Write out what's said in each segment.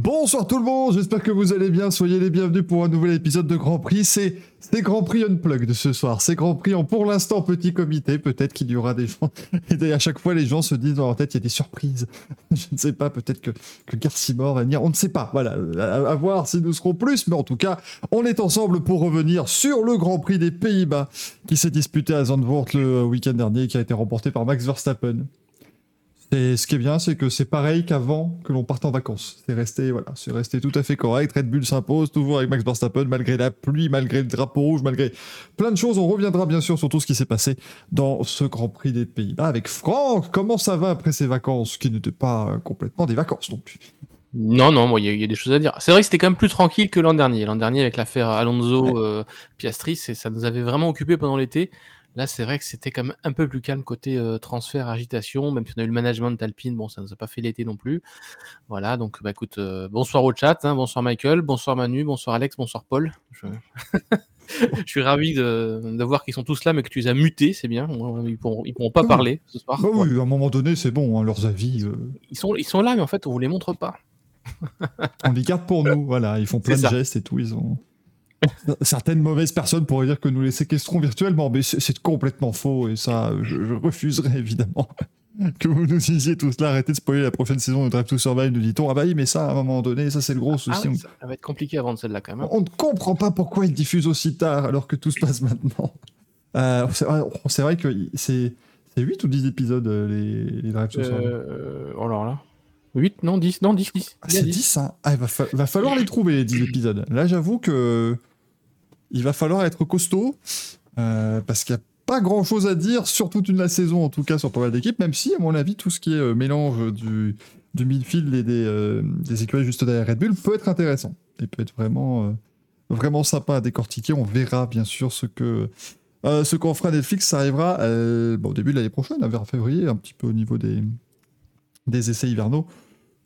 Bonsoir tout le monde, j'espère que vous allez bien, soyez les bienvenus pour un nouvel épisode de Grand Prix. C'est Grand Prix Unplugged de ce soir, c'est Grand Prix en pour l'instant petit comité, peut-être qu'il y aura des gens, et à chaque fois les gens se disent dans leur tête il y a des surprises, je ne sais pas, peut-être que, que Garcimore va venir, on ne sait pas, voilà, à, voir si nous serons plus, mais en tout cas, on est ensemble pour revenir sur le Grand Prix des Pays-Bas qui s'est disputé à Zandvoort le week-end dernier et qui a été remporté par Max Verstappen. Et ce qui est bien, c'est que c'est pareil qu'avant que l'on parte en vacances. C'est resté, voilà, c'est resté tout à fait correct. Red Bull s'impose, toujours avec Max Verstappen, malgré la pluie, malgré le drapeau rouge, malgré plein de choses. On reviendra bien sûr sur tout ce qui s'est passé dans ce Grand Prix des Pays-Bas avec Franck. Comment ça va après ces vacances, qui n'étaient pas complètement des vacances non plus non, non, il y, a des choses à dire. C'est vrai que c'était quand même plus tranquille que l'an dernier. L'an dernier, avec l'affaire Alonso-Piastri, ça nous avait vraiment occupé pendant l'été. Là, c'est vrai que c'était quand même un peu plus calme côté transfert, agitation, même si on a eu le management d'Alpine, bon, ça ne nous a pas fait l'été non plus. Voilà, donc bah écoute, bonsoir au chat, hein, bonsoir Michael, bonsoir Manu, bonsoir Alex, bonsoir Paul. Je, suis ravi de, voir qu'ils sont tous là, mais que tu les as mutés, c'est bien. Ils pourront, pourront pas parler ce soir. Bah oui, à un moment donné, c'est bon, hein, leurs avis. Ils, sont, ils sont là, mais en fait, on vous les montre pas. on les garde pour nous, voilà, ils font plein de gestes et tout, ils ont. Certaines mauvaises personnes pourraient dire que nous les séquestrons virtuellement, mais c'est complètement faux et ça, je, refuserai évidemment que vous nous disiez tout cela. Arrêtez de spoiler la prochaine saison de Drive to Survive, nous dit-on. Ah bah oui, mais ça, à un moment donné, ça c'est le gros ah souci. ça va être compliqué avant celle-là quand même. Hein. On ne comprend pas pourquoi ils diffusent aussi tard alors que tout se passe maintenant. Euh, c'est vrai, que c'est 8 ou 10 épisodes euh, les, les Drive to Survive? Euh, Alors là 8, non, 10, non, 10, 10. Ah, c'est 10, hein ah, il va, va, falloir les trouver, les 10 épisodes. Là, j'avoue que il va falloir être costaud euh, parce qu'il n'y a pas grand chose à dire sur toute une la saison, en tout cas sur pas d'équipe, même si, à mon avis, tout ce qui est euh, mélange du, du midfield et des, euh, des juste derrière Red Bull peut être intéressant et peut être vraiment, vraiment sympa à décortiquer. On verra bien sûr ce que. ce qu'on fera Netflix, ça arrivera au début de l'année prochaine, vers février, un petit peu au niveau des, des essais hivernaux.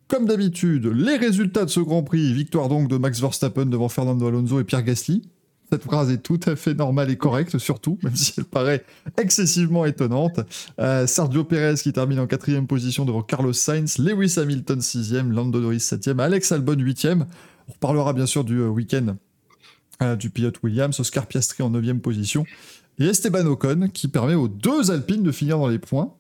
Comme d'habitude, les résultats de ce Grand Prix, victoire donc de Max Verstappen devant Fernando Alonso et Pierre Gasly, cette phrase est tout à fait normale et correcte, surtout, même si elle paraît excessivement étonnante. Euh, Sergio Perez qui termine en quatrième position devant Carlos Sainz, Lewis Hamilton sixième, Lando Norris septième, Alex Albon huitième. On reparlera bien sûr du euh, week-end euh, du pilote Williams, Oscar Piastri en neuvième position, et Esteban Ocon qui permet aux deux Alpines de finir dans les points.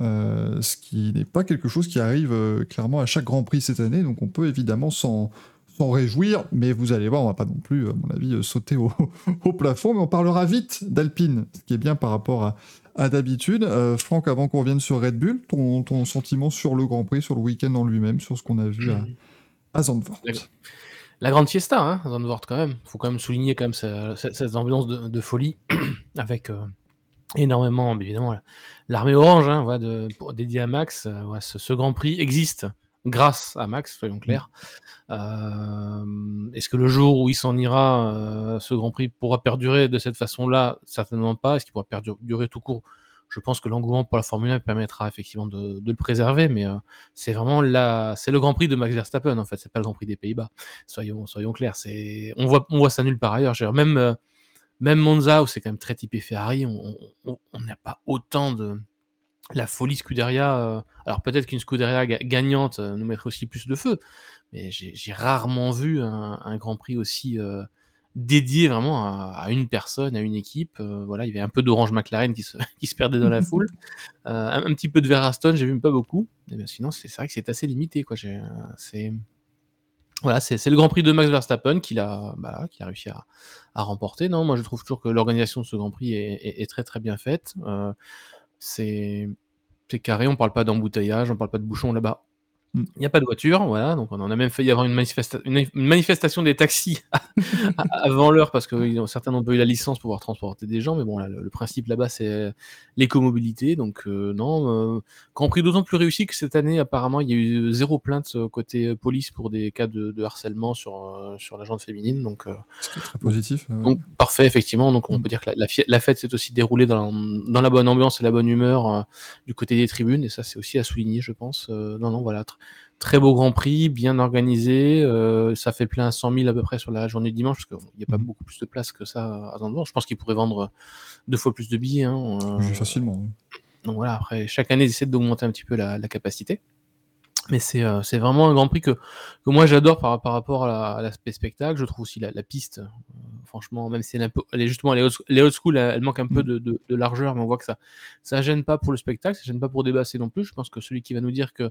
ce qui n'est pas quelque chose qui arrive clairement à chaque Grand Prix cette année, donc on peut évidemment s'en s'en réjouir, mais vous allez voir, on va pas non plus, à mon avis, euh, sauter au, plafond, mais on parlera vite d'Alpine, ce qui est bien par rapport à, d'habitude. Euh, Franck, avant qu'on revienne sur Red Bull, ton, sentiment sur le Grand Prix, sur le week-end en lui-même, sur ce qu'on a vu à, Zandvoort. La, grande fiesta, hein, Zandvoort quand même. Il faut quand même souligner quand même cette, ambiance de, folie avec euh, énormément, évidemment, l'armée orange, hein, de, dédiée à Max. ce, Grand Prix existe grâce à Max, soyons clairs. Est-ce que le jour où il s'en ira, ce Grand Prix pourra perdurer de cette façon-là? Certainement pas. Est-ce qu'il pourra perdurer tout court? Je pense que l'engouement pour la Formule 1 permettra effectivement de, le préserver, mais c'est vraiment la, c'est le Grand Prix de Max Verstappen en fait. C'est pas le Grand Prix des Pays-Bas. Soyons, soyons clairs. C'est, on voit, on voit ça nulle part ailleurs. même, même Monza où c'est quand même très typé Ferrari, on n'a pas autant de la folie Scuderia. Euh, alors peut-être qu'une Scuderia gagnante euh, nous mettrait aussi plus de feu, mais j'ai rarement vu un, Grand Prix aussi euh, dédié vraiment à, une personne, à une équipe. voilà, il y avait un peu d'Orange McLaren qui se, qui se perdait dans la foule, un, petit peu de Veraston, j'ai vu pas beaucoup. Mais sinon, c'est vrai que c'est assez limité. Quoi. C'est voilà, c'est le Grand Prix de Max Verstappen qu'il a, bah, a réussi à, remporter. Non, moi je trouve toujours que l'organisation de ce Grand Prix est, très très bien faite. C'est carré, on parle pas d'embouteillage, on parle pas de bouchon là-bas. Mmh. Il n'y a pas de voiture, voilà, donc on en a même fait y avoir une, manifestation des taxis avant l'heure parce que certains n'ont pas eu la licence pour pouvoir transporter des gens, mais bon, le, principe là-bas c'est l'écomobilité, donc euh, non, euh, Grand Prix d'autant plus réussi que cette année apparemment il y a eu zéro plainte euh, côté police pour des cas de, harcèlement sur, sur la jante féminine, donc très positif. Donc parfait effectivement, donc on mmh. peut dire que la, fête s'est aussi déroulée dans, dans, la bonne ambiance et la bonne humeur du côté des tribunes, et ça c'est aussi à souligner je pense. non non voilà. Très beau Grand Prix, bien organisé. Euh, ça fait plein 100 000 à peu près sur la journée de dimanche, parce qu'il n'y a pas mmh. beaucoup plus de place que ça à Zandvoort. Je pense qu'ils pourraient vendre deux fois plus de billets. Hein, euh. facilement. Donc voilà, après, chaque année, ils essaient d'augmenter un petit peu la, capacité. Mais c'est euh, c'est vraiment un Grand Prix que, que moi j'adore par, par rapport à l'aspect spectacle. Je trouve aussi la, la piste, euh, franchement, même si elle est, un peu, elle est justement les old, school, elle, manque un peu mm. de, de, de, largeur, mais on voit que ça ça gêne pas pour le spectacle, ça gêne pas pour dépasser non plus. Je pense que celui qui va nous dire que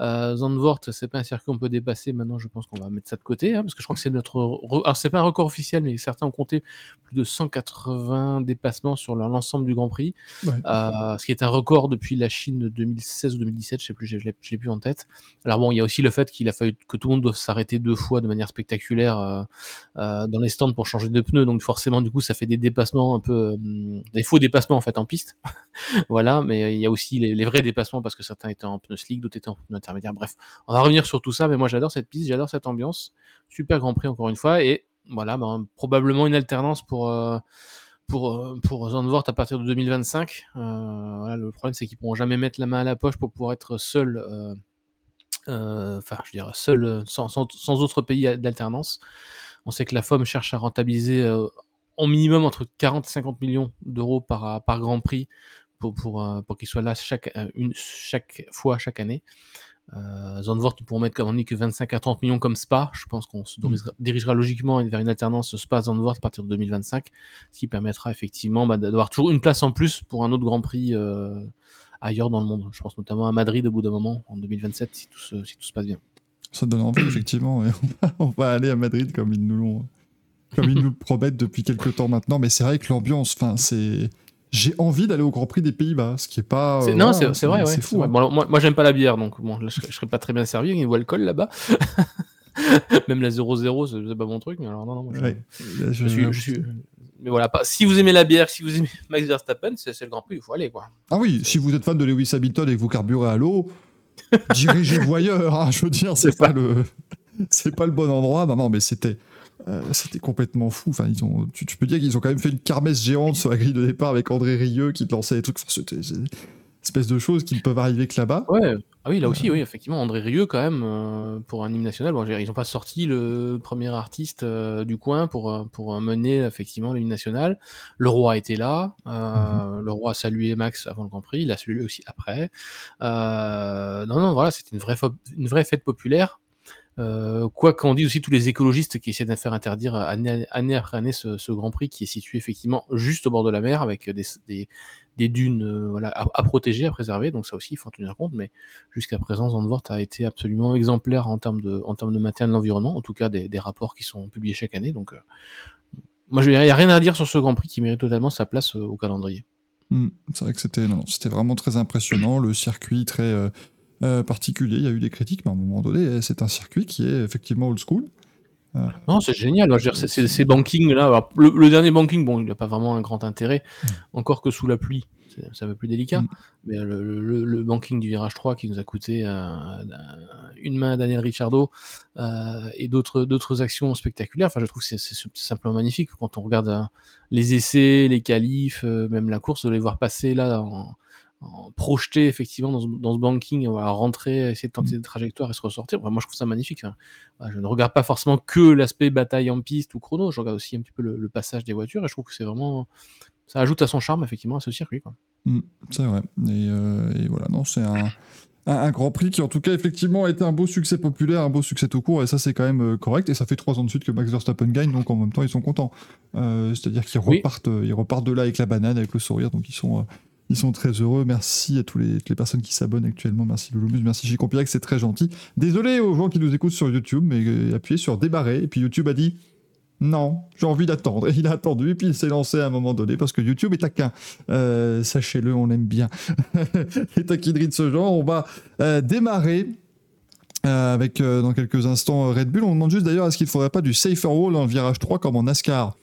euh, Zandvoort c'est pas un circuit qu'on peut dépasser, maintenant je pense qu'on va mettre ça de côté, hein, parce que je crois que c'est notre, alors c'est pas un record officiel, mais certains ont compté plus de 180 dépassements sur l'ensemble du Grand Prix, euh, ce qui est un record depuis la Chine de 2016 ou 2017, je sais plus, je l'ai plus en tête. Alors bon, il y a aussi le fait qu'il a fallu que tout le monde doive s'arrêter deux fois de manière spectaculaire euh, euh, dans les stands pour changer de pneus, donc forcément du coup ça fait des dépassements un peu, euh, des faux dépassements en fait en piste, voilà. Mais il y a aussi les, vrais dépassements parce que certains étaient en pneus slick, d'autres étaient en pneus intermédiaires. Bref, on va revenir sur tout ça, mais moi j'adore cette piste, j'adore cette ambiance, super Grand Prix encore une fois, et voilà, ben, probablement une alternance pour pour, pour Zandvoort à partir de 2025. voilà, le problème, c'est qu'ils pourront jamais mettre la main à la poche pour pouvoir être seuls enfin, je dirais seul, euh, sans, sans, autre pays d'alternance. On sait que la FOM cherche à rentabiliser euh, au minimum entre 40 et 50 millions d'euros par, par Grand Prix pour, pour, pour qu'il soit là chaque, une, chaque fois, chaque année. Euh, Zandvoort pour mettre, comme on dit, que 25 à 30 millions comme Spa. Je pense qu'on se mmh. dirigera, logiquement vers une alternance Spa-Zandvoort à partir de 2025, ce qui permettra effectivement bah, d'avoir toujours une place en plus pour un autre Grand Prix euh, ailleurs dans le monde. Je pense notamment à Madrid au bout d'un moment, en 2027, si tout se, si tout se passe bien. Ça donne envie, effectivement. on va aller à Madrid comme ils nous l'ont, comme ils nous promettent depuis quelques temps maintenant. Mais c'est vrai que l'ambiance, enfin, c'est. J'ai envie d'aller au Grand Prix des Pays-Bas, ce qui est pas. non, c'est vrai, c'est fou. Hein. moi, moi j'aime pas la bière, donc bon, je, serais pas très bien servi niveau alcool là-bas. Même la 0-0, c'est pas mon truc, mais alors non, non, moi, je, suis, je, suis, mais voilà, pas, si vous aimez la bière, si vous aimez Max Verstappen, c'est le Grand Prix, il faut aller. Quoi. Ah oui, si vous êtes fan de Lewis Hamilton et que vous carburez à l'eau, dirigez-vous ailleurs. Hein, je veux dire, c'est pas, le, c'est pas le bon endroit. Non, non, mais c'était. Euh, c'était complètement fou. Enfin, ils ont, tu, peux dire qu'ils ont quand même fait une carmesse géante sur la grille de départ avec André Rieu qui te lançait des trucs. Enfin, espèce de choses qui ne peuvent arriver que là-bas. Ouais. Ah oui, là aussi, oui, effectivement, André Rieu, quand même, euh, pour un hymne national, bon, ils n'ont pas sorti le premier artiste euh, du coin pour, euh, pour mener effectivement l'hymne national. Le roi était là, mhm. le roi a salué Max avant le Grand Prix, il a salué aussi après. non, non, voilà, c'était une vraie, une vraie fête populaire. quoi qu'on dise aussi tous les écologistes qui essaient de faire interdire année, après année ce, Grand Prix qui est situé effectivement juste au bord de la mer avec des, des dunes euh, voilà, à, protéger, à préserver, donc ça aussi il faut en tenir compte, mais jusqu'à présent Zandvoort a été absolument exemplaire en termes de, en termes de maintien de l'environnement, en tout cas des, rapports qui sont publiés chaque année, donc euh, moi il n'y a rien à dire sur ce Grand Prix qui mérite totalement sa place euh, au calendrier. Hmm, c'est vrai que c'était, c'était vraiment très impressionnant, le circuit très particulier, il y a eu des critiques, mais à un moment donné c'est un circuit qui est effectivement old school, non, c'est génial. Ces banking là. Le, dernier banking, bon, il n'a pas vraiment un grand intérêt, mm. encore que sous la pluie, c'est un peu plus délicat. Mm. Mais le, banking du virage 3 qui nous a coûté euh, une main à Daniel Ricciardo euh, et d'autres actions spectaculaires. Enfin, je trouve que c'est simplement magnifique quand on regarde euh, les essais, les qualifs, même la course, de les voir passer là en, projeter effectivement dans, ce banking, on va rentrer, essayer de tenter mm. des trajectoires et se ressortir. moi, je trouve ça magnifique. Hein. je ne regarde pas forcément que l'aspect bataille en piste ou chrono, je regarde aussi un petit peu le, passage des voitures et je trouve que c'est vraiment. Ça ajoute à son charme, effectivement, à ce circuit. Mm, c'est vrai. Euh, et, voilà, non, c'est un, un, Grand Prix qui, en tout cas, effectivement, a été un beau succès populaire, un beau succès tout court, et ça, c'est quand même euh, correct. Et ça fait trois ans de suite que Max Verstappen gagne, donc en même temps, ils sont contents. Euh, c'est-à-dire qu'ils repartent, ils repartent de là avec la banane, avec le sourire, donc ils sont ils sont très heureux. Merci à toutes les personnes qui s'abonnent actuellement. Merci Louloumuz, merci Chicompirac, c'est très gentil. Désolé aux gens qui nous écoutent sur YouTube, mais euh, appuyez sur débarrer. Et puis YouTube a dit non, j'ai envie d'attendre. Et il a attendu, et puis il s'est lancé à un moment donné, parce que YouTube est taquin. Euh, Sachez-le, on aime bien les taquineries de ce genre. On va euh, démarrer. Avec dans quelques instants Red Bull. On demande juste d'ailleurs est-ce qu'il ne faudrait pas du safer wall dans le virage 3 comme en NASCAR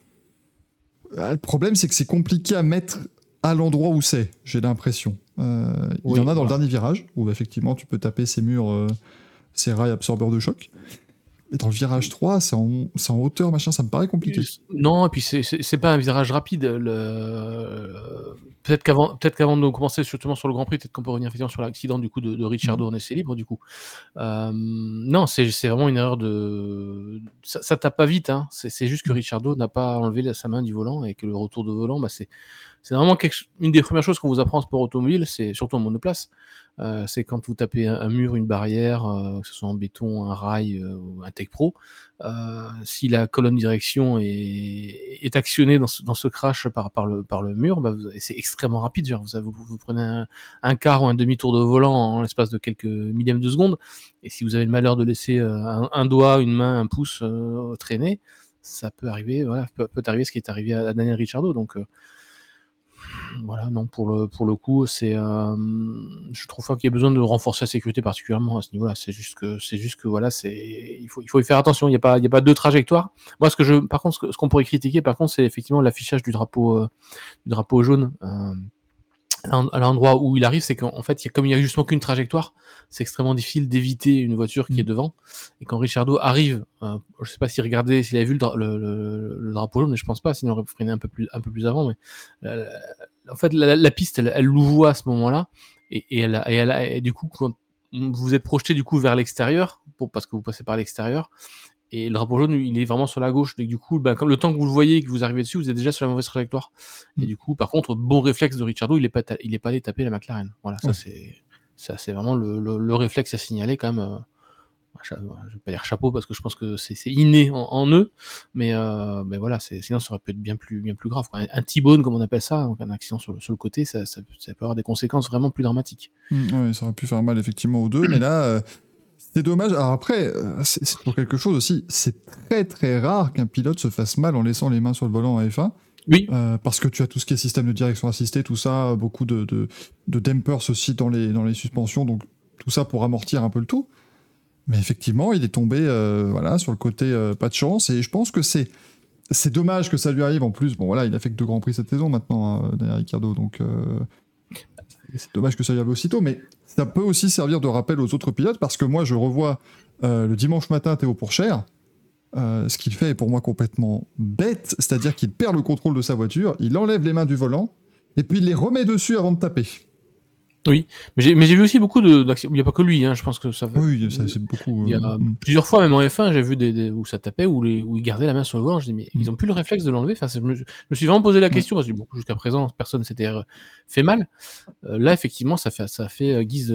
Le problème, c'est que c'est compliqué à mettre à l'endroit où c'est, j'ai l'impression. Euh, il y en a dans le dernier virage, où effectivement tu peux taper ces murs, euh, ces rails absorbeurs de choc. Mais dans le virage 3, c'est en, en, hauteur, machin, ça me paraît compliqué. Non, et puis c'est pas un virage rapide. Le... peut-être qu'avant, peut-être qu'avant de commencer justement sur le Grand Prix, peut-être qu'on peut revenir effectivement sur l'accident du coup de, de Ricciardo mmh. en essai libre du coup. Euh, non, c'est, vraiment une erreur de. Ça, ça tape pas vite, hein. c'est, juste que mmh. Ricciardo n'a pas enlevé sa main du volant et que le retour de volant, bah, c'est, c'est vraiment une des premières choses qu'on vous apprend en sport automobile, c'est surtout en monoplace. Euh, c'est quand vous tapez un, mur, une barrière, euh, que ce soit en béton, un rail euh, ou un Tech Pro, si la colonne direction est, actionnée dans ce, crash par, le, mur, bah, c'est extrêmement rapide. Vous, prenez un, quart ou un demi-tour de volant en l'espace de quelques millièmes de seconde, et si vous avez le malheur de laisser un, doigt, une main, un pouce traîner, ça peut arriver, voilà, peut, arriver ce qui est arrivé à, Daniel Ricciardo. Donc, voilà, non, pour le, pour le coup, c'est, euh, je trouve pas qu'il y ait besoin de renforcer la sécurité particulièrement à ce niveau-là. C'est juste que, c'est juste que voilà, c'est, il faut, il faut y faire attention. Il n'y a pas, il y a pas deux trajectoires. Moi, ce que je, par contre, ce qu'on pourrait critiquer, par contre, c'est effectivement l'affichage du drapeau, euh, du drapeau jaune. Euh, à l'endroit où il arrive, c'est qu'en fait, il y a, comme il n'y a justement qu'une trajectoire, c'est extrêmement difficile d'éviter une voiture qui est mm. devant. Et quand Richardo arrive, euh, je ne sais pas s'il regardait, s'il avait vu le, drapeau jaune, mais je pense pas, sinon il aurait freiné un peu plus, un peu plus avant. Mais euh, en fait, la, piste, elle, elle voit à ce moment-là, et, et, elle, et, elle, et du coup, quand vous êtes projeté du coup vers l'extérieur, parce que vous passez par l'extérieur, et le drapeau jaune, il est vraiment sur la gauche. Et du coup, ben, comme le temps que vous le voyez et que vous arrivez dessus, vous êtes déjà sur la mauvaise trajectoire. Et mm. du coup, par contre, bon réflexe de Ricciardo, il n'est pas, il est pas allé taper la McLaren. Voilà, ça c'est, ça c'est vraiment le, le, réflexe à signaler quand même. Euh, je vais pas dire chapeau parce que je pense que c'est inné en, eux, mais, euh, voilà, sinon ça aurait pu être bien plus, grave. Un T-bone, comme on appelle ça, un accident sur le, côté, ça, peut avoir des conséquences vraiment plus dramatiques. Mm, oui, ça aurait pu faire mal effectivement aux deux, mais là, euh, c'est dommage. Alors après, c'est pour quelque chose aussi. C'est très très rare qu'un pilote se fasse mal en laissant les mains sur le volant en F1. Oui. Euh, parce que tu as tout ce qui est système de direction assistée, tout ça, beaucoup de, de, de, dampers aussi dans les, dans les suspensions, donc tout ça pour amortir un peu le tout. Mais effectivement, il est tombé euh, voilà, sur le côté pas de chance, et je pense que c'est. C'est dommage que ça lui arrive en plus. Bon voilà, il a fait que deux grands prix cette saison maintenant, hein, Daniel Ricciardo, donc c'est dommage que ça lui arrive aussitôt, mais ça peut aussi servir de rappel aux autres pilotes parce que moi, je revois euh, le dimanche matin Théo Pourchère. Euh, ce qu'il fait est pour moi complètement bête, c'est-à-dire qu'il perd le contrôle de sa voiture, il enlève les mains du volant et puis il les remet dessus avant de taper. Oui, mais j'ai vu aussi beaucoup d'actions. Il n'y a pas que lui, hein, je pense que ça. Oui, c'est beaucoup. Il y a euh, mm. plusieurs fois, même en F1, j'ai vu des, où ça tapait, où, les, où ils gardaient la main sur le volant. Je dis, mais ils n'ont plus le réflexe de l'enlever. Enfin, je me, suis vraiment posé la question, parce que bon, jusqu'à présent, personne s'était euh, fait mal. Euh, là, effectivement, ça fait, ça fait guise,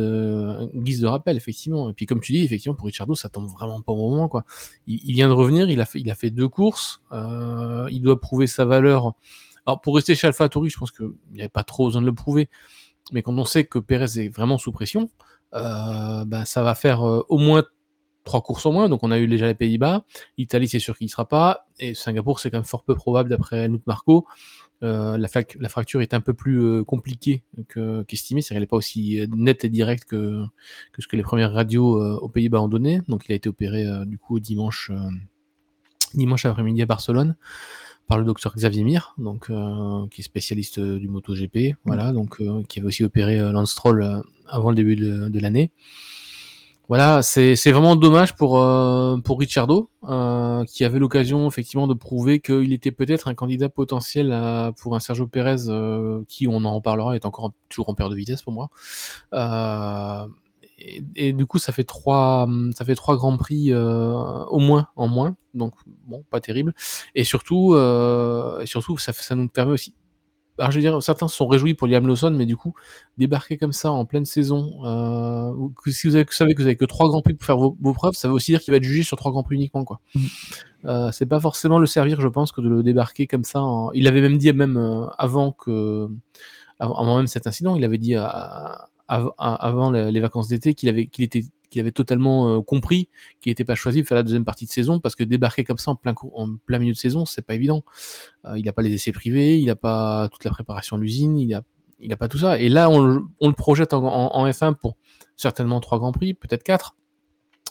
guise de rappel, effectivement. Et puis, comme tu dis, effectivement, pour Richardo, ça tombe vraiment pas au moment. Quoi. Il, il, vient de revenir, il a fait, il a fait deux courses, il doit prouver sa valeur. Alors, pour rester chez AlphaTauri, je pense qu'il n'y avait pas trop besoin de le prouver mais quand on sait que Pérez est vraiment sous pression, euh, bah, ça va faire euh, au moins trois courses au moins. Donc on a eu déjà les Pays-Bas, Italie c'est sûr qu'il ne sera pas, et Singapour c'est quand même fort peu probable d'après Helmut Marco. Euh, la, fracture est un peu plus compliquée qu'estimée, c'est-à-dire qu'elle n'est pas aussi nette et directe que, que ce que les premières radios aux Pays-Bas ont donné. Donc il a été opéré du coup dimanche, dimanche après-midi à Barcelone par le docteur Xavier Mir, donc, euh, qui est spécialiste euh, du MotoGP, voilà, donc, euh, qui avait aussi opéré Lance Stroll avant le début de, l'année. Voilà, c'est vraiment dommage pour, pour Ricciardo, qui avait l'occasion effectivement de prouver qu'il était peut-être un candidat potentiel pour un Sergio Pérez, qui, on en reparlera, est encore toujours en perte de vitesse pour moi et, du coup, ça fait trois, ça fait trois grands prix euh, au moins en moins, donc bon, pas terrible. Et surtout, euh, surtout, ça, ça nous permet aussi. Alors, je veux dire, certains se sont réjouis pour Liam Lawson, mais du coup, débarquer comme ça en pleine saison, euh, si vous, savez que vous avez que trois grands prix pour faire vos, preuves, ça veut aussi dire qu'il va être jugé sur trois grands prix uniquement, quoi. Mmh. c'est pas forcément le servir, je pense, que de le débarquer comme ça. Il avait même dit, même avant que, avant même cet incident, il avait dit à, avant les vacances d'été qu'il avait, était, avait totalement euh, compris qu'il n'était pas choisi de faire la deuxième partie de saison parce que débarquer comme ça en plein, en plein milieu de saison, c'est pas évident. Euh, il n'a pas les essais privés, il n'a pas toute la préparation de l'usine, il n'a il a pas tout ça. Et là, on, le projette en, en, F1 pour certainement trois grands prix, peut-être quatre.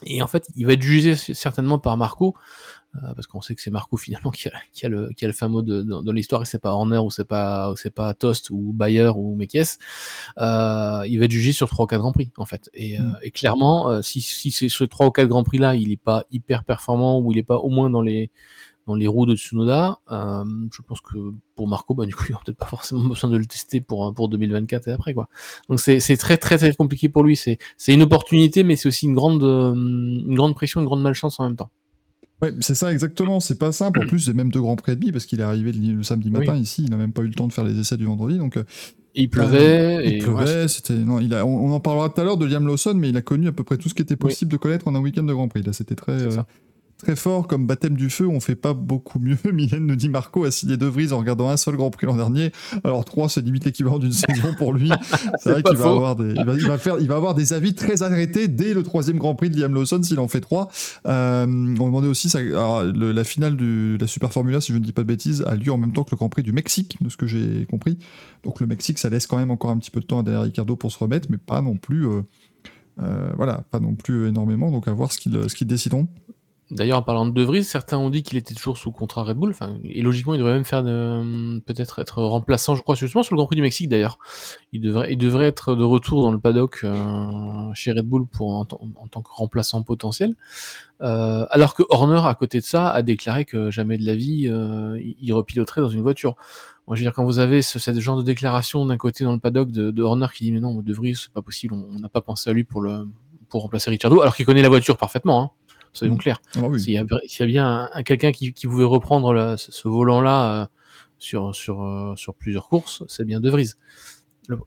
Et en fait, il va être jugé certainement par Marco parce qu'on sait que c'est Marco finalement qui a, qui a, le, qui a le fameux de, dans, l'histoire et c'est pas Horner ou c'est pas c'est pas Toast ou Bayer ou Mekies euh, il va être jugé sur trois ou quatre grands prix en fait et, euh, mm. et clairement euh, si, si c'est sur trois ou quatre grands prix là il est pas hyper performant ou il est pas au moins dans les dans les roues de Tsunoda. Euh, je pense que pour Marco, bah, du coup, il n'aura peut-être pas forcément besoin de le tester pour, pour 2024 et après. Quoi. Donc c'est très, très, très compliqué pour lui. C'est une opportunité, mais c'est aussi une grande, une grande pression, une grande malchance en même temps. Ouais, c'est ça exactement, c'est pas simple. En plus, c'est même deux grands prix et demi parce qu'il est arrivé le, samedi matin ici, il n'a même pas eu le temps de faire les essais du vendredi. Donc, euh, il pleuvait. il pleuvait, c'était. Non, il a, on, en parlera tout à l'heure de Liam Lawson, mais il a connu à peu près tout ce qui était possible de connaître en un week-end de Grand Prix. Là, c'était très, très fort comme baptême du feu. On fait pas beaucoup mieux. Mylène nous dit Marco a signé De Vries en regardant un seul Grand Prix l'an dernier. Alors trois, c'est limite l'équivalent d'une saison pour lui. C'est vrai qu'il va avoir des, il va, faire, il va avoir des avis très arrêtés dès le troisième Grand Prix de Liam Lawson s'il en fait trois. Euh, on demandait aussi ça, la finale de la Super Formula, si je ne dis pas de bêtises, a lieu en même temps que le Grand Prix du Mexique, de ce que j'ai compris. Donc le Mexique, ça laisse quand même encore un petit peu de temps à derrière Ricardo pour se remettre, mais pas non plus. Euh, euh, voilà, pas non plus énormément, donc à voir ce qu'ils ce qu'ils décideront. D'ailleurs, en parlant de De Vries, certains ont dit qu'il était toujours sous contrat Red Bull. Et logiquement, il devrait même faire peut-être être remplaçant, je crois, justement sur le Grand Prix du Mexique d'ailleurs. Il devrait, être de retour dans le paddock euh, chez Red Bull pour, en, tant que remplaçant potentiel. Euh, alors que Horner, à côté de ça, a déclaré que jamais de la vie, euh, il repiloterait dans une voiture. Moi, je veux dire, quand vous avez ce, genre de déclaration d'un côté dans le paddock de, Horner qui dit mais non, De Vries, c'est pas possible, on n'a pas pensé à lui pour, le, pour remplacer Ricciardo, alors qu'il connaît la voiture parfaitement. Hein soyons mm. clairs. Ah s'il y, a bien quelqu'un qui, pouvait reprendre ce, volant-là euh, sur, sur, euh, sur plusieurs courses, c'est bien De Vries.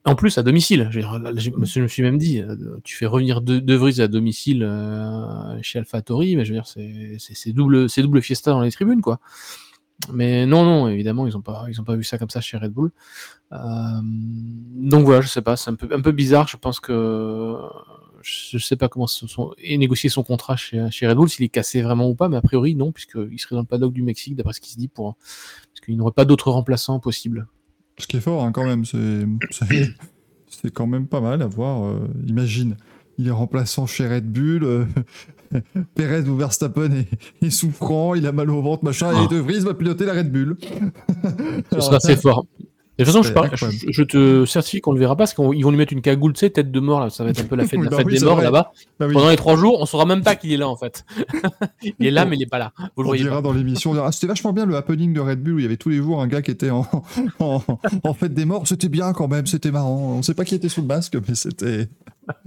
En plus, à domicile. Je, je, me suis même dit, euh, tu fais revenir De, Vries à domicile chez AlphaTauri, mais je veux dire, c'est double, double fiesta dans les tribunes, quoi. Mais non, non, évidemment, ils n'ont pas, ils ont pas vu ça comme ça chez Red Bull. donc voilà, je sais pas, c'est un peu, un peu bizarre. Je pense que je ne sais pas comment sont, et négocier son contrat chez, chez Red Bull, s'il est cassé vraiment ou pas, mais a priori non, puisqu'il serait dans le paddock du Mexique, d'après ce qui se dit, pour, parce qu'il n'aurait pas d'autres remplaçants possibles. Ce qui est fort, hein, quand même, c'est quand même pas mal à voir. Euh, imagine, il est remplaçant chez Red Bull. Euh, Perez ou Verstappen est, souffrant, il a mal au ventre, machin, et De Vries va piloter la Red Bull. Ce sera assez fort. De toute façon, je, te certifie qu'on ne le verra pas parce qu'ils vont lui mettre une cagoule, tu sais, tête de mort, là. Ça va être un peu la fête, la bah fête des morts là-bas. Bah Pendant les trois jours, on saura même pas qu'il est là, en fait. il est là, mais il n'est pas là. Vous le on dira dans l'émission. Ah, c'était vachement bien le happening de Red Bull où il y avait tous les jours un gars qui était en, en, fête des morts. C'était bien quand même, c'était marrant. On ne sait pas qui était sous le masque, mais c'était,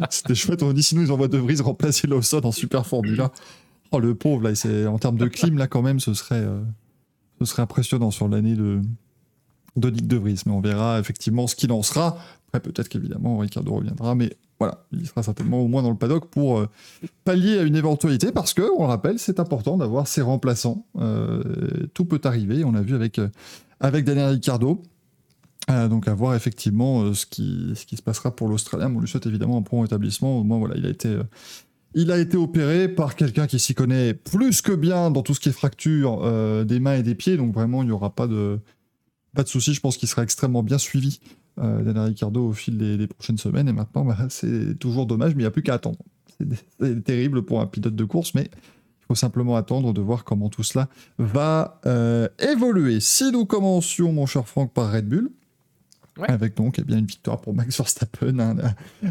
c'était chouette. On dit sinon, ils envoient De Vries remplacer Lawson en super Formula. Oh, le pauvre, là, en termes de clim, là, quand même, ce serait, euh, ce serait impressionnant sur l'année de de Nick De Vries. Mais on verra effectivement ce qu'il en sera. Après, peut-être qu'évidemment, Ricardo reviendra, mais voilà, il sera certainement au moins dans le paddock pour euh, pallier à une éventualité, parce que, on le rappelle, c'est important d'avoir ses remplaçants. Euh, tout peut arriver, on l'a vu avec, euh, avec Daniel Ricardo. donc à voir effectivement ce, qui, ce qui se passera pour l'Australien. On lui souhaite évidemment un bon établissement. Au moins, voilà, il a été... il a été opéré par quelqu'un qui s'y connaît plus que bien dans tout ce qui est fracture des mains et des pieds, donc vraiment il n'y aura pas de, pas de souci, je pense qu'il sera extrêmement bien suivi, euh, Daniel au fil des, prochaines semaines. Et maintenant, bah, c'est toujours dommage, mais il n'y a plus qu'à attendre. C'est terrible pour un pilote de course, mais il faut simplement attendre de voir comment tout cela va euh, évoluer. Si nous commencions, mon cher Franck, par Red Bull, avec donc eh bien, une victoire pour Max Verstappen, hein,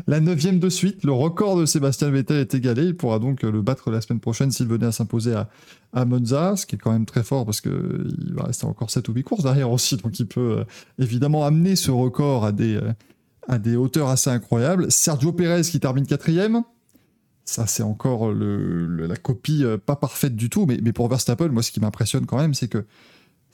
la neuvième de suite. Le record de Sébastien Vettel est égalé. Il pourra donc le battre la semaine prochaine s'il venait à s'imposer à, à, Monza, ce qui est quand même très fort parce qu'il va rester encore 7 ou 8 courses derrière aussi. Donc il peut euh, évidemment amener ce record à des, euh, à des hauteurs assez incroyables. Sergio Perez qui termine quatrième. Ça, c'est encore la copie euh, pas parfaite du tout. Mais, mais pour Verstappen, moi, ce qui m'impressionne quand même, c'est que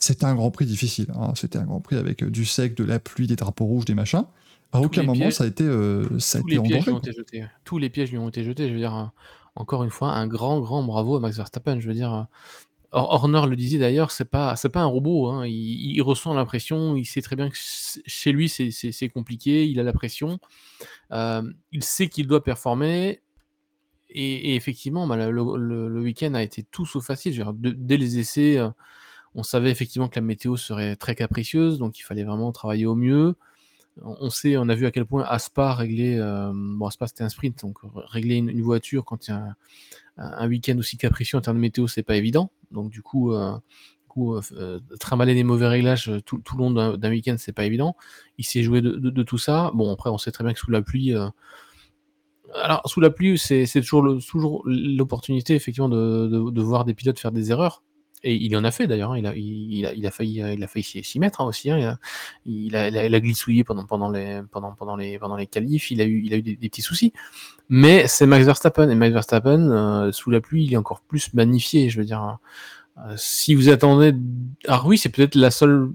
c'était un Grand Prix difficile. Hein. C'était un Grand Prix avec euh, du sec, de la pluie, des drapeaux rouges, des machins. À aucun moment ça a été, euh, ça a été les pièges été jetés. Tous les pièges lui ont été jetés. Je veux dire, euh, encore une fois, un grand, grand bravo à Max Verstappen. Je veux dire, Horner le disait d'ailleurs, c'est pas, c'est pas un robot. Hein. Il, ressent la pression. Il sait très bien que chez lui, c'est compliqué. Il a la pression. il sait qu'il doit performer. Et, effectivement, bah, le, week-end a été tout sauf facile. Je veux dire, dès les essais. On savait effectivement que la météo serait très capricieuse, donc il fallait vraiment travailler au mieux. On sait, on a vu à quel point Aspa réglait, euh, bon Aspa c'était un sprint, donc régler une, voiture quand il y a un, week-end aussi capricieux en termes de météo, c'est pas évident. Donc du coup, euh, euh, trimballer des mauvais réglages tout, le long d'un week-end, c'est pas évident. Il s'est joué de, tout ça. Bon après, on sait très bien que sous la pluie, alors sous la pluie, c'est toujours l'opportunité effectivement de, voir des pilotes faire des erreurs Et il en a fait d'ailleurs, hein. il, a, il, a, il, a, failli, il a failli s'y mettre hein, aussi. Hein. Il, a, il, a, glissouillé pendant, pendant, les, pendant, pendant, les, pendant les qualifs, il a eu, il a eu des, petits soucis. Mais c'est Max Verstappen, et Max Verstappen, euh, sous la pluie, il est encore plus magnifié. Je veux dire, euh, si vous attendez. Alors oui, c'est peut-être la seule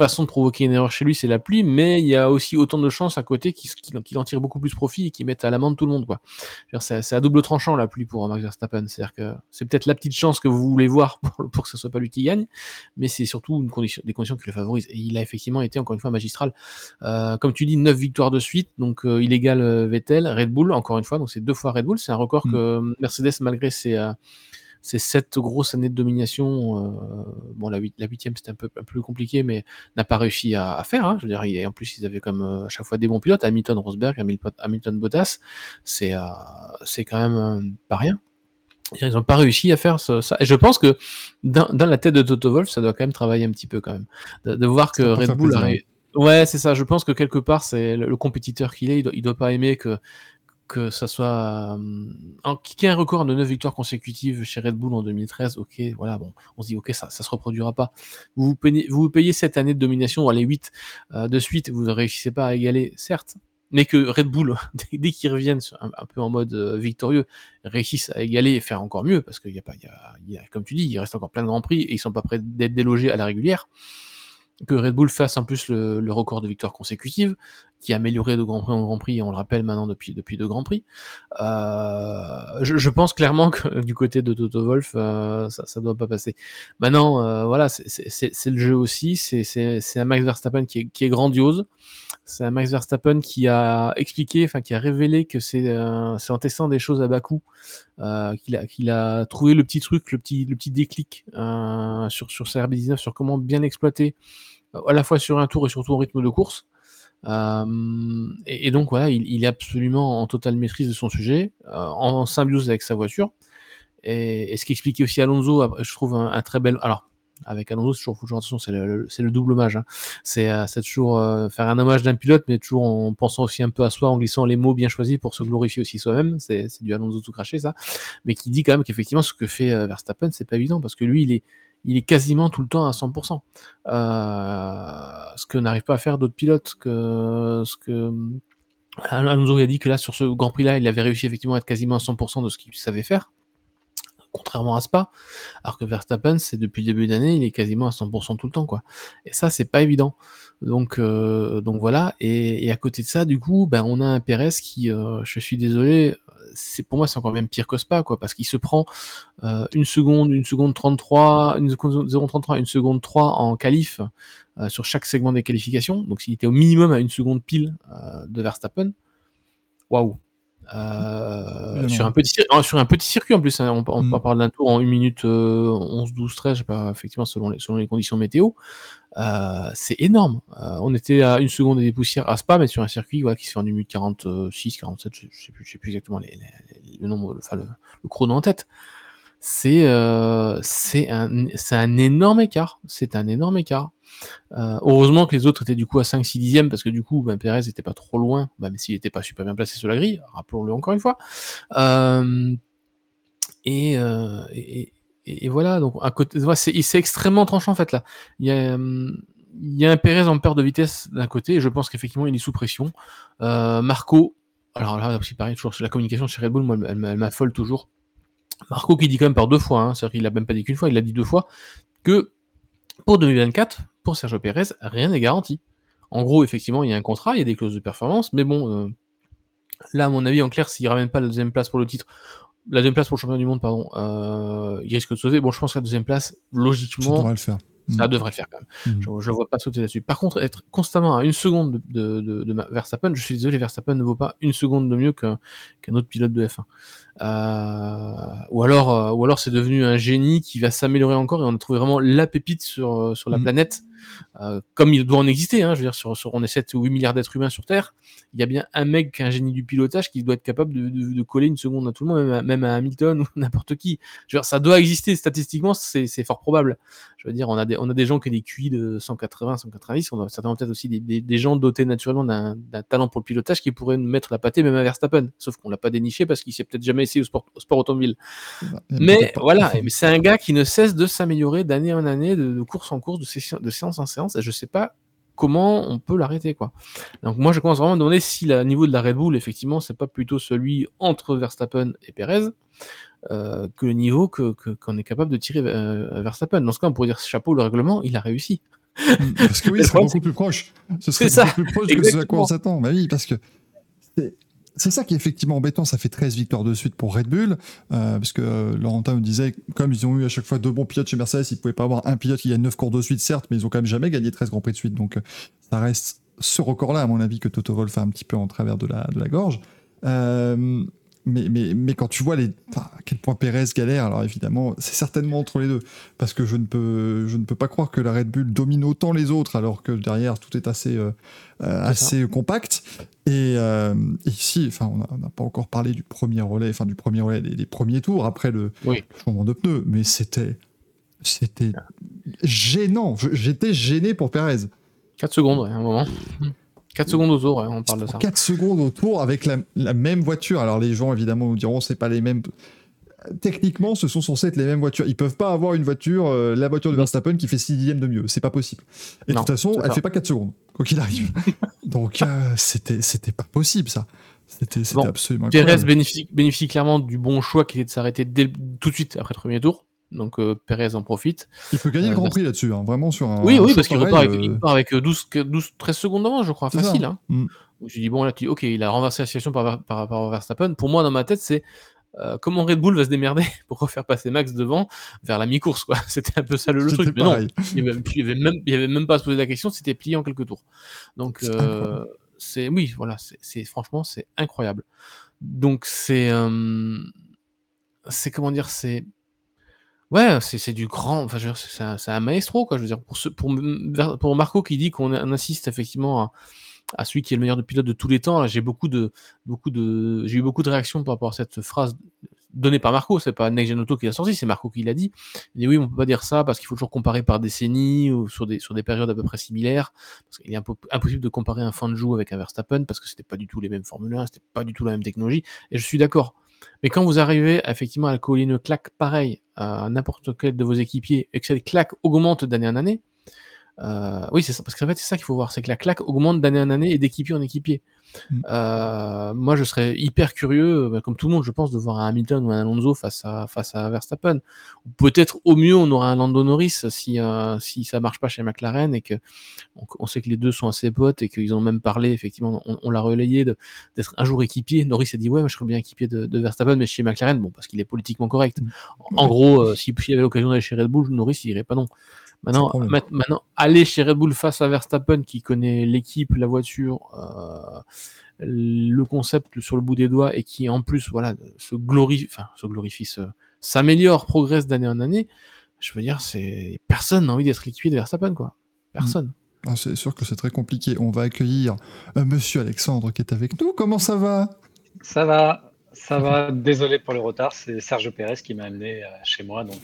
façon de provoquer une erreur chez lui, c'est la pluie, mais il y a aussi autant de chances à côté qu'il en tire beaucoup plus profit et qu'il mette à l'amende tout le monde. C'est à double tranchant la pluie pour Max Verstappen. C'est-à-dire que c'est peut-être la petite chance que vous voulez voir pour, que ce soit pas lui qui gagne, mais c'est surtout une condition, des conditions qui le favorisent. Et il a effectivement été encore une fois magistral. Euh, comme tu dis, 9 victoires de suite, donc euh, il égale euh, Vettel, Red Bull, encore une fois, donc c'est deux fois Red Bull. C'est un record mm. que Mercedes, malgré ses c'est cette grosse année de domination. Euh, bon, la, la huitième, c'était un peu, plus compliqué, mais n'a pas réussi à, faire. Hein. Je veux dire, en plus, ils avaient comme euh, à chaque fois des bons pilotes. Hamilton, Rosberg, Hamilton, Hamilton Bottas, c'est euh, c'est quand même pas rien. Ils n'ont pas réussi à faire ça. Et je pense que dans, la tête de Toto Wolff, ça doit quand même travailler un petit peu quand même. De, voir que Red Bull Ouais, c'est ça. Je pense que quelque part, c'est le, compétiteur qu'il est. Il doit, il doit pas aimer que que ça soit qui a un record de 9 victoires consécutives chez Red Bull en 2013, ok, voilà, bon, on se dit ok, ça, ça se reproduira pas. Vous vous payez, cette année de domination, les 8 euh, de suite, vous ne réussissez pas à égaler, certes, mais que Red Bull, dès qu'ils reviennent un, peu en mode euh, victorieux, réussissent à égaler et faire encore mieux, parce qu'il y a pas, comme tu dis, il reste encore plein de grands prix et ils sont pas prêts d'être délogés à la régulière que Red Bull fasse en plus le, record de victoires consécutives, qui a amélioré de Grand Prix en Grand Prix, on le rappelle maintenant depuis, depuis deux Grands Prix. Euh, je, pense clairement que du côté de Toto Wolf, euh, ça ne doit pas passer. Maintenant, euh, voilà, c'est le jeu aussi, c'est un Max Verstappen qui est, grandiose, c'est un Max Verstappen qui a expliqué, enfin qui a révélé que c'est en testant des choses à bas coût qu'il a, trouvé le petit truc, le petit, le déclic sur, sur sa RB19, sur comment bien exploiter à la fois sur un tour et surtout au rythme de course. Euh, et, donc voilà, il, est absolument en totale maîtrise de son sujet, euh, en, symbiose avec sa voiture. Et, ce qui expliquait aussi Alonso, je trouve un, très bel. Alors, avec Alonso, c'est toujours, attention, c'est le, le, double hommage. Hein. Euh, c'est toujours faire un hommage d'un pilote, mais toujours en pensant aussi un peu à soi, en glissant les mots bien choisis pour se glorifier aussi soi-même. C'est du Alonso tout craché, ça. Mais qui dit quand même qu'effectivement, ce que fait Verstappen, c'est pas évident, parce que lui, il est il est quasiment tout le temps à 100%. Euh, ce que n'arrive pas à faire d'autres pilotes. Que, ce que Alonso a dit que là, sur ce Grand Prix-là, il avait réussi effectivement à être quasiment à 100% de ce qu'il savait faire, contrairement à Spa. Alors que Verstappen, c'est depuis le début d'année, il est quasiment à 100% tout le temps, quoi. Et ça, c'est pas évident. Donc, euh, donc voilà. Et, à côté de ça, du coup, ben, on a un Perez qui, euh, je suis désolé, c'est pour moi c'est encore même pire que Spa quoi parce qu'il se prend euh, une seconde, une seconde 33, une seconde 0,33, une seconde 3 en qualif euh, sur chaque segment des qualifications. Donc s'il était au minimum à une seconde pile euh, de Verstappen, waouh. Sur, un petit, sur un petit circuit en plus, hein, on, on, mm. parle d'un tour en 1 minute 11, 12, 13, je sais pas, effectivement, selon les, selon les conditions météo. Euh, c'est énorme. Euh, on était à une seconde des poussières à Spa, mais sur un circuit qui se fait en 1 minute 46, 47, je, sais plus, sais plus exactement le nombre, enfin le, chrono en tête. C'est euh, c'est un, un énorme écart. C'est un énorme écart. heureusement que les autres étaient du coup à 5-6 dixièmes parce que du coup ben, Perez n'était pas trop loin, ben, mais s'il n'était pas super bien placé sur la grille, rappelons-le encore une fois. et, et, voilà, donc à côté, c'est extrêmement tranchant en fait là. Il y a, il y a un Pérez en perte de vitesse d'un côté, et je pense qu'effectivement il est sous pression. Euh, Marco, alors là c'est pareil, toujours la communication chez Red Bull, moi, elle, m'affole toujours. Marco qui dit quand même par deux fois, hein, c'est-à-dire qu'il a même pas dit qu'une fois, il a dit deux fois, que pour 2024, pour Sergio Pérez, rien n'est garanti. En gros, effectivement, il y a un contrat, il y a des clauses de performance, mais bon, euh, là, à mon avis, en clair, s'il ramène pas la deuxième place pour le titre, la deuxième place pour le championnat du monde, pardon, euh, il risque de sauter. Bon, je pense que la deuxième place, logiquement, ça devrait le faire. Ça mm. devrait le faire quand même. Mm. Je ne vois pas sauter là-dessus. Par contre, être constamment à une seconde de, de, de, Verstappen, je suis désolé, Verstappen ne vaut pas une seconde de mieux qu'un autre pilote de F1. Euh, ou alors, euh, ou alors c'est devenu un génie qui va s'améliorer encore et on a trouvé vraiment la pépite sur, sur la mm. planète euh, comme il doit en exister, hein, je veux dire, sur, sur on est 7 ou 8 milliards d'êtres humains sur Terre, il y a bien un mec, un génie du pilotage qui doit être capable de, de, de coller une seconde à tout le monde, même à, même à Hamilton ou n'importe qui. Je veux dire, ça doit exister statistiquement, c'est fort probable. Je veux dire, on a des, on a des gens qui ont des QI de 180, 190, on a certainement peut-être aussi des, des, des, gens dotés naturellement d'un talent pour le pilotage qui pourraient mettre la pâtée même à Verstappen, sauf qu'on l'a pas déniché parce qu'il s'est peut-être jamais essayé au sport, au sport automobile. Bah, mais voilà, mais c'est un gars qui ne cesse de s'améliorer d'année en année, de, de, course en course, de, sé de séance en séance, et je sais pas comment on peut l'arrêter quoi. Donc moi je commence vraiment à me demander si le niveau de la Red Bull effectivement c'est pas plutôt celui entre Verstappen et Perez euh, que le niveau que qu'on est capable de tirer euh, Verstappen. Dans ce cas on pourrait dire chapeau le règlement il a réussi. Parce que oui, c'est beaucoup plus proche. Ce serait ça, beaucoup plus proche que ce à quoi on s'attend. Bah oui, parce que c'est ça qui est effectivement embêtant. Ça fait 13 victoires de suite pour Red Bull, euh, parce que euh, Laurentin nous disait, comme ils ont eu à chaque fois deux bons pilotes chez Mercedes, ils ne pouvaient pas avoir un pilote qui gagne 9 cours de suite, certes, mais ils ont quand même jamais gagné 13 grands prix de suite. Donc euh, ça reste ce record-là, à mon avis, que Toto Wolff fait un petit peu en travers de la, de la gorge. Mais, mais, mais, quand tu vois les, à quel point Pérez galère, alors évidemment, c'est certainement entre les deux. Parce que je ne, peux, je ne peux pas croire que la Red Bull domine autant les autres, alors que derrière, tout est assez, euh, assez compact. Et euh, ici, enfin, on n'a pas encore parlé du premier relais, enfin, du premier relais, des, des premiers tours après le, oui. le changement de pneus, mais c'était, c'était gênant. J'étais gêné pour Pérez. 4 secondes, ouais, à un moment. 4 secondes au tour, ouais, on parle de ça. 4 secondes au tour avec la, la, même voiture. Alors les gens évidemment nous diront c'est pas les mêmes. Techniquement, ce sont censés être les mêmes voitures. Ils peuvent pas avoir une voiture, euh, la voiture de Verstappen qui fait 6 dixièmes de mieux. C'est pas possible. Et non, de toute façon, elle ça. fait pas 4 secondes, quoi qu'il arrive. Donc euh, c'était c'était pas possible ça. C'était bon, absolument Pérez bénéficie, bénéficie, clairement du bon choix qui est de s'arrêter tout de suite après le premier tour. Donc euh, Perez en profite. Il peut gagner euh, le Grand Prix là-dessus, hein, vraiment sur un. Oui, oui, parce qu'il repart avec, il part avec 12, 12, 13 secondes d'avance, je crois, facile. Hein. Mm. Je dis, bon, là, tu ok, il a renversé la situation par, rapport à Verstappen. Pour moi, dans ma tête, c'est euh, comment Red Bull va se démerder pour refaire passer Max devant vers la mi-course, quoi. C'était un peu ça le, le truc. Mais non, il n'y avait, avait, même, il avait même pas à se poser la question, c'était plié en quelques tours. Donc, c'est, oui, voilà, c'est franchement, c'est incroyable. Donc, c'est. c'est comment dire, c'est Ouais, c'est du grand. Enfin, c'est un, un, maestro, quoi. Je veux dire, pour, ce, pour, pour Marco qui dit qu'on insiste effectivement à, à, celui qui est le meilleur de pilote de tous les temps, j'ai beaucoup de, beaucoup de, j'ai eu beaucoup de réactions par rapport à cette phrase donnée par Marco. C'est pas Next qui l'a sorti, c'est Marco qui l'a dit. Il dit oui, on peut pas dire ça parce qu'il faut toujours comparer par décennie ou sur des, sur des périodes à peu près similaires. Parce qu'il est impossible de comparer un Fanjou avec un Verstappen parce que c'était pas du tout les mêmes Formule 1, c'était pas du tout la même technologie. Et je suis d'accord. Mais quand vous arrivez effectivement à coller une claque pareille à n'importe quel de vos équipiers et que cette claque augmente d'année en année, euh, oui, c'est ça, parce qu'en fait, c'est ça qu'il faut voir, c'est que la claque augmente d'année en année et d'équipier en équipier. Mmh. Euh, moi, je serais hyper curieux, bah, comme tout le monde, je pense, de voir un Hamilton ou un Alonso face à, face à Verstappen. Peut-être au mieux, on aura un Lando Norris si, euh, si ça marche pas chez McLaren et que on, on, sait que les deux sont assez potes et qu'ils ont même parlé, effectivement, on, on l'a relayé d'être un jour équipier. Norris a dit ouais, moi, je serais bien équipier de, de, Verstappen, mais chez McLaren, bon, parce qu'il est politiquement correct. Mmh. En gros, euh, s'il y avait l'occasion d'aller chez Red Bull, Norris, il irait pas non. Maintenant, maintenant, aller chez Red Bull face à Verstappen qui connaît l'équipe, la voiture, euh, le concept sur le bout des doigts et qui en plus voilà se glorifie, enfin se glorifie, s'améliore, progresse d'année en année. Je veux dire, c'est personne n'a envie d'être équipé de Verstappen quoi. Personne. Mmh. Ah, c'est sûr que c'est très compliqué. On va accueillir euh, Monsieur Alexandre qui est avec nous. Comment ça va? Ça va, ça va. Désolé pour le retard. C'est Sergio Pérez qui m'a amené euh, chez moi, donc.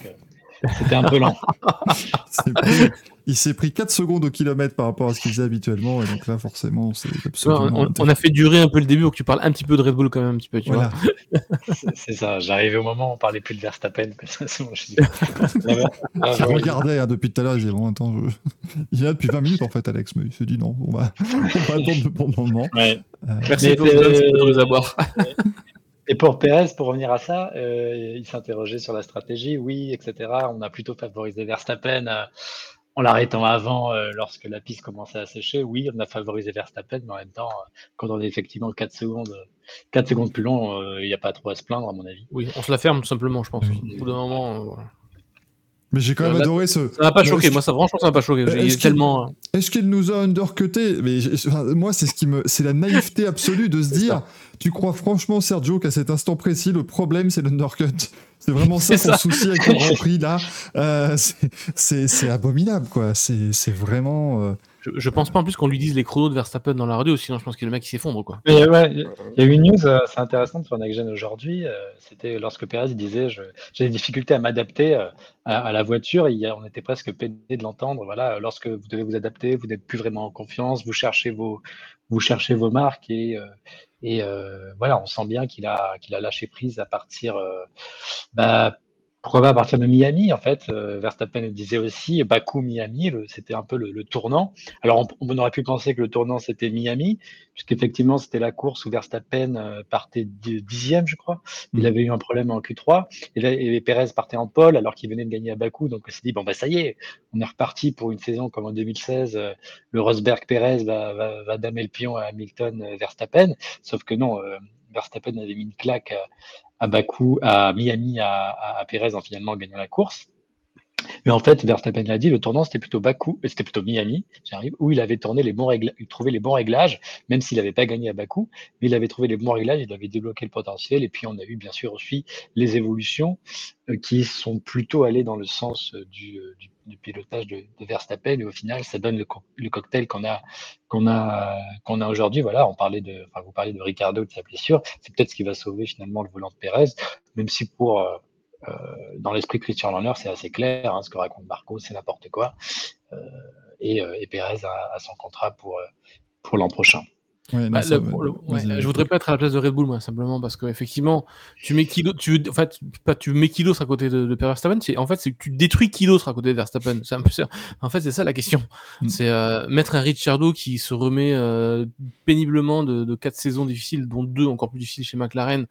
Euh... C'était un peu lent. pris, il s'est pris 4 secondes au kilomètre par rapport à ce qu'il faisait habituellement. Et donc là, forcément, c'est absolument. on, on, a fait durer un peu le début pour que tu parles un petit peu de Red Bull quand même, un petit peu. Tu voilà. c'est ça. J'arrivais au moment où on parlait plus de Verstappen. je dis... il regardait hein, depuis tout à l'heure. Il disait Bon, attends, je... il est là depuis 20 minutes en fait, Alex. Mais il se dit Non, on va, on va attendre pour le moment. Ouais. Euh... Merci pour, pour nous avoir. Et pour Pérez, pour revenir à ça, euh, il s'interrogeait sur la stratégie, oui, etc. On a plutôt favorisé Verstappen euh, en l'arrêtant avant euh, lorsque la piste commençait à sécher. Oui, on a favorisé Verstappen, mais en même temps, quand on est effectivement 4 secondes, 4 secondes plus long, il n'y a pas trop à se plaindre, à mon avis. Oui, on se la ferme tout simplement, je pense. Au bout d'un moment, voilà. Mais j'ai quand même Là, adoré ce. Ça m'a pas Mais choqué, est-ce moi ça franchement ça m'a pas choqué. Est-ce Il est qu'il- tellement. Est-ce qu'il nous a undercuté? Mais enfin, moi, c'est ce qui me, c'est la naïveté absolue de se dire, tu crois franchement, Sergio, qu'à cet instant précis, le problème, c'est l'undercut? C'est vraiment ça ton souci avec le Grand Prix là. Euh, c'est- abominable, quoi. C'est c'est vraiment. euh, Je, je pense pas en plus qu'on lui dise les chronos de Verstappen dans la radio, sinon je pense que le mec il s'effondre quoi. Mais ouais, il y a eu une news euh, c'est intéressante sur Next aujourd'hui. euh, C'était lorsque Perez disait j'ai des difficultés à m'adapter euh, à, la voiture. Il on était presque peiné de l'entendre. Voilà, lorsque vous devez vous adapter, vous n'êtes plus vraiment en confiance, vous cherchez vos, marques et, euh, voilà, on sent bien qu'il a, a lâché prise à partir, bah, pourquoi pas à partir de Miami en fait. Euh, Verstappen le disait aussi, Bakou Miami, c'était un peu le, le tournant. Alors on, on aurait pu penser que le tournant c'était Miami, puisqu'effectivement c'était la course où Verstappen euh, partait di- dixième, je crois. Il Mhm. avait eu un problème en Q3 et, là, et Perez partait en pole alors qu'il venait de gagner à Bakou. Donc on s'est dit bon bah ça y est, on est reparti pour une saison comme en 2016. euh, le Rosberg Perez va, va, va damer le pion à Hamilton euh, Verstappen. Sauf que non, euh, Verstappen avait mis une claque à, à Bakou, à Miami, à, à, à Perez en finalement gagnant la course. Mais en fait, Verstappen l'a dit, le tournant c'était plutôt Bakou, euh, c'était plutôt Miami, j'arrive, où il avait tourné les bons régla- trouvé les bons réglages, même s'il n'avait pas gagné à Bakou, mais il avait trouvé les bons réglages, il avait débloqué le potentiel, et puis on a eu bien sûr aussi les évolutions euh, qui sont plutôt allées dans le sens euh, du, euh, du, du pilotage de, Verstappen, et au final, ça donne le, le cocktail qu'on a qu'on a qu'on a aujourd'hui. Voilà, on parlait de, enfin, vous parlez de Ricardo de sa blessure, c'est peut-être ce qui va sauver finalement le volant de Perez, même si pour euh, dans l'esprit de Christian Horner, c'est assez clair. hein, ce que raconte Marco, c'est n'importe quoi. Euh, et, euh, et Perez a, a son contrat pour, euh, pour l'an prochain. ouais, non, Bah, le- le- ouais, je voudrais pas être à la place de Red Bull, moi, simplement parce que effectivement, tu mets d'autre- tu, en fait, pas tu mets d'autre à côté de, de Perez Verstappen, en fait c'est que tu détruis d'autre à côté de Verstappen. C'est un peu ça. En fait, c'est ça la question. Mm. C'est euh, mettre un Ricciardo qui se remet euh, péniblement de, de quatre saisons difficiles, dont deux encore plus difficiles chez McLaren,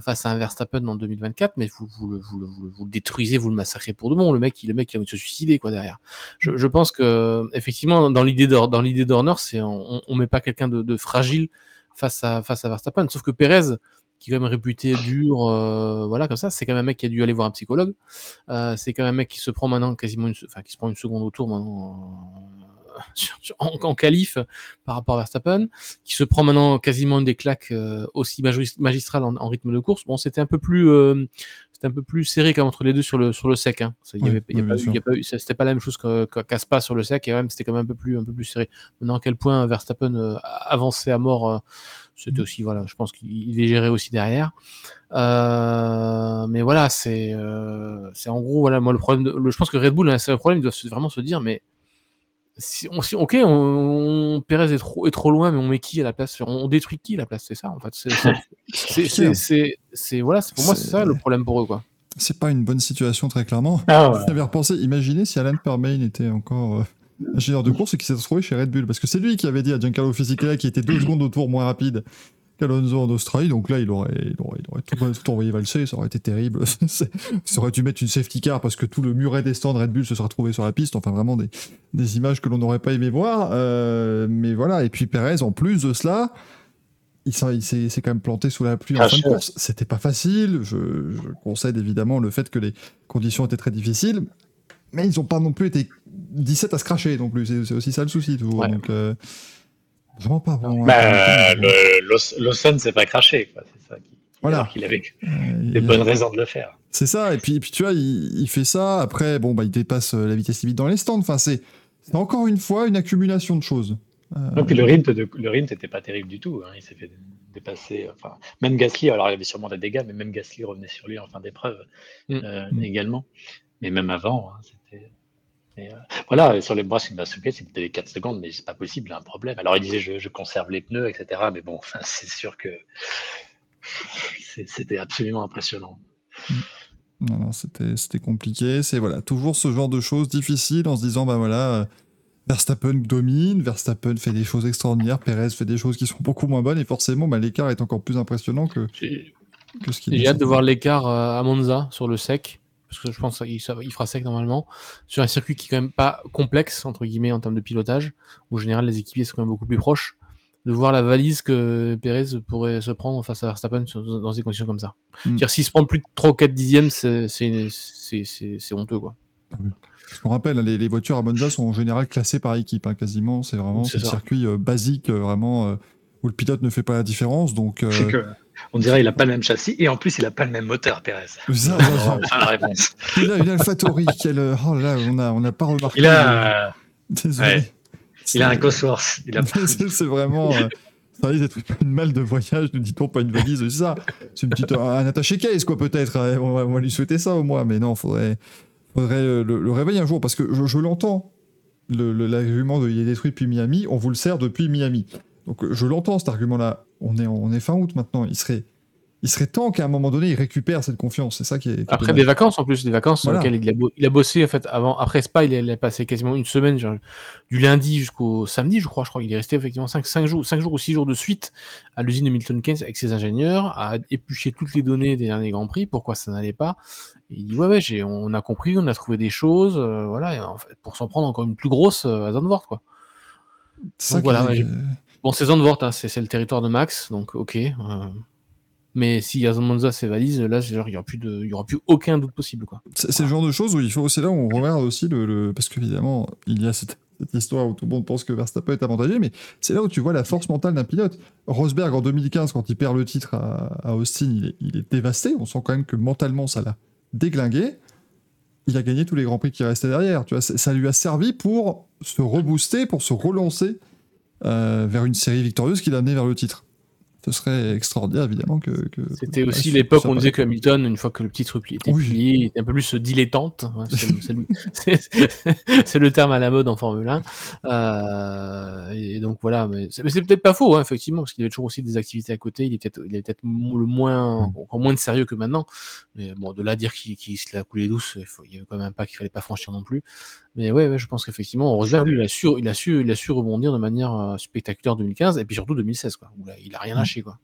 face à un Verstappen en 2024, mais vous, vous, vous, vous, le- détruisez, vous le massacrez pour de bon. Le mec, le mec, il a envie de se suicider quoi derrière. Je, pense que effectivement, dans l'idée d'Horner, c'est on, on met pas quelqu'un de, fragile face à face à Verstappen. Sauf que Perez, qui est quand même réputé dur, euh, voilà comme ça, c'est quand même un mec qui a dû aller voir un psychologue. Euh, c'est quand même un mec qui se prend maintenant quasiment une, enfin qui se prend une seconde au tour maintenant. En, en qualif par rapport à Verstappen, qui se prend maintenant quasiment des claques euh, aussi magis- magistrales en, en rythme de course. Bon, c'était un peu plus, euh, c'était un peu plus serré quand entre les deux sur le sur le sec. Hein. Ça, Il y Oui, avait, il y a oui, pas bien eu- il y a pas eu- ça, c'était pas la même chose que- que- qu'à Spa sur le sec. Et même c'était quand même un peu plus un peu plus serré. Maintenant, à quel point Verstappen euh, avançait à mort, euh, c'était Mm. aussi voilà. Je pense qu'il il est géré aussi derrière. Euh, mais voilà, c'est c'est en gros voilà moi le problème. de- le- je pense que Red Bull a un seul problème, ils doivent vraiment se dire mais si on, si- ok, on, on- Perez est trop, est trop loin, mais on met qui à la place? On, détruit qui à la place C'est ça, en fait? C'est, voilà, c'est- pour moi, c'est ça le problème pour eux, quoi. C'est pas une bonne situation, très clairement. Ah J'avais repensé, imaginez si Alan Permain était encore euh, ingénieur de course et qu'il s'est retrouvé chez Red Bull. Parce que c'est lui qui avait dit à Giancarlo Fisichella qui était deux secondes au tour moins rapide qu'Alonso en Australie. Donc là, il aurait, il aurait, il aurait tout, tout envoyé valser, ça aurait été terrible. Ça aurait dû mettre une safety car parce que tout le muret des stands Red Bull se serait retrouvé sur la piste. Enfin, vraiment des, des images que l'on n'aurait pas aimé voir. Euh, mais voilà, et puis Perez, en plus de cela. Il s'est quand même planté sous la pluie en fin de course. C'était pas facile. Je, je concède évidemment le fait que les conditions étaient très difficiles mais ils ont pas non plus été 17 à se cracher non plus. C'est c'est aussi ça le souci, toujours. Ouais. Donc, euh, vraiment pas bon. Bah, le- Laws- Lawson s'est pas craché. quoi, C'est ça. qui- Voilà. Alors qu'il avait Euh, des il- bonnes raisons de le faire. C'est ça. Et puis, et puis tu vois, il, il fait ça. Après, bon, bah, il dépasse euh, la vitesse limite dans les stands. Enfin, c'est encore une fois une accumulation de choses. Euh, Donc le Rint, de, le Rint n'était pas terrible du tout. hein, Il s'est fait dépasser. Enfin, même Gasly, alors il avait sûrement des dégâts, mais même Gasly revenait sur lui en fin d'épreuve Mm. euh, Mm. également. Mais même avant, hein, euh, voilà, et sur les brosses, il m'a souqué, c'était les 4 secondes, mais c'est pas possible, il y a un problème. Alors il disait je, je conserve les pneus, etc. Mais bon, enfin, c'est sûr que c'était absolument impressionnant. Non, non, c'était compliqué. C'est voilà, toujours ce genre de choses difficiles en se disant, bah voilà, euh, Verstappen domine, Verstappen fait des choses extraordinaires, Perez fait des choses qui sont beaucoup moins bonnes, et forcément, bah, l'écart est encore plus impressionnant que, J'ai, que ce qu'il j'ai hâte de voir l'écart euh, à Monza sur le sec, parce que je pense qu'il il fera sec normalement, sur un circuit qui est quand même pas complexe, entre guillemets, en termes de pilotage, où en général les équipiers sont quand même beaucoup plus proches, de voir la valise que Perez pourrait se prendre face à Verstappen dans des conditions comme ça. Mm. Dire s'il se prend plus de 3 ou 4 dixièmes, c'est, honteux, quoi. Je me rappelle, les, les, voitures à Monza sont en général classées par équipe, hein, quasiment. C'est vraiment un circuit euh, basique, euh, vraiment, euh, où le pilote ne fait pas la différence. Donc, que, on dirait qu'il n'a pas le même châssis et en plus, il n'a pas le même moteur, Pérez. Ça, la réponse. Il a une AlphaTauri. Quelle... Oh là, on n'a on a pas remarqué. Il a. Désolé. Il a un Cosworth. c'est vraiment. Ça risque d'être une malle de voyage, ne dit-on pas une valise, c'est ça. C'est une petite, un attaché case, quoi, peut-être. On va, on va, lui souhaiter ça au moins, mais non, faudrait, faudrait le, réveiller un jour, parce que je, l'entends, l'argument de il est détruit depuis Miami, on vous le sert depuis Miami. Donc je l'entends cet argument-là. On est, on est fin août maintenant. Il serait, il serait temps qu'à un moment donné, il récupère cette confiance. C'est ça qui est. Après des vacances en plus, des vacances sur lesquelles il a, il a, bossé en fait avant. Après Spa, il a, passé quasiment une semaine, genre, du lundi jusqu'au samedi, je crois. Je crois qu'il est resté effectivement 5, 5, jours, 5 jours ou 6 jours de suite à l'usine de Milton Keynes avec ses ingénieurs, à éplucher toutes les données des derniers grands prix, pourquoi ça n'allait pas? Et il dit ouais ouais, on a compris, on a trouvé des choses, euh, voilà, en fait, pour s'en prendre encore une plus grosse euh, à Zandvoort quoi. Ça voilà. Bon, c'est Zandvoort, hein, c'est le territoire de Max, donc ok. Euh, mais si Monza ses valises, là, il n'y aura, plus y aura plus aucun doute possible. C'est le genre de choses où il faut. C'est là on regarde aussi le. Parce qu'évidemment, il y a cette, histoire où tout le monde pense que Verstappen est avantagé, mais c'est là où tu vois la force mentale d'un pilote. Rosberg, en 2015, quand il perd le titre à, Austin, il est, dévasté. On sent quand même que mentalement, ça l'a déglingué. Il a gagné tous les grands prix qui restaient derrière. Ça lui a servi pour se rebooster, pour se relancer euh, vers une série victorieuse qui l'a amené vers le titre ce serait extraordinaire, évidemment. que, C'était aussi l'époque où on disait que Hamilton, une fois que le petit repli était plié, était un peu plus dilettante. Hein, c'est le, terme à la mode en Formule 1. Euh, et donc voilà, mais c'est peut-être pas faux, hein, effectivement, parce qu'il y avait toujours aussi des activités à côté. Il est peut-être peut, être le moins, mm. encore moins de sérieux que maintenant. Mais bon, de là à dire qu'il se l'a coulé douce, il y avait quand même un pas qu'il fallait pas franchir non plus. Mais ouais, je pense qu'effectivement, Rosberg, lui, il a, su, il, a su, il a su rebondir de manière euh, spectaculaire en 2015 et puis surtout 2016, quoi. Où il a rien lâché, quoi.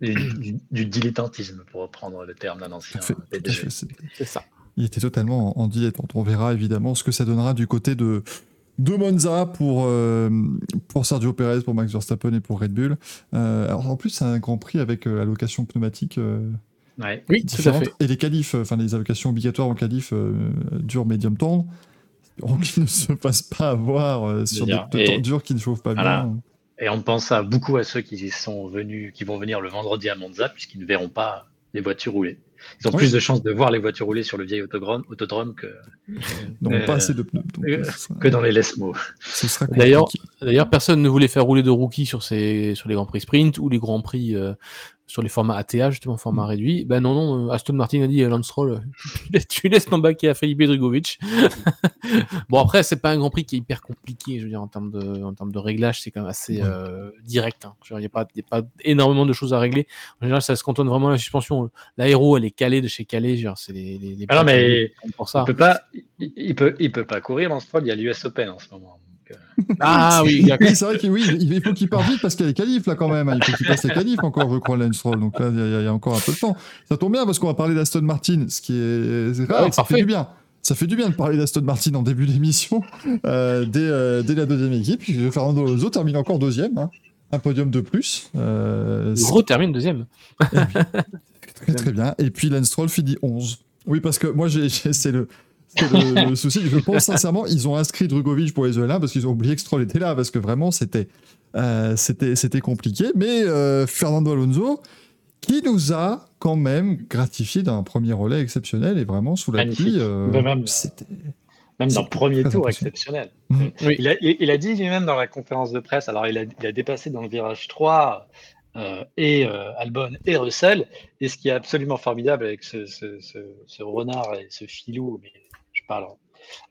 Du, dilettantisme, pour reprendre le terme d'un ancien C'est ça. Il était totalement en, dilettante. On verra évidemment ce que ça donnera du côté de, de Monza pour, euh, pour Sergio Perez, pour Max Verstappen et pour Red Bull. Euh, alors en plus, c'est un grand prix avec allocation pneumatique. oui, tout à fait. Et les qualifs, enfin les allocations obligatoires en qualif dur, médium, tendre qu'il ne se fasse pas avoir euh, sur des temps durs qui ne chauffent pas bien. Et on pense à beaucoup à ceux qui sont venus, qui vont venir le vendredi à Monza, puisqu'ils ne verront pas les voitures rouler. Ils ont plus de chances de voir les voitures rouler sur le vieil autodrome, autodrome que, pas assez de pneus, euh, que dans les Lesmo. D'ailleurs, d'ailleurs, personne ne voulait faire rouler de rookie sur, ces, sur les grands prix sprint ou les grands prix euh, sur les formats ATA, justement, format mm. réduit. Ben non, non, euh, Aston Martin a dit, euh, Lance Roll, tu laisses ton bac à Felipe Drugovic. bon, après, c'est pas un Grand Prix qui est hyper compliqué, je veux dire, en termes de, en termes de réglage, c'est quand même assez euh, direct. Hein. Il n'y a, pas, a pas énormément de choses à régler. En général, ça se cantonne vraiment à la suspension. L'aéro, elle est calée de chez calé, genre, c'est les, les, ah mais pour ça. Il peut pas, il, peut, il peut pas courir, Lance Roll, il y a l'US Open en ce moment. Ah oui, c'est vrai qu'il oui, il faut qu'il parte vite parce qu'il y a les qualifs là quand même. Hein. Il faut qu'il passe les qualifs encore, je crois, Lance. Donc là, il y, a encore un peu de temps. Ça tombe bien parce qu'on va parler d'Aston Martin, ce qui est, rare, ça fait du bien. Ça fait du bien de parler d'Aston Martin en début d'émission, euh, dès, euh, dès, la deuxième équipe. Fernando Alonso termine encore deuxième, hein. un podium de plus. Euh, Gros termine deuxième. très, très bien. Et puis Lance Stroll finit 11. Oui, parce que moi, c'est le, le, souci. Je pense sincèrement, ils ont inscrit Drugovic pour les EL1 parce qu'ils ont oublié que Stroll était là, parce que vraiment, c'était euh, c'était compliqué. Mais euh, Fernando Alonso, qui nous a quand même gratifié d'un premier relais exceptionnel et vraiment sous la pluie. Euh, même, même dans le premier tour exceptionnel. Mm. Il, a, il, a, dit lui-même dans la conférence de presse, alors il a, il a dépassé dans le virage 3 euh, et euh, Albon et Russell. Et ce qui est absolument formidable avec ce, ce, ce, ce renard et ce filou, mais parle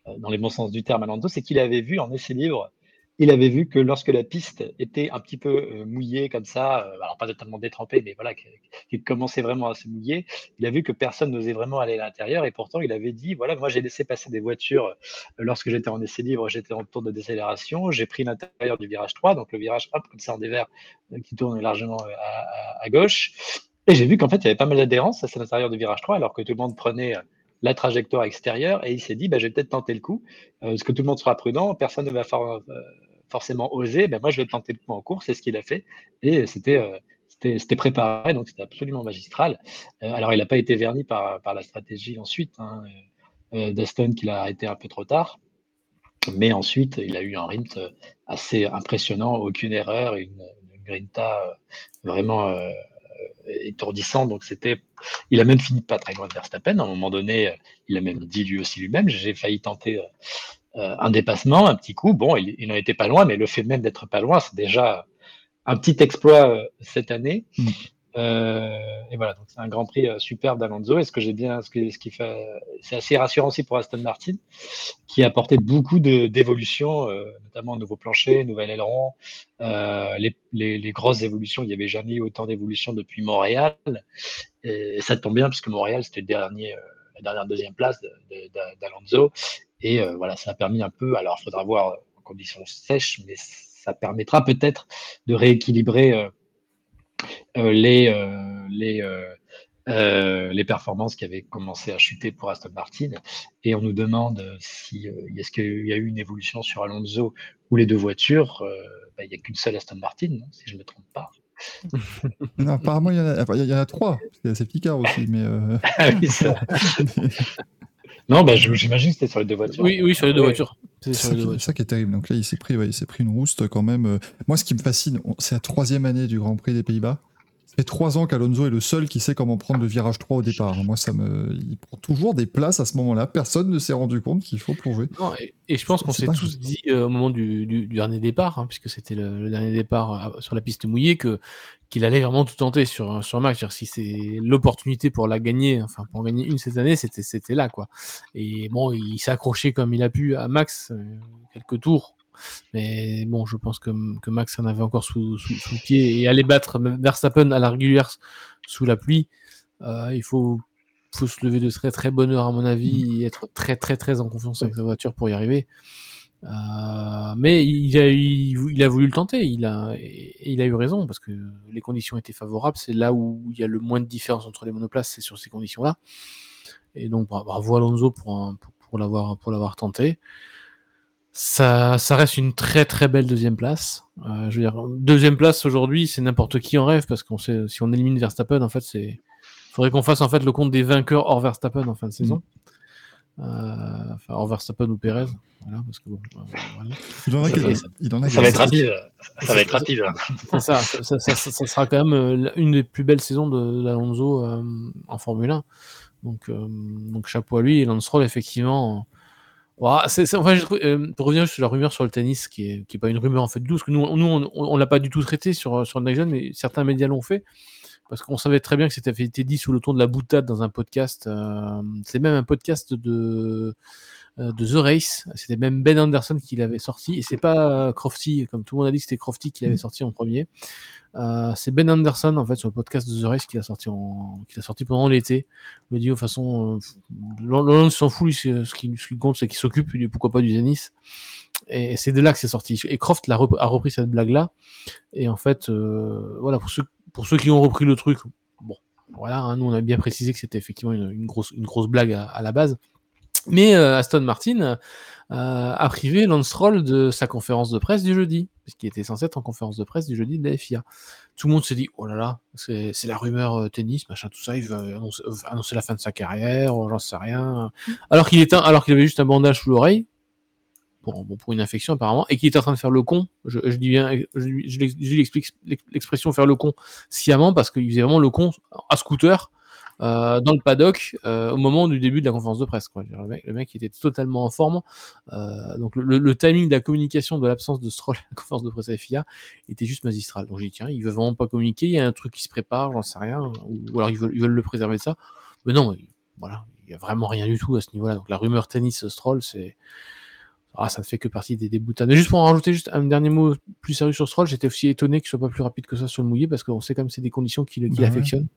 euh, dans les bons sens du terme à c'est qu'il avait vu en essai libre, il avait vu que lorsque la piste était un petit peu euh, mouillée comme ça, euh, alors pas totalement détrempée, mais voilà, qu'il commençait vraiment à se mouiller, il a vu que personne n'osait vraiment aller à l'intérieur et pourtant il avait dit, voilà, moi j'ai laissé passer des voitures lorsque j'étais en essai libre, j'étais en tour de décélération, j'ai pris l'intérieur du virage 3, donc le virage hop, comme ça en dévers, qui tourne largement à, à gauche, et j'ai vu qu'en fait il y avait pas mal d'adhérence à l'intérieur du virage 3 alors que tout le monde prenait la trajectoire extérieure et il s'est dit bah, je vais peut-être tenter le coup. Euh, parce que tout le monde sera prudent, personne ne va euh, forcément oser. Ben, moi, je vais tenter le coup en cours. C'est ce qu'il a fait. Et c'était. Euh, c'était préparé, donc c'était absolument magistral. alors, il n'a pas été verni par, par la stratégie ensuite. Hein. d'Aston qu'il a arrêté un peu trop tard. Mais ensuite, il a eu un rythme assez impressionnant, aucune erreur, une, une grinta vraiment étourdissant. Donc c'était, il a même fini pas très loin de Verstappen. À un moment donné, il a même dit lui aussi lui-même, j'ai failli tenter euh, un dépassement, un petit coup. Bon, il, n'en était pas loin, mais le fait même d'être pas loin, c'est déjà un petit exploit euh, cette année. Mm. Euh, et voilà, donc c'est un Grand Prix super d'Alonso. Et ce que j'ai bien, ce, qui fait, c'est assez rassurant aussi pour Aston Martin, qui a apporté beaucoup d'évolutions, notamment nouveau plancher, nouvel aileron, les, les, grosses évolutions. Il n'y avait jamais eu autant d'évolutions depuis Montréal. Et, ça tombe bien puisque Montréal c'était dernier, la dernière deuxième place d'Alonso. Et euh, voilà, ça a permis un peu, alors il faudra voir en conditions sèches, mais ça permettra peut-être de rééquilibrer euh, euh, les, les, les performances qui avaient commencé à chuter pour Aston Martin. Et on nous demande si est-ce qu'il y a eu une évolution sur Alonso ou les deux voitures. Bah, il n'y a qu'une seule Aston Martin, si je ne me trompe pas. apparemment, il y, en a, il y en a trois. C'est safety car aussi, mais. ah oui, ça. Non, bah, j'imagine que c'était sur les deux voitures. Oui, oui sur les deux voitures. C'est ça, qui est terrible. Donc là, il s'est pris, ouais, il pris une rouste quand même. Euh. Moi, ce qui me fascine, c'est la troisième année du Grand Prix des Pays-Bas. Ça fait trois ans qu'Alonso est le seul qui sait comment prendre le virage 3 au départ. Moi, ça me, il prend toujours des places à ce moment-là. Personne ne s'est rendu compte qu'il faut plonger. et, je pense qu'on s'est tous dit euh, au moment du, dernier départ, hein, puisque c'était le, dernier départ euh, sur la piste mouillée, que qu'il allait vraiment tout tenter sur sur Max. Si c'est l'opportunité pour la gagner, enfin pour en gagner une cette année, c'était c'était là quoi. Et bon, il s'est accroché comme il a pu à Max euh, quelques tours mais bon, je pense que, que Max en avait encore sous, sous, le pied et aller battre Verstappen à la régulière sous la pluie, euh, il faut, faut se lever de très très bonne heure à mon avis et être très très très en confiance avec sa voiture pour y arriver. Euh, mais il a, il, a, voulu le tenter, il a, il a eu raison parce que les conditions étaient favorables. C'est là où il y a le moins de différence entre les monoplaces, c'est sur ces conditions-là. Et donc bravo Alonso pour, pour, pour l'avoir tenté. Ça, ça reste une très très belle deuxième place. Euh, je veux dire, deuxième place aujourd'hui, c'est n'importe qui en rêve parce qu'on sait si on élimine Verstappen, en fait, c'est faudrait qu'on fasse en fait le compte des vainqueurs hors Verstappen en fin de saison. Mm. Euh, enfin, hors Verstappen ou Perez. Voilà, parce que bon, ça, va être rapide. Ça va être rapide. Ça, ça, ça, sera quand même euh, une des plus belles saisons de d'Alonso euh, en Formule 1. Donc, euh, donc chapeau à lui. Et Lance Roll, effectivement, euh, pour revenir sur la rumeur sur le tennis, qui est, qui est pas une rumeur en fait douce, que nous, nous on, on, l'a pas du tout traité sur, le mais certains médias l'ont fait, parce qu'on savait très bien que c'était dit sous le ton de la boutade dans un podcast. Euh, c'est même un podcast de, euh, de The Race. C'était même Ben Anderson qui l'avait sorti, et c'est pas Crofty, comme tout le monde a dit que c'était Crofty qui l'avait mmh. sorti en premier. Euh, c'est Ben Anderson en fait sur le podcast de The Race qui a sorti en... qui a sorti pendant l'été. Il dit de toute façon, euh, s'en fout, ce qui, compte c'est qu'il s'occupe, pourquoi pas du Zenith. Et c'est de là que c'est sorti. Et Croft a, repris cette blague là. Et en fait, euh, voilà pour ceux pour ceux qui ont repris le truc, bon, voilà, hein, nous on a bien précisé que c'était effectivement une, grosse une grosse blague à, la base. Mais euh, Aston Martin a privé Lance Roll de sa conférence de presse du jeudi qui était censé être en conférence de presse du jeudi de la FIA. Tout le monde s'est dit, oh là là, c'est la rumeur euh, tennis, machin, tout ça, il veut annoncer, la fin de sa carrière, j'en sais rien. Alors qu'il était, alors qu'il avait juste un bandage sous l'oreille, pour, pour une infection apparemment, et qu'il était en train de faire le con. Je, dis bien, je, je, lui explique l'expression faire le con sciemment parce qu'il faisait vraiment le con à scooter euh, dans le paddock euh, au moment du début de la conférence de presse. Quoi. Le, mec, le mec était totalement en forme. Euh, donc le, le, timing de la communication de l'absence de Stroll à la conférence de presse FIA était juste magistral. Donc j'ai dit tiens, il veut vraiment pas communiquer, il y a un truc qui se prépare, j'en sais rien, ou, alors ils veulent, ils veulent, le préserver de ça. Mais non, voilà, il y a vraiment rien du tout à ce niveau-là. Donc la rumeur tennis Stroll, c'est ah, ça ne fait que partie des, des boutades. Mais juste pour en rajouter juste un dernier mot plus sérieux sur Stroll, j'étais aussi étonné qu'il soit pas plus rapide que ça sur le mouillé parce qu'on sait comme c'est des conditions qu'il qui bah affectionne.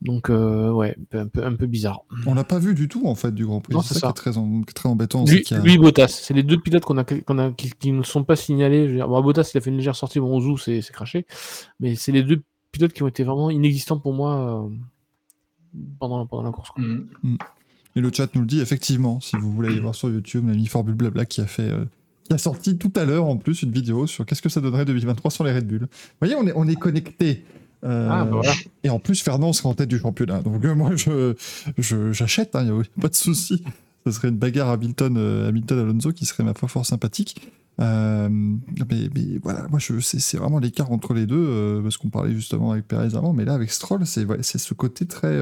Donc, euh, ouais, un peu, un peu bizarre. On l'a pas vu du tout, en fait, du Grand Prix. C'est ça, Qui est très, très embêtant. Lui, lui Bottas, c'est les deux pilotes qu'on a, qu'on a, qui, ne sont pas signalés. Je bon, Bottas, il a fait une légère sortie, bon, Zou, c'est craché. Mais c'est les deux pilotes qui ont été vraiment inexistants pour moi euh, pendant, pendant la course. Mm. Mm. Et le chat nous le dit, effectivement, si vous voulez aller voir sur YouTube, on a mis Formule Blabla qui a fait. Euh, qui a sorti tout à l'heure en plus une vidéo sur qu'est-ce que ça donnerait 2023 sur les Red Bull. Vous voyez, on est, on est connecté. Euh, ah, bah et en plus, Fernand sera en tête du championnat. Donc, euh, moi, je, j'achète, hein, a pas de souci. ce serait une bagarre Hamilton, euh, Hamilton Alonso qui serait ma foi fort sympathique. Euh, mais, mais, voilà, moi je c'est vraiment l'écart entre les deux parce qu'on parlait justement avec Perez avant, mais là avec Stroll, c'est c'est ce côté très.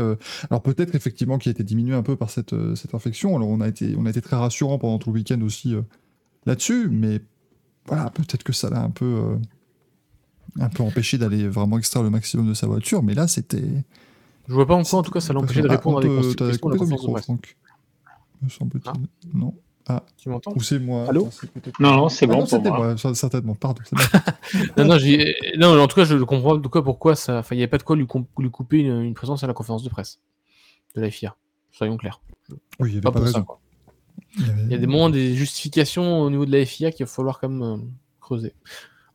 alors peut-être effectivement qui a été diminué un peu par cette cette infection. Alors on a été on a été très rassurant pendant tout le week-end aussi là-dessus, mais voilà peut-être que ça l'a un peu un peu empêché d'aller vraiment extraire le maximum de sa voiture, mais là c'était. Je vois pas en quoi, en tout cas, ça l'a empêché de répondre à des Ah, T'as questions de coupé de micro. Franck. Me semble-t-il. Ah. Non. Tu m'entends? Ou c'est moi Allô? Attends, Non, non, c'est Ah bon non, pour c'était moi. certainement. Pardon. Non, non, en tout cas, je comprends en tout cas pourquoi ça. Enfin, il n'y avait pas de quoi lui, lui couper une, une présence à la conférence de presse de la FIA. Soyons clairs. Oui, il n'y avait Pas pas, de pour ça. raison. quoi. Il y avait- Il y a des moments, des justifications au niveau de la FIA qu'il va falloir quand même euh, creuser.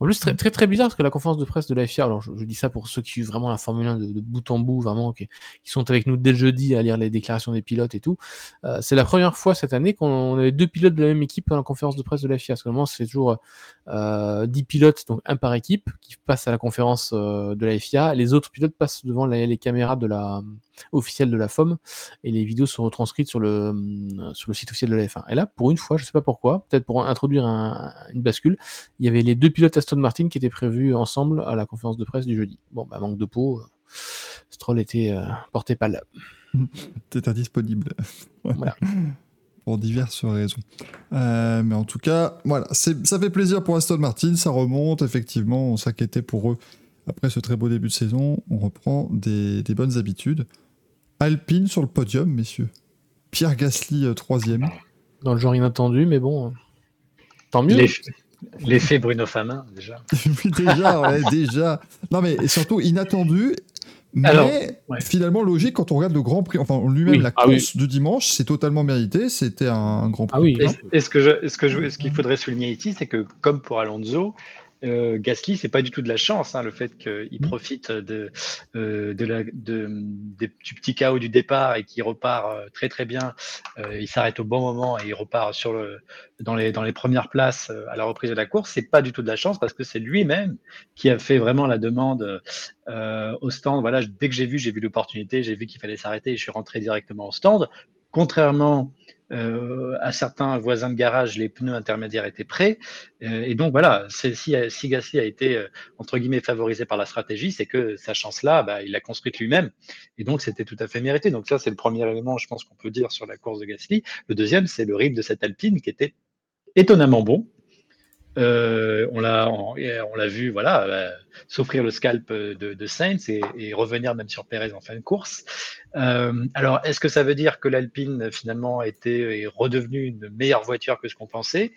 En plus, très, très très bizarre parce que la conférence de presse de la FIA, alors je, dis ça pour ceux qui suivent vraiment la Formule 1 de, bout en bout, vraiment, qui, sont avec nous dès le jeudi à lire les déclarations des pilotes et tout. euh, c'est la première fois cette année qu'on avait deux pilotes de la même équipe à la conférence de presse de la FIA. Parce que normalement, c'est toujours euh, 10 pilotes, donc un par équipe, qui passent à la conférence euh, de la FIA. Les autres pilotes passent devant les caméras de la officielle de la FOM et les vidéos sont retranscrites sur le, hum, sur le site officiel de la F1. Et là, pour une fois, je sais pas pourquoi, peut-être pour introduire un- une bascule, il y avait les deux pilotes Aston Martin qui étaient prévus ensemble à la conférence de presse du jeudi. Bon, bah, manque de peau, euh, Stroll était euh, porté pâle. T'es indisponible. Voilà. pour diverses raisons. Euh, mais en tout cas, voilà, ça fait plaisir pour Aston Martin, ça remonte, effectivement, on s'inquiétait pour eux. Après ce très beau début de saison, on reprend des, des bonnes habitudes. Alpine sur le podium, messieurs. Pierre Gasly, euh, troisième. Dans le genre inattendu, mais bon, tant mieux. L'eff- L'effet Bruno Famin, déjà. Oui, déjà, ouais, déjà. Non, mais surtout inattendu. Mais Alors, ouais. finalement logique quand on regarde le Grand Prix, enfin lui-même Oui, la ah course du dimanche, c'est totalement mérité. C'était un Grand Prix. Ah oui, Et, et ce que je, ce que je, ce qu'il faudrait souligner ici, c'est que comme pour Alonso, euh, Gasly, c'est pas du tout de la chance, hein, le fait qu'il Mm. profite de, euh, de la, de, des, du petit chaos du départ et qu'il repart euh, très très bien. Euh, il s'arrête au bon moment et il repart sur le, dans, les, dans les premières places à la reprise de la course. C'est pas du tout de la chance parce que c'est lui-même qui a fait vraiment la demande au stand. Voilà, dès que j'ai vu, j'ai vu l'opportunité, j'ai vu qu'il fallait s'arrêter et je suis rentré directement au stand. Contrairement euh, à certains voisins de garage, les pneus intermédiaires étaient prêts. Euh, et donc voilà, si, si Gasly a été euh, entre guillemets favorisé par la stratégie, c'est que sa chance-là, bah, il l'a construite lui-même. Et donc c'était tout à fait mérité. Donc ça, c'est le premier élément, je pense qu'on peut dire sur la course de Gasly. Le deuxième, c'est le rythme de cette Alpine qui était étonnamment bon. Euh, on l'a on, l'a vu voilà euh, s'offrir le scalp de, de Sainz et, revenir même sur Perez en fin de course. Euh, alors est-ce que ça veut dire que l'Alpine finalement était est redevenue une meilleure voiture que ce qu'on pensait?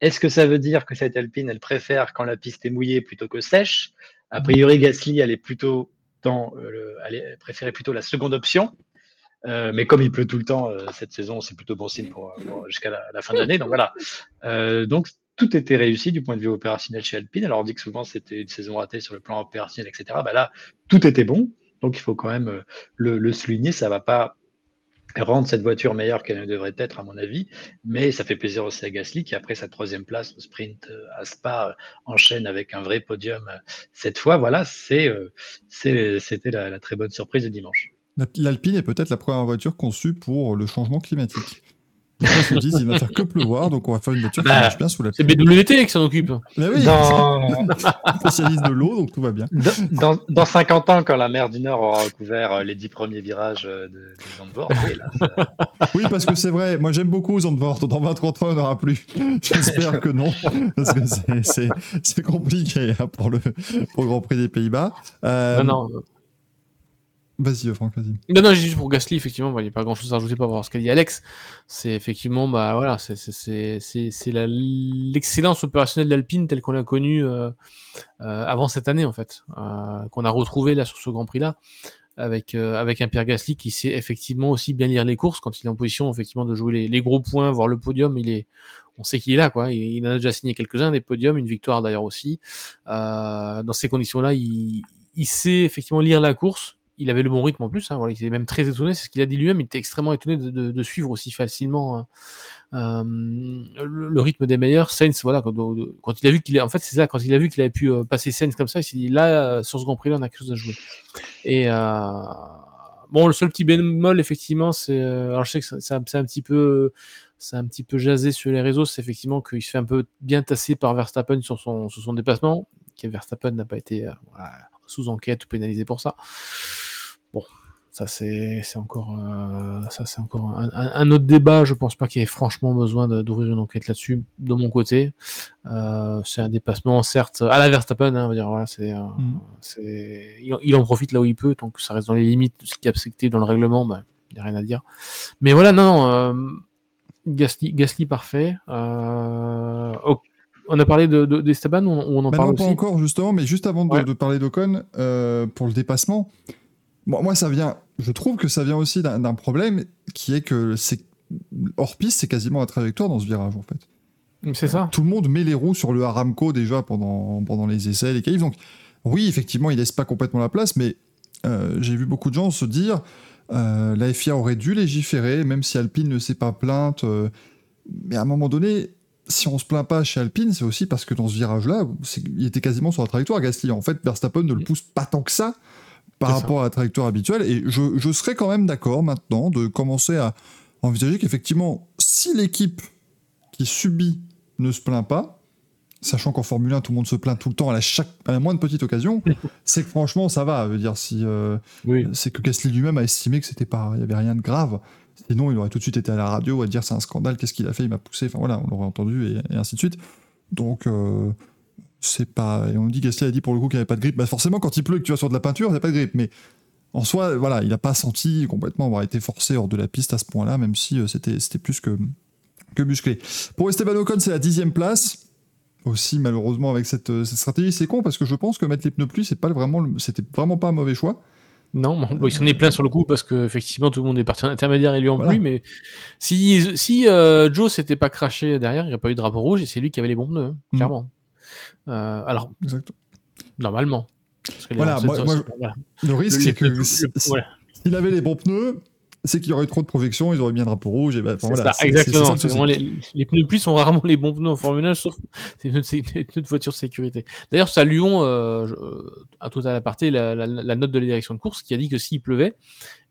Est-ce que ça veut dire que cette Alpine elle préfère quand la piste est mouillée plutôt que sèche? A priori Gasly elle est plutôt dans euh, préférait plutôt la seconde option. Euh, mais comme il pleut tout le temps euh, cette saison, c'est plutôt bon signe pour, jusqu'à la, fin de l'année. Donc voilà. Euh, donc tout était réussi du point de vue opérationnel chez Alpine. Alors on dit que souvent c'était une saison ratée sur le plan opérationnel, etc. Bah là, tout était bon. Donc il faut quand même euh, le, souligner. Ça va pas rendre cette voiture meilleure qu'elle ne devrait être, à mon avis. Mais ça fait plaisir aussi à Gasly qui, après sa troisième place au sprint euh, à Spa, enchaîne avec un vrai podium cette fois. Voilà, c'était la très bonne surprise de dimanche. L'Alpine est peut-être la première voiture conçue pour le changement climatique. Les gens se disent il va faire que pleuvoir, donc on va faire une voiture qui Bah, marche bien sous la C'est BWT qui s'en occupe. Mais oui, Dans... spécialiste de l'eau, donc tout va bien. Dans, dans, dans, 50 ans, quand la mer du Nord aura recouvert les 10 premiers virages de, de Zandvoort, oui, là, ça... oui, parce que c'est vrai, moi j'aime beaucoup Zandvoort. Dans 20-30 ans, on n'aura plus. J'espère que non, parce que c'est compliqué hein, pour, le, pour le Grand Prix des Pays-Bas. Euh... Non, non. Vas-y, Franck, vas-y. Non, non, juste pour Gasly, effectivement, il n'y a pas grand-chose à rajouter par rapport à ce qu'a dit Alex. C'est effectivement, bah voilà, c'est l'excellence opérationnelle d'Alpine telle qu'on l'a connue euh, euh, avant cette année, en fait, euh, qu'on a retrouvé là sur ce Grand Prix-là, avec, avec un Pierre Gasly qui sait effectivement aussi bien lire les courses quand il est en position, effectivement, de jouer les, gros points, voir le podium. Il est, on sait qu'il est là, quoi. Il, en a déjà signé quelques-uns, des podiums, une victoire d'ailleurs aussi. Dans ces conditions-là, il sait effectivement lire la course il avait le bon rythme en plus. Hein, il était même très étonné, c'est ce qu'il a dit lui-même. Il était extrêmement étonné de, suivre aussi facilement hein, euh, le, rythme des meilleurs. Sainz, voilà, quand, il a vu qu'il, en fait, c'est a vu qu'il avait pu euh, passer Sainz comme ça, il s'est dit là, sur ce Grand Prix-là, on a quelque chose à jouer. Et euh, bon, le seul petit bémol, effectivement, c'est. alors, je sais que c'est un, petit peu. C'est un petit peu jasé sur les réseaux, c'est effectivement qu'il se fait un peu bien tasser par Verstappen sur son, sur son déplacement. Qui Verstappen n'a pas été sous enquête ou pénalisé pour ça. Bon, ça c'est encore, euh, ça c'est encore un, autre débat. Je pense pas qu'il y ait franchement besoin d'ouvrir une enquête là-dessus. De mon côté, euh, c'est un dépassement certes à la Verstappen. Hein, on va dire voilà, c'est, euh, mm. il, en profite là où il peut, donc ça reste dans les limites de ce qui est accepté dans le règlement. Ben, il n'y a rien à dire. Mais voilà, non, non Gasly, Gasly parfait. On a parlé de, d'Esteban on, en bah parle pas encore justement, mais juste avant de, de parler d'Ocon pour le dépassement moi, ça vient. Je trouve que ça vient aussi d'un problème qui est que c'est hors piste, c'est quasiment la trajectoire dans ce virage en fait. C'est ça. Tout le monde met les roues sur le Aramco déjà pendant, pendant les essais, les qualifs. Donc, oui, effectivement, il laisse pas complètement la place, mais euh, j'ai vu beaucoup de gens se dire euh, la FIA aurait dû légiférer, même si Alpine ne s'est pas plainte. Euh, mais à un moment donné, si on se plaint pas chez Alpine, c'est aussi parce que dans ce virage-là, il était quasiment sur la trajectoire, Gasly. En fait, Verstappen ne le pousse pas tant que ça par rapport à la trajectoire habituelle. Et je, je serais quand même d'accord maintenant de commencer à envisager qu'effectivement, si l'équipe qui subit ne se plaint pas, sachant qu'en Formule 1, tout le monde se plaint tout le temps à la, chaque, à la moindre petite occasion, c'est que franchement, ça va. Veut dire, si euh, c'est que Gasly lui-même a estimé que c'était pas, il y avait rien de grave. Sinon, il aurait tout de suite été à la radio à dire c'est un scandale, qu'est-ce qu'il a fait, il m'a poussé. Enfin voilà, on l'aurait entendu et, ainsi de suite. Donc, euh, c'est pas. Et on dit Gasly a dit pour le coup qu'il n'y avait pas de grippe. Bah forcément, quand il pleut et que tu vas sur de la peinture, il n'y a pas de grippe. Mais en soi, voilà, il n'a pas senti complètement avoir été forcé hors de la piste à ce point-là, même si euh, c'était, c'était plus que, que musclé. Pour Esteban Ocon, c'est la dixième place. Aussi, malheureusement, avec cette, euh, cette, stratégie, c'est con parce que je pense que mettre les pneus pluie, c'est vraiment, c'était vraiment pas un mauvais choix. Non, il s'en est plein sur le coup parce que effectivement tout le monde est parti en intermédiaire et lui en plus. Mais si, si euh, Joe s'était pas craché derrière, il n'y aurait pas eu de drapeau rouge et c'est lui qui avait les bons pneus, hein, clairement. Euh, alors, normalement. voilà, le risque, c'est que s'il avait les bons pneus, c'est qu'il y aurait trop de projection, ils auraient bien un drapeau rouge. Et ben, voilà, exactement. les, pneus plus sont rarement les bons pneus en Formule 1, sauf c'est une, une, voiture de sécurité. D'ailleurs, à Lyon, euh, à tout à la partie, la, la, note de la direction de course qui a dit que s'il pleuvait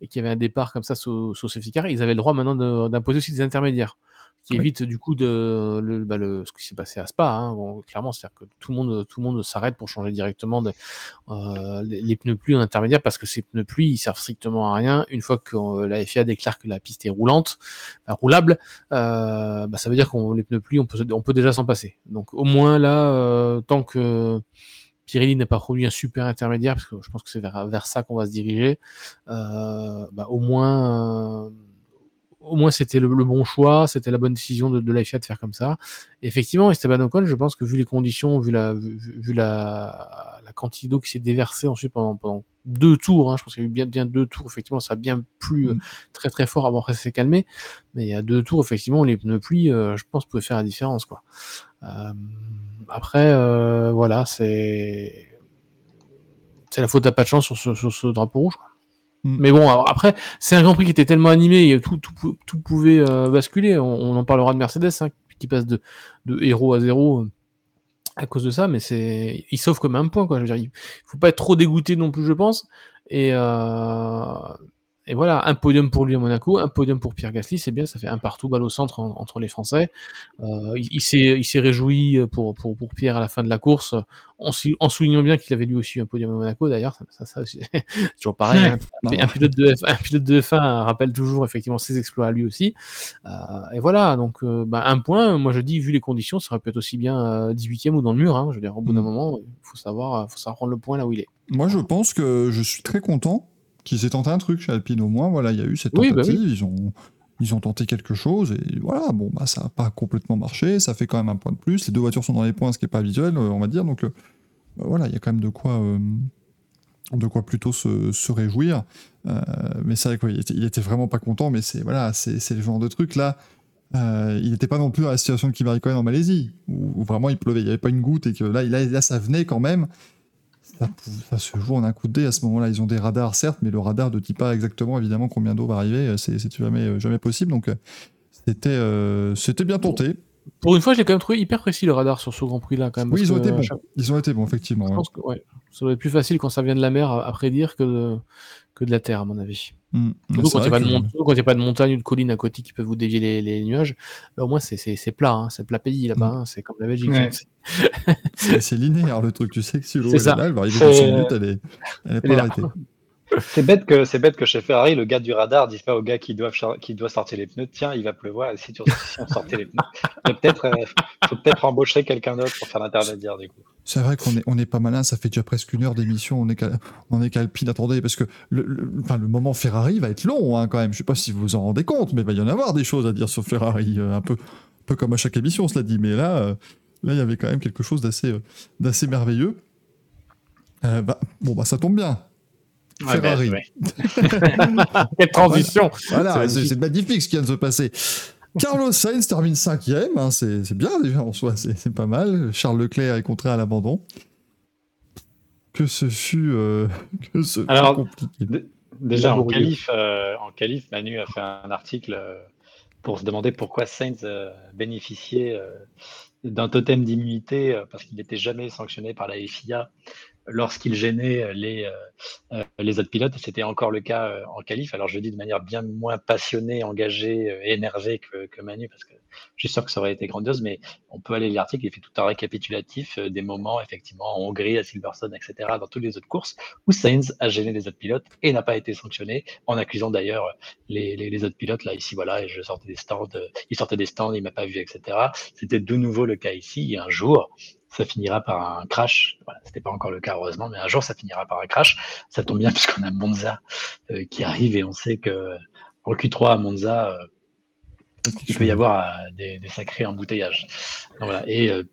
et qu'il y avait un départ comme ça sous, sous safety car, ils avaient le droit maintenant d'imposer aussi des intermédiaires qui évite du coup de le, bah, le, ce qui s'est passé à Spa. Hein, bon, clairement, c'est-à-dire que tout le monde, tout le monde s'arrête pour changer directement de, euh, les, pneus pluie en intermédiaire parce que ces pneus pluie ils servent strictement à rien. Une fois que euh, la FIA déclare que la piste est roulante, bah, roulable, euh, bah, ça veut dire qu'on les pneus pluie on peut, on peut déjà s'en passer. Donc au moins là, euh, tant que Pirelli n'a pas produit un super intermédiaire, parce que je pense que c'est vers, vers ça qu'on va se diriger, euh, bah, au moins au moins c'était le, bon choix, c'était la bonne décision de, de FIA de faire comme ça. effectivement, Esteban Ocon, je pense que vu les conditions, vu la, vu, la, la, quantité d'eau qui s'est déversée ensuite pendant, pendant deux tours, hein, je pense qu'il y a eu bien, bien deux tours, effectivement, ça a bien plu euh, mm. très très fort avant que ça s'est calmé. Mais il y a deux tours, effectivement, les pneus pluie, euh, je pense, pouvaient faire la différence. Quoi. Euh, après, voilà, c'est. C'est la faute à pas de chance sur ce, sur ce drapeau rouge. Quoi. Mm. Mais bon, après, c'est un Grand Prix qui était tellement animé, tout, tout, tout pouvait euh, basculer. On, en parlera de Mercedes, hein, qui passe de, de héros à zéro euh, à cause de ça, mais c'est, il sauve comme un point, quoi. Je veux dire, il faut pas être trop dégoûté non plus, je pense. Et, euh, et voilà, un podium pour lui à Monaco, un podium pour Pierre Gasly, c'est bien, ça fait un partout, balle au centre entre les Français. Euh, il, il s'est réjoui pour, pour, pour, Pierre à la fin de la course, en, en soulignant bien qu'il avait lui aussi un podium à Monaco d'ailleurs, ça, toujours pareil. Hein. Un, pilote de F, un pilote de F1 rappelle toujours effectivement ses exploits à lui aussi. Euh, et voilà, donc euh, bah, un point, moi je dis, vu les conditions, ça aurait pu être aussi bien 18 e ou dans le mur. Hein, je veux dire, au bout d'un mm. moment, il faut savoir, faut savoir prendre le point là où il est. Moi je pense que je suis très content qu'ils s'est tenté un truc chez Alpine au moins. Voilà, il y a eu cette bah tentative, ils, ont, ils ont tenté quelque chose et voilà, bon, bah, ça n'a pas complètement marché, ça fait quand même un point de plus. Les deux voitures sont dans les points, ce qui n'est pas habituel, euh, on va dire. Donc euh, bah, voilà, il y a quand même de quoi, euh, de quoi plutôt se, se réjouir. mais c'est vrai qu'il était, il était vraiment pas content, mais c'est voilà, c'est le genre de truc là. il n'était pas non plus dans la situation de Raikkonen en Malaisie, où, vraiment il pleuvait, il n'y avait pas une goutte et que là, là, là ça venait quand même ça, se joue en un coup de dé à ce moment-là. Ils ont des radars, certes, mais le radar ne dit pas exactement, évidemment, combien d'eau va arriver. C'est jamais, jamais possible. Donc, c'était c'était bien tenté. Pour une fois, j'ai quand même trouvé hyper précis le radar sur ce Grand Prix là quand même. Oui, ils ont été bons. euh, chaque- Ils ont été bons, effectivement. Je ouais. pense que ouais, ça doit être plus facile quand ça vient de la mer à, à prédire que de, que de la terre, à mon avis. Mm. Surtout C'est quand il n'y a, pas de montagne ou de collines à côté qui peuvent vous dévier les, les nuages. Là, au moins, c'est- plat, hein, c'est plat pays là-bas, Mm. hein, c'est comme la Belgique. Ouais. hein. C'est linéaire le truc, tu sais que si l'eau est ça. là, elle va arriver dans 5 minutes, elle est, elle est est pas arrêtée. C'est bête que c'est bête que chez Ferrari, le gars du radar dise pas au gars qui doit qui doit sortir les pneus, tiens, il va pleuvoir. Et si tu si les pneus, faut peut-être euh, faut peut-être embaucher quelqu'un d'autre pour faire l'intermédiaire du coup. C'est vrai qu'on est, on est pas malin, ça fait déjà presque une heure d'émission, on est qu'à- on est qu'Alpine, attendez, parce que le, enfin, le moment Ferrari va être long hein, quand même, je sais pas si vous vous en rendez compte, mais il y en avoir des choses à dire sur Ferrari, euh, un, peu, un peu comme à chaque émission, cela dit, mais là, euh, là il y avait quand même quelque chose d'assez d'assez merveilleux. Bah, bon, bah ça tombe bien. Ouais, Ferrari. ouais. Quelle transition Voilà, C'est magnifique ce qui vient de se passer. Carlos Sainz termine cinquième, hein, c'est bien déjà en soi, c'est pas mal. Charles Leclerc est contraint à l'abandon. Que ce fut, euh, que ce fut Alors, compliqué. Déjà en Laborieux. qualif, euh, en qualif, Manu a fait un article euh, pour se demander pourquoi Sainz euh, bénéficiait euh, d'un totem d'immunité euh, parce qu'il n'était jamais sanctionné par la FIA lorsqu'il gênait les, euh, euh, autres pilotes. C'était encore le cas euh, en qualif. Alors je le dis de manière bien moins passionnée, engagée euh, énervée que, Manu parce que je suis sûr que ça aurait été grandiose. Mais on peut aller lire l'article. Il fait tout un récapitulatif des moments effectivement en Hongrie, à Silverstone, etc. dans toutes les autres courses où Sainz a gêné les autres pilotes et n'a pas été sanctionné, en accusant d'ailleurs les, autres pilotes. Là, ici, voilà, je sortais des stands, il sortait des stands, il m'a pas vu, etc. C'était de nouveau le cas ici. Et un jour, ça finira par un crash. Voilà, c'était pas encore le cas, heureusement, mais un jour, ça finira par un crash. Ça tombe bien puisqu'on a Monza euh, qui arrive et on sait que en Q3 à Monza, euh, il peut y avoir euh, des, des sacrés embouteillages. Donc, voilà. Et euh,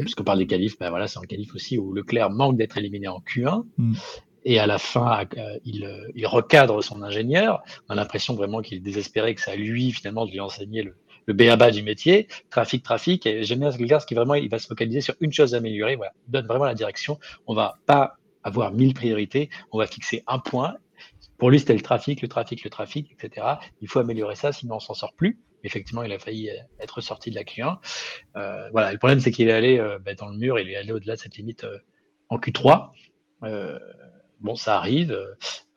puisqu'on parle des qualifs, ben voilà, c'est en qualif aussi où Leclerc manque d'être éliminé en Q1. Mm. Et à la fin, euh, il, il recadre son ingénieur. On a l'impression vraiment qu'il est désespéré, que c'est à lui finalement de lui enseigner le, le béaba du métier. Trafic, trafic. J'aime bien ce parce qu'il vraiment, il va se focaliser sur une chose à améliorer. Voilà. Il donne vraiment la direction. On va pas avoir mille priorités. On va fixer un point. Pour lui, c'était le trafic, le trafic, le trafic, etc. Il faut améliorer ça, sinon on s'en sort plus. Effectivement, il a failli euh, être sorti de la Q1. Euh, voilà, le problème, c'est qu'il est allé euh, bah, dans le mur, il est allé au-delà de cette limite euh, en Q3. Euh, bon, ça arrive.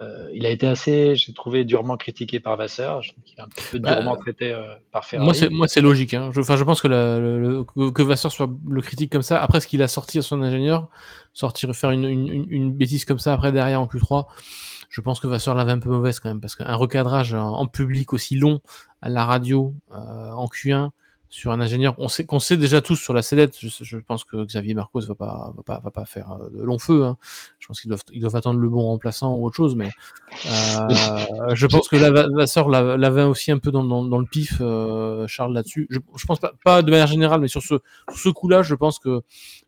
Euh, il a été assez, j'ai trouvé, durement critiqué par Vasseur. Je trouve qu'il est un petit peu Bah, durement traité euh, par Ferrari. Moi, c'est moi, c'est logique. Hein. Je, pense que, la- le, le- que, que Vasseur soit le critique comme ça, après ce qu'il a sorti à son ingénieur, sortir faire une, une, une- une bêtise comme ça après derrière en Q3, je pense que Vasseur l'avait un peu mauvaise quand même, parce qu'un recadrage en, en public aussi long à la radio euh, en Q1 sur un ingénieur, on sait qu'on sait déjà tous sur la sellette. Je, je pense que Xavier Marcos va pas va pas va pas faire euh, de long feu. Hein. Je pense qu'ils doivent ils doivent attendre le bon remplaçant ou autre chose, mais euh, je pense que Vasseur l'a- l'avait aussi un peu dans, dans, dans le pif, euh, Charles là-dessus. Je, je pense pas, pas de manière générale, mais sur ce, sur ce coup-là, je pense que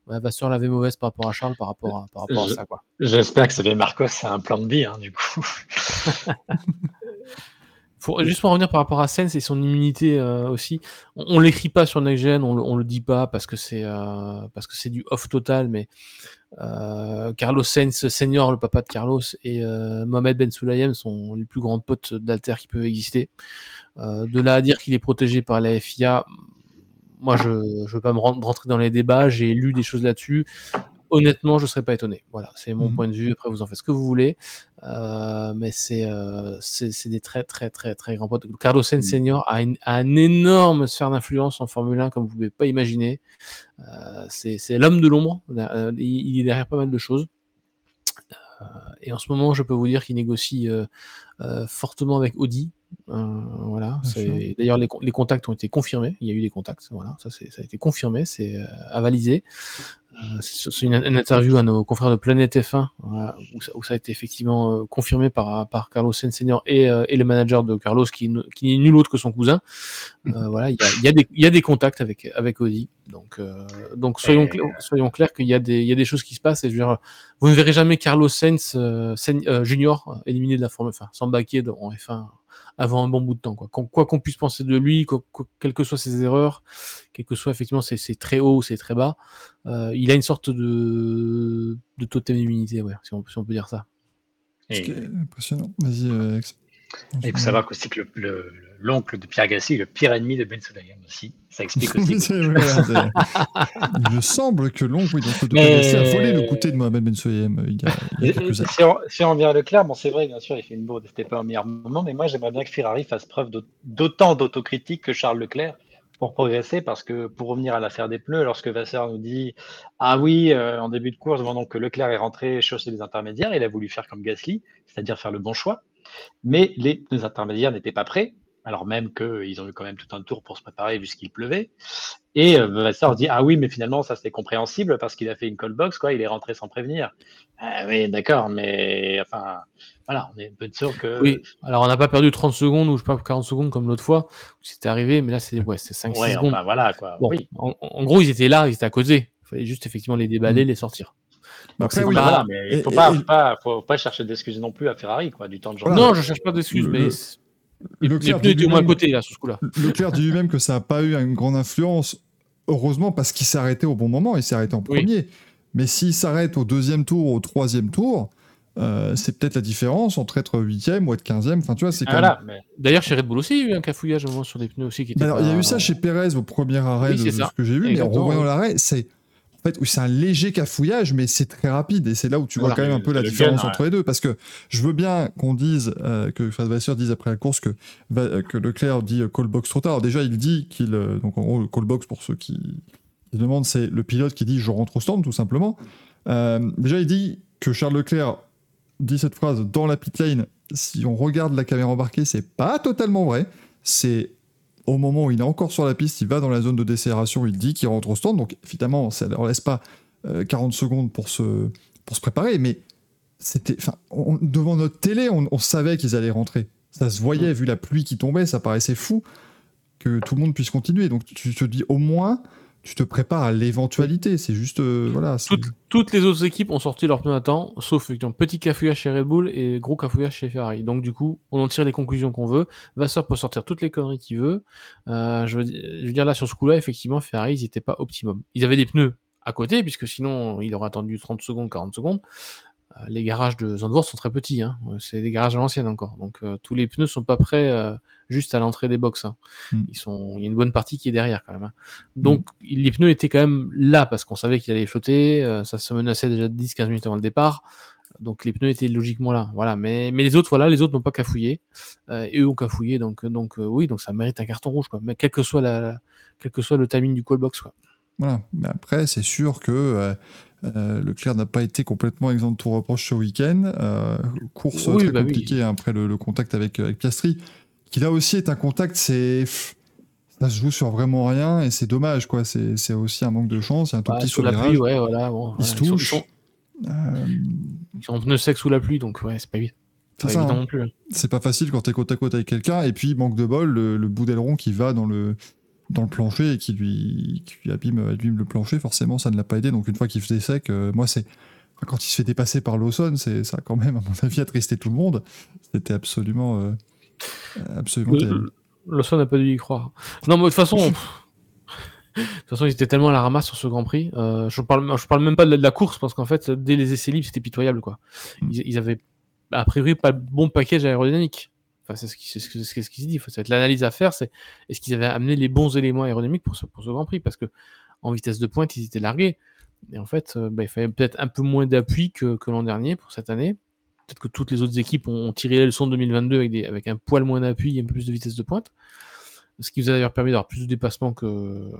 Vasseur l'avait mauvaise par rapport à Charles, par rapport à, par rapport à Je- ça. Quoi. J'espère que Xavier Marcos, c'est un plan de vie, hein, du coup. Faut, juste pour revenir par rapport à Sens et son immunité euh, aussi, on, on l'écrit pas sur NextGen, on, le- on le dit pas parce que c'est euh, parce que c'est du off total, mais euh, Carlos Sainz senior, le papa de Carlos, et Mohamed Ben Sulayem sont les plus grands potes d'Alter qui peuvent exister. De là à dire qu'il est protégé par la FIA, moi je ne veux pas me ren- rentrer dans les débats, j'ai lu des choses là-dessus. Honnêtement, je ne serais pas étonné. Voilà, c'est mon Mhm. point de vue. Après, vous en faites ce que vous voulez. Euh, mais c'est euh, c'est des très, très, très, très grands potes. Carlos Sainz Mhm. Senior a, une- a énorme sphère d'influence en Formule 1, comme vous ne pouvez pas imaginer. Euh, c'est l'homme de l'ombre. Il, il est derrière pas mal de choses. Et en ce moment, je peux vous dire qu'il négocie fortement avec Audi. Euh, voilà. D'ailleurs, les, con- les contacts ont été confirmés. Il y a eu des contacts. Voilà. Ça, ça a été confirmé. C'est euh, avalisé. Euh, c'est une, une interview à nos confrères de Planète F1 voilà, où, ça, où ça a été effectivement euh, confirmé par, par Carlos Sainz Senior et, euh, et le manager de Carlos qui, n'est nul autre que son cousin. Euh, voilà, il y a, y, des- il y a des contacts avec, avec Audi. Donc, euh, donc soyons, clairs qu'il y, a des- il y a des choses qui se passent. Et je veux dire, vous ne verrez jamais Carlos Sainz euh, Junior éliminé de la Formule 1, s'embaquer dans- en F1 avant un bon bout de temps. Quoi Qu'on- quoi qu'on puisse penser de lui, quoi- quoi- quelles que soient ses erreurs, quels que soient effectivement ses, ses très hauts, ses très bas, euh, il a une sorte de, de totem d'immunité, ouais, si, on, si on peut dire ça. Ce Et- qui est impressionnant. Vas-y, euh, Il faut savoir aussi que l'oncle de Pierre Gassi est le pire ennemi de Ben Sulayem aussi. Ça explique aussi. il me semble que l'oncle de Pierre Gassi a volé le côté de Mohamed Ben Sulayem il y a, quelques années. Si on, si on vient Leclerc, bon, c'est vrai, bien sûr, il fait une bourde, c'était pas un meilleur moment, mais moi j'aimerais bien que Ferrari fasse preuve d'autant d'autocritique que Charles Leclerc pour progresser parce que pour revenir à l'affaire des pneus, lorsque Vasseur nous dit Ah oui, euh, en début de course, pendant que Leclerc est rentré chausser les intermédiaires, il a voulu faire comme Gasly, c'est-à-dire faire le bon choix. Mais les pneus intermédiaires n'étaient pas prêts, alors même qu'ils ont eu quand même tout un tour pour se préparer vu qu'il pleuvait. Et euh, Vasseur dit Ah oui, mais finalement, ça c'est compréhensible parce qu'il a fait une call box, quoi, il est rentré sans prévenir. Ah oui, d'accord, mais enfin, voilà, on est un peu sûr que. Oui, alors on n'a pas perdu 30 secondes ou je sais pas 40 secondes comme l'autre fois, c'était arrivé, mais là c'est ouais, 5 ouais, secondes. voilà, quoi. oui. en, gros, ils étaient là, ils étaient à côté. Il fallait juste effectivement les déballer, mm. les sortir. Donc c'est voilà, mais il ne faut, pas, faut, pas, chercher d'excuses non plus à Ferrari, quoi, du temps de journée. Non, je cherche pas d'excuses, mais. Le, Leclerc dit moins côté là sur ce coup-là. Leclerc dit lui-même que ça n'a pas eu une grande influence, heureusement parce qu'il s'est arrêté au bon moment, il s'est arrêté en premier. Mais s'il s'arrête au deuxième tour, au troisième tour, euh, c'est peut-être la différence entre être 8ème ou être 15ème. Enfin, tu vois, c'est ah, D'ailleurs, chez Red Bull aussi, il y a eu un cafouillage sur des pneus aussi. Qui bah, il y a eu ça chez Perez au premier arrêt de, ce que j'ai vu, mais en revoyant l'arrêt, c'est. En fait, c'est un léger cafouillage, mais c'est très rapide. Et c'est là où tu vois quand même un peu la différence entre les deux. Parce que je veux bien qu'on dise, euh, que Vasseur dise après la course que, que Leclerc dit call box trop tard. déjà, il dit qu'il. Euh, donc, en gros, le call box, pour ceux qui, qui demandent, c'est le pilote qui dit je rentre au stand, tout simplement. déjà, il dit que Charles Leclerc dit cette phrase dans la pit lane, si on regarde la caméra embarquée, c'est pas totalement vrai. C'est au moment où il est encore sur la piste, il va dans la zone de décélération, il dit qu'il rentre au stand. Donc évidemment, ça ne laisse pas 40 euh, secondes pour se, pour se préparer, mais c'était, devant notre télé, on, savait qu'ils allaient rentrer. Ça se voyait, vu la pluie qui tombait, ça paraissait fou que tout le monde puisse continuer. Donc tu te dis au moins, tu te prépares à l'éventualité. C'est juste. euh, voilà. Toutes, toutes les autres équipes ont sorti leur pneus à temps, sauf effectivement, petit cafouillage chez Red Bull et gros cafouillage chez Ferrari. Donc, du coup, on en tire les conclusions qu'on veut. Vasseur peut sortir toutes les conneries qu'il veut. Euh, je, veux, je veux dire, là, sur ce coup-là, effectivement, Ferrari, ils n'étaient pas optimum. Ils avaient des pneus à côté, puisque sinon, il aurait attendu 30 secondes, 40 secondes. Euh, les garages de Zandvoort sont très petits, hein. c'est des garages à l'ancienne encore. Donc euh, tous les pneus sont pas prêts euh, juste à l'entrée des box. Hein. Hmm. Ils sont, il y a une bonne partie qui est derrière quand même. Hein. Donc hmm. les pneus étaient quand même là parce qu'on savait qu'il allait flotter. ça se menaçait déjà 10-15 minutes avant le départ. Donc les pneus étaient logiquement là. Voilà. Mais, mais les autres, voilà, les autres n'ont pas cafouillé. et eux ont cafouillé. Donc, donc oui, donc ça mérite un carton rouge. Quoi. Mais quel que soit la, quel que soit le timing du call box. Quoi. Voilà. Mais après, c'est sûr que euh, Leclerc n'a pas été complètement exempt de tout reproche ce week-end. Euh, course très bah compliquée hein, après le, contact avec, avec, Piastri, qui là aussi est un contact, c'est ça se joue sur vraiment rien et c'est dommage quoi. C'est aussi un manque de chance. Il y a un tout petit sous la pluie, ouais, voilà. Bon, ils se touchent. Euh, ils sont en pneu sec sous la pluie, donc ouais, c'est pas. C'est pas, hein. C'est pas facile quand t'es côte à côte avec quelqu'un et puis manque de bol, le, le bout d'aileron qui va dans le dans le plancher et qui lui, qui lui abîme, abîme, le plancher, forcément, ça ne l'a pas aidé. Donc, une fois qu'il faisait sec, euh, moi, c'est. Quand il se fait dépasser par Lawson, c'est ça a quand même, à mon avis, attristé tout le monde. C'était absolument, euh, absolument terrible. Lawson n'a pas dû y croire. Non, mais de toute façon, de toute façon, ils étaient tellement à la ramasse sur ce Grand Prix. Euh, je parle, je parle même pas de la, course parce qu'en fait, dès les essais libres, c'était pitoyable, quoi. Mm. Ils, ils, avaient a priori pas le bon package aérodynamique. Enfin, c'est ce qui, ce, ce qui se dit. Être l'analyse à faire, c'est est-ce qu'ils avaient amené les bons éléments aérodynamiques pour ce, Grand Prix? Parce que en vitesse de pointe, ils étaient largués. Et en fait, euh, bah, il fallait peut-être un peu moins d'appui que, l'an dernier pour cette année. Peut-être que toutes les autres équipes ont, tiré les leçons de 2022 avec, des, avec un poil moins d'appui et un peu plus de vitesse de pointe ce qui vous a d'ailleurs permis d'avoir plus de dépassements que,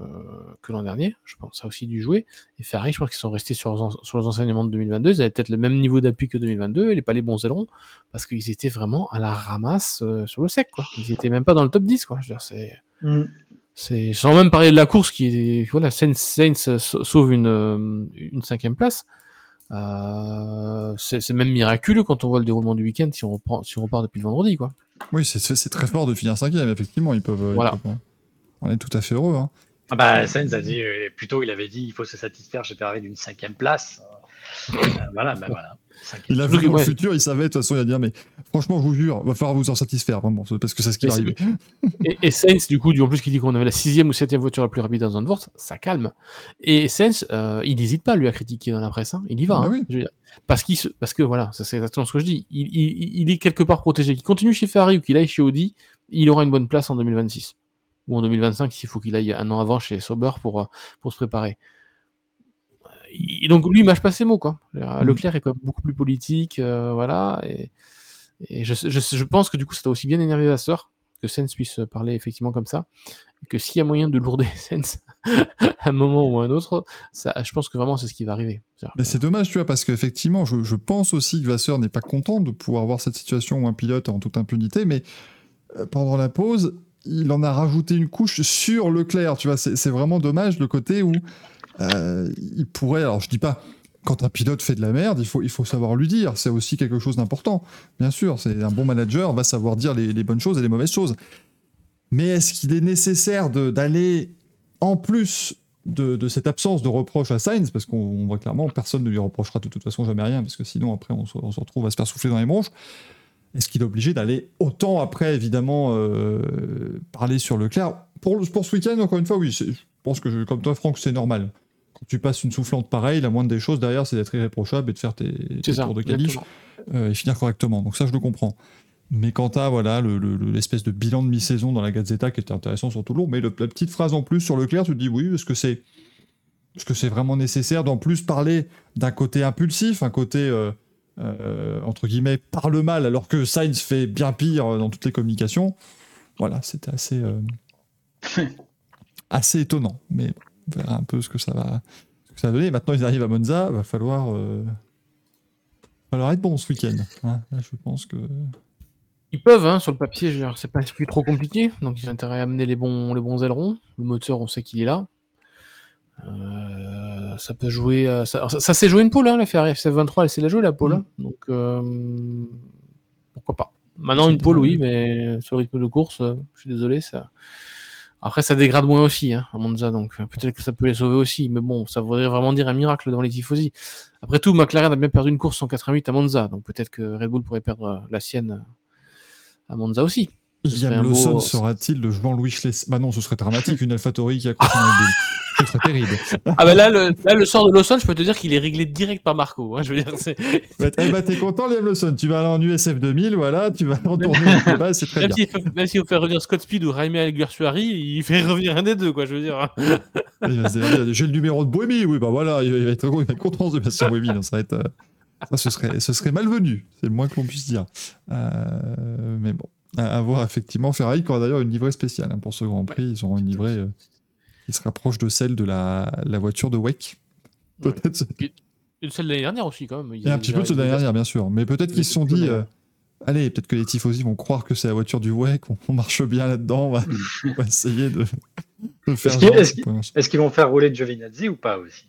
que l'an dernier. Je pense ça a aussi dû jouer. Et Ferrari, je pense qu'ils sont restés sur, sur les enseignements de 2022. Ils avaient peut-être le même niveau d'appui que 2022 et pas les bons ailerons parce qu'ils étaient vraiment à la ramasse euh, sur le sec. Quoi. Ils n'étaient même pas dans le top 10. Quoi. Je veux dire, c'est. Mm. C'est, sans même parler de la course qui est, voilà, Sainz, Sainz sauve une, une cinquième place. Euh, c'est, même miraculeux quand on voit le déroulement du week-end si on, reprend, si on repart depuis le vendredi, quoi. Oui, c'est très fort de finir cinquième, effectivement. Ils peuvent. Voilà. on est tout à fait heureux. Hein. Ah bah, Sainz a dit, euh, plutôt, il avait dit il faut se satisfaire chez Ferrari d'une cinquième place. Euh, voilà, bah, voilà. Il a vu que, dans le ouais. futur, il savait, de toute façon, il a dit, Ah, mais franchement, je vous jure, va falloir vous en satisfaire, vraiment, parce que c'est ce qui va arriver. Et, et Sainz, du coup, du- en plus, qui dit qu'on avait la sixième ou septième voiture la plus rapide dans Zandvoort, ça calme. Et Sainz, euh, il n'hésite pas, lui, à critiquer dans la presse. hein. Il y va. Bah hein. oui. Je veux dire, parce, qu'il se- parce que, voilà, c'est exactement ce que je dis. Il, il- il est quelque part protégé. Qu'il continue chez Ferrari ou qu'il aille chez Audi, il aura une bonne place en 2026. Ou en 2025, s'il faut qu'il aille un an avant chez Sauber pour, euh, pour se préparer. Et donc, lui, il mâche pas ses mots, quoi. Mm. Leclerc est quand même beaucoup plus politique, euh, voilà. Et, et je, je, je pense que du coup, ça doit aussi bien énerver Vasseur que Sens puisse parler effectivement comme ça. Que s'il y a moyen de lourder Sens à un moment ou à un autre, ça, je pense que vraiment c'est ce qui va arriver. C'est dommage, tu vois, parce qu'effectivement, je, je pense aussi que Vasseur n'est pas content de pouvoir voir cette situation où un pilote est en toute impunité, mais euh, pendant la pause, il en a rajouté une couche sur Leclerc, tu vois, c'est vraiment dommage le côté où euh, il pourrait, alors je dis pas, quand un pilote fait de la merde, il faut, il faut savoir lui dire, c'est aussi quelque chose d'important, bien sûr, c'est un bon manager, va savoir dire les, bonnes choses et les mauvaises choses. Mais est-ce qu'il est nécessaire d'aller en plus de, cette absence de reproche à Sainz, parce qu'on on voit clairement, personne ne lui reprochera de toute façon jamais rien, parce que sinon après on se, retrouve à se faire souffler dans les bronches. Est-ce qu'il est obligé d'aller autant après, évidemment, euh, parler sur Leclerc? Pour, pour ce week-end, encore une fois, oui, je pense que, comme toi, Franck, c'est normal. Tu passes une soufflante pareille, la moindre des choses derrière, c'est d'être irréprochable et de faire tes, tes ça. tours de qualif exactement. euh, et finir correctement. Donc ça, je le comprends. Mais quant à voilà, le- le- le- l'espèce de bilan de mi-saison dans la Gazzetta qui était intéressant sur long, mais le- la petite phrase en plus sur Leclerc, tu te dis oui, est-ce que c'est est-ce que c'est vraiment nécessaire d'en plus parler d'un côté impulsif, un côté euh, euh, entre guillemets par le mal, alors que Sainz fait bien pire dans toutes les communications? Voilà, c'était assez euh, assez étonnant, mais on verra un peu ce que ça va ce que ça va donner. Maintenant, ils arrivent à Monza, va falloir euh, falloir être bon ce week-end. hein. Là, je pense que Ils peuvent, hein, sur le papier, c'est pas circuit trop compliqué, donc ils ont intérêt à amener les bons, les bons ailerons. Le moteur, on sait qu'il est là. Euh, ça peut jouer. euh, ça, ça, ça s'est joué une pole, hein, la Ferrari F23, elle s'est la jouer la pole. hein. donc euh, pourquoi pas. Maintenant, une pole, oui, mais sur le rythme de course, je suis désolé. Ça... Après, ça dégrade moins aussi hein, à Monza, donc euh, peut-être que ça peut les sauver aussi. Mais bon, ça voudrait vraiment dire un miracle dans les tifosi. Après tout, McLaren a bien perdu une course en 88 à Monza, donc peut-être que Red Bull pourrait perdre euh, la sienne euh, à Monza aussi. Liam beau- Lawson sera-t-il le Jean-Louis Schlesser Bah non, ce serait dramatique, une AlphaTauri qui Bull. Ce serait terrible. Ah bah là, le, là, le sort de Lawson, je peux te dire qu'il est réglé direct par Marco. Hein, je veux dire, c'est... Bah, eh bah, t'es content, Liam Lawson Tu vas aller en USF 2000, voilà, tu vas retourner au c'est très Même bien. fait, même s'il faut faire revenir Scott Speed ou Jaime Alguersuari, il fait revenir un des deux, quoi, je veux dire. Dire, J'ai le numéro de Bohémie, oui, bah voilà, il va être, il va être content de Bohémie, donc ça va être. euh, ça, ce serait, ce serait malvenu, c'est le moins que l'on puisse dire. Euh, mais bon, à, à voir effectivement. Ferrari qui aura d'ailleurs une livrée spéciale hein, pour ce Grand Prix. Ils auront une livrée euh, qui se rapproche de celle de la, la voiture de Wake. Peut-être. Et celle de l'année dernière aussi, quand même. Et un petit peu de celle de l'année dernière, bien sûr. Mais peut-être qu'ils se sont dit. euh, Allez, peut-être que les tifosi vont croire que c'est la voiture du Wake, on, on marche bien là-dedans, on va, on va essayer de, de faire. Est-ce qu'ils vont faire rouler Giovinazzi ou pas aussi?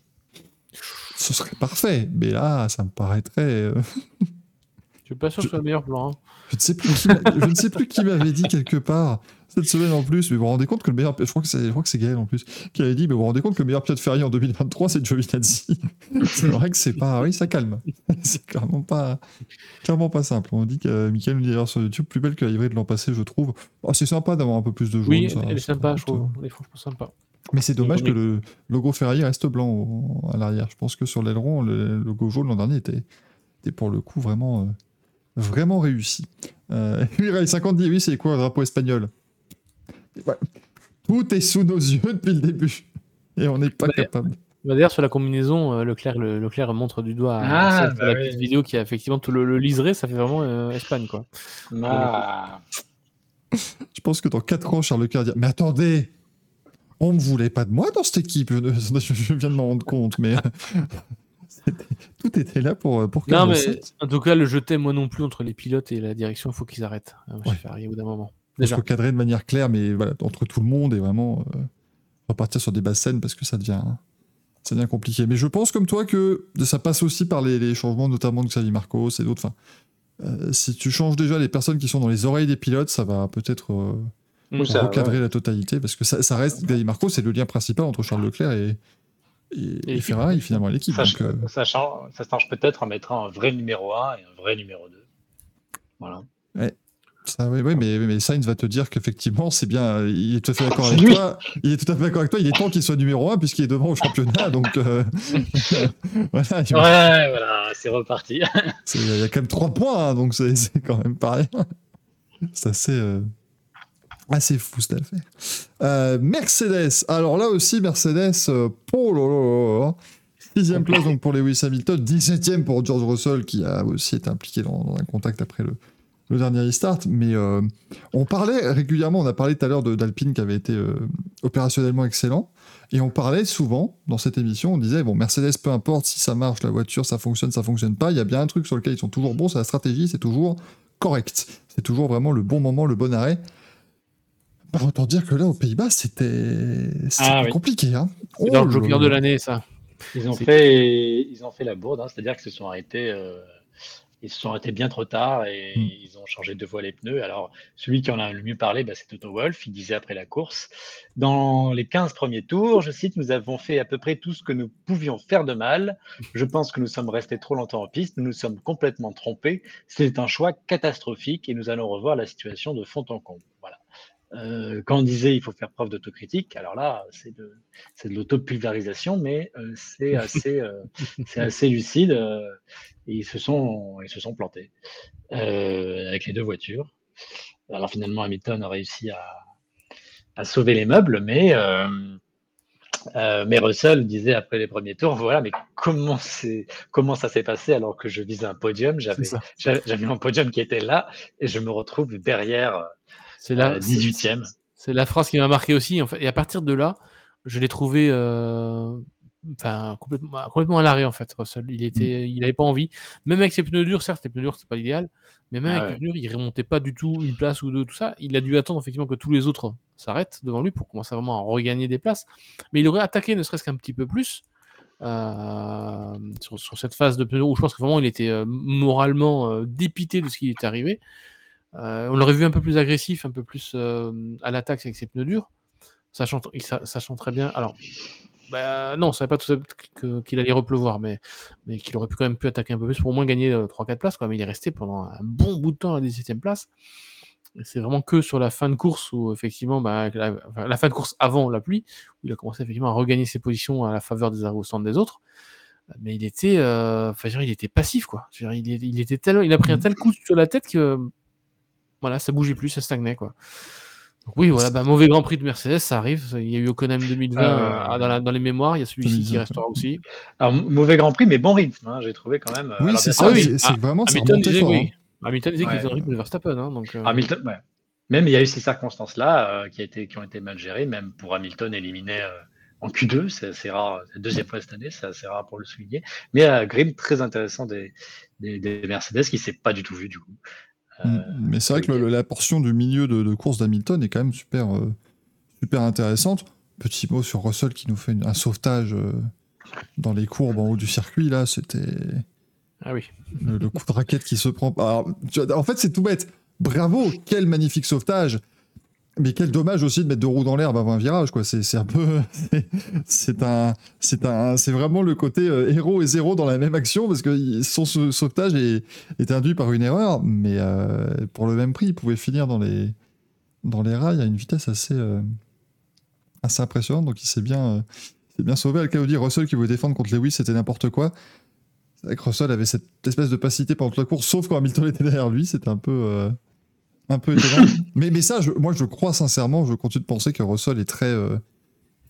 Ce serait parfait, mais là, ça me paraîtrait. euh, Je suis pas sûr que ce soit le meilleur plan. hein. Je ne sais plus qui, m'a- je ne sais plus qui m'avait dit quelque part cette semaine en plus, mais vous vous rendez compte que le meilleur, je crois que c'est, je crois que c'est Gaël en plus, qui avait dit, mais vous vous rendez compte que le meilleur pilote Ferrari en 2023, c'est Giovinazzi. c'est vrai que c'est pas, oui, ça calme. c'est clairement pas, clairement pas simple. On dit que euh, Michael nous dit d'ailleurs sur YouTube, plus belle que la livrée de l'an passé, je trouve. Oh, c'est sympa d'avoir un peu plus de jaune. Oui, ça, elle est ça sympa, je trouve. euh, Elle est franchement sympa. Mais c'est dommage que le logo Ferrari reste blanc au- à l'arrière. Je pense que sur l'aileron, le logo jaune l'an dernier était, était pour le coup vraiment, euh, vraiment réussi. Euh, oui, Ray 50 dit oui, c'est quoi un drapeau espagnol? Ouais. Tout est sous nos yeux depuis le début. Et on n'est pas Ouais. capable. Bah, D'ailleurs, sur la combinaison, euh, Leclerc, le, Leclerc montre du doigt Ah, bah la oui. petite vidéo qui a effectivement tout le, le liseré, ça fait vraiment euh, Espagne, quoi. Ah, Je pense que dans 4 ans, Charles Leclerc va dire Mais attendez On ne voulait pas de moi dans cette équipe. Je, je viens de m'en rendre compte. Mais tout était là pour, pour Non, mais 47. en tout cas, le je t'aime moi non plus entre les pilotes et la direction, il faut qu'ils arrêtent. hein, Ouais. Ferrari, au bout d'un moment. Faut se Déjà. recadrer de manière claire, mais voilà, entre tout le monde et vraiment euh, repartir sur des basses scènes parce que ça devient, ça devient compliqué. Mais je pense comme toi que ça passe aussi par les, les changements, notamment de Xavier Marcos et d'autres. Enfin, euh, si tu changes déjà les personnes qui sont dans les oreilles des pilotes, ça va peut-être euh, recadrer ouais. la totalité parce que ça, ça reste Xavier Marcos, c'est le lien principal entre Charles Leclerc et, et, Ferrari finalement l'équipe. Ça, ça, change, ça change peut-être en mettant un vrai numéro 1 et un vrai numéro 2. Voilà. Ouais. Ça, oui, oui, mais, mais Sainz va te dire qu'effectivement, c'est bien. Il est tout à fait d'accord avec toi. Il est tout à fait d'accord avec toi. Il est temps qu'il soit numéro 1 puisqu'il est devant au championnat. Donc, euh, voilà. Ouais, voilà, c'est reparti. Il y a quand même 3 points, hein, donc c'est quand même pareil. C'est assez, euh, assez fou, cette affaire. Euh, Mercedes. Alors là aussi, Mercedes, euh, oh Sixième place donc pour Lewis Hamilton, 17e pour George Russell qui a aussi été impliqué dans un contact après le, le dernier restart, mais euh, on parlait régulièrement, on a parlé tout à l'heure d'Alpine qui avait été euh, opérationnellement excellent, et on parlait souvent dans cette émission, on disait, bon, Mercedes, peu importe si ça marche, la voiture, ça fonctionne, ça fonctionne pas, il y a bien un truc sur lequel ils sont toujours bons, c'est la stratégie, c'est toujours correct, c'est toujours vraiment le bon moment, le bon arrêt. Bah, autant dire que là, aux Pays-Bas, c'était ah compliqué. Hein. Oh, dans le joker de l'année, ça. Ils ont, fait, ils ont fait la bourde, hein, c'est-à-dire qu'ils se sont arrêtés... Euh, ils se sont arrêtés bien trop tard et mm. ils ont changé deux fois les pneus. Alors, celui qui en a le mieux parlé, bah, c'est Toto Wolf. Il disait après la course Dans les 15 premiers tours, je cite, nous avons fait à peu près tout ce que nous pouvions faire de mal. Je pense que nous sommes restés trop longtemps en piste. Nous nous sommes complètement trompés. C'est un choix catastrophique et nous allons revoir la situation de fond en comble. Voilà. Euh, quand on disait il faut faire preuve d'autocritique, alors là, c'est de, c'est de l'autopulvérisation, mais euh, c'est assez, euh, c'est assez lucide. et ils se sont, ils se sont plantés avec les deux voitures. Alors finalement, Hamilton a réussi à, à sauver les meubles, mais, mais Russell disait après les premiers tours, voilà, mais comment, c'est, comment ça s'est passé alors que je visais un podium? J'avais, j'avais un podium qui était là et je me retrouve derrière c'est la 18e. Euh, c'est la phrase qui m'a marqué aussi. En fait. Et à partir de là, je l'ai trouvé euh, enfin, complètement, complètement à l'arrêt en fait. Russell. Il était, mm. il pas envie. Même avec ses pneus durs, certes, les pneus durs c'est pas l'idéal, mais même ah avec les pneus durs, il remontait pas du tout une place ou deux, tout ça. Il a dû attendre effectivement que tous les autres s'arrêtent devant lui pour commencer vraiment à regagner des places. Mais il aurait attaqué ne serait-ce qu'un petit peu plus. Euh, sur, cette phase de pneus où je pense que vraiment il était moralement dépité de ce qui est arrivé. Euh, on l'aurait vu un peu plus agressif, un peu plus euh, à l'attaque avec ses pneus durs, sachant, très bien. Alors, bah, non, on savait pas tout qu'il allait repleuvoir, mais, mais qu'il aurait pu quand même pu attaquer un peu plus pour au moins gagner 3-4 euh, places. Quoi. Mais il est resté pendant un bon bout de temps à la 17ème place. C'est vraiment que sur la fin de course où effectivement, bah, la, fin de course avant la pluie, où il a commencé effectivement à regagner ses positions à la faveur des arrivées au centre des autres. Mais il était, enfin, il était passif quoi. il, il, était tellement, il a pris un tel coup sur la tête que voilà, ça bougeait plus, ça stagnait quoi. oui, voilà, bah, mauvais Grand Prix de Mercedes, ça arrive. Il y a eu Oconem 2020 euh, euh, dans, les mémoires, il y a celui-ci qui restera aussi. Alors, mauvais Grand Prix, mais bon rythme, hein, j'ai trouvé quand même. Oui, c'est ça, c'est ah, vraiment Hamilton disait, fort, oui. Hein. Hamilton disait qu'il était de Verstappen. Hein, donc, euh. Hamilton, ouais. Même il y a eu ces circonstances-là qui, qui, ont été mal gérées, même pour Hamilton éliminé en Q2, c'est assez rare, c'est la deuxième fois cette année, c'est assez rare pour le souligner. Mais euh, Grim, très intéressant des, des, des Mercedes qui ne s'est pas du tout vu du coup. Mm. Euh, mais c'est vrai que la portion du milieu de, course d'Hamilton est quand même super, euh, super intéressante. Petit mot sur Russell qui nous fait un sauvetage euh, dans les courbes en haut du circuit. Là, c'était. Ah oui. Le, coup de raquette qui se prend. en fait, c'est tout bête. Bravo, quel magnifique sauvetage. Mais quel dommage aussi de mettre deux roues dans l'herbe avant un virage, quoi. C'est un peu, c'est un, c'est un, c'est vraiment le côté euh, héros et zéro dans la même action parce que son sauvetage est, est induit par une erreur, mais euh, pour le même prix, il pouvait finir dans les, dans les rails à une vitesse assez, euh, assez impressionnante. Donc il s'est bien, bien sauvé. Al Russell qui voulait défendre contre Lewis, c'était n'importe quoi. Russell avait cette espèce de passivité pendant la course, sauf quand Hamilton était derrière lui. C'était un peu un peu étonnant. mais, mais ça, moi, je crois sincèrement, je continue de penser que Russell est très. Euh,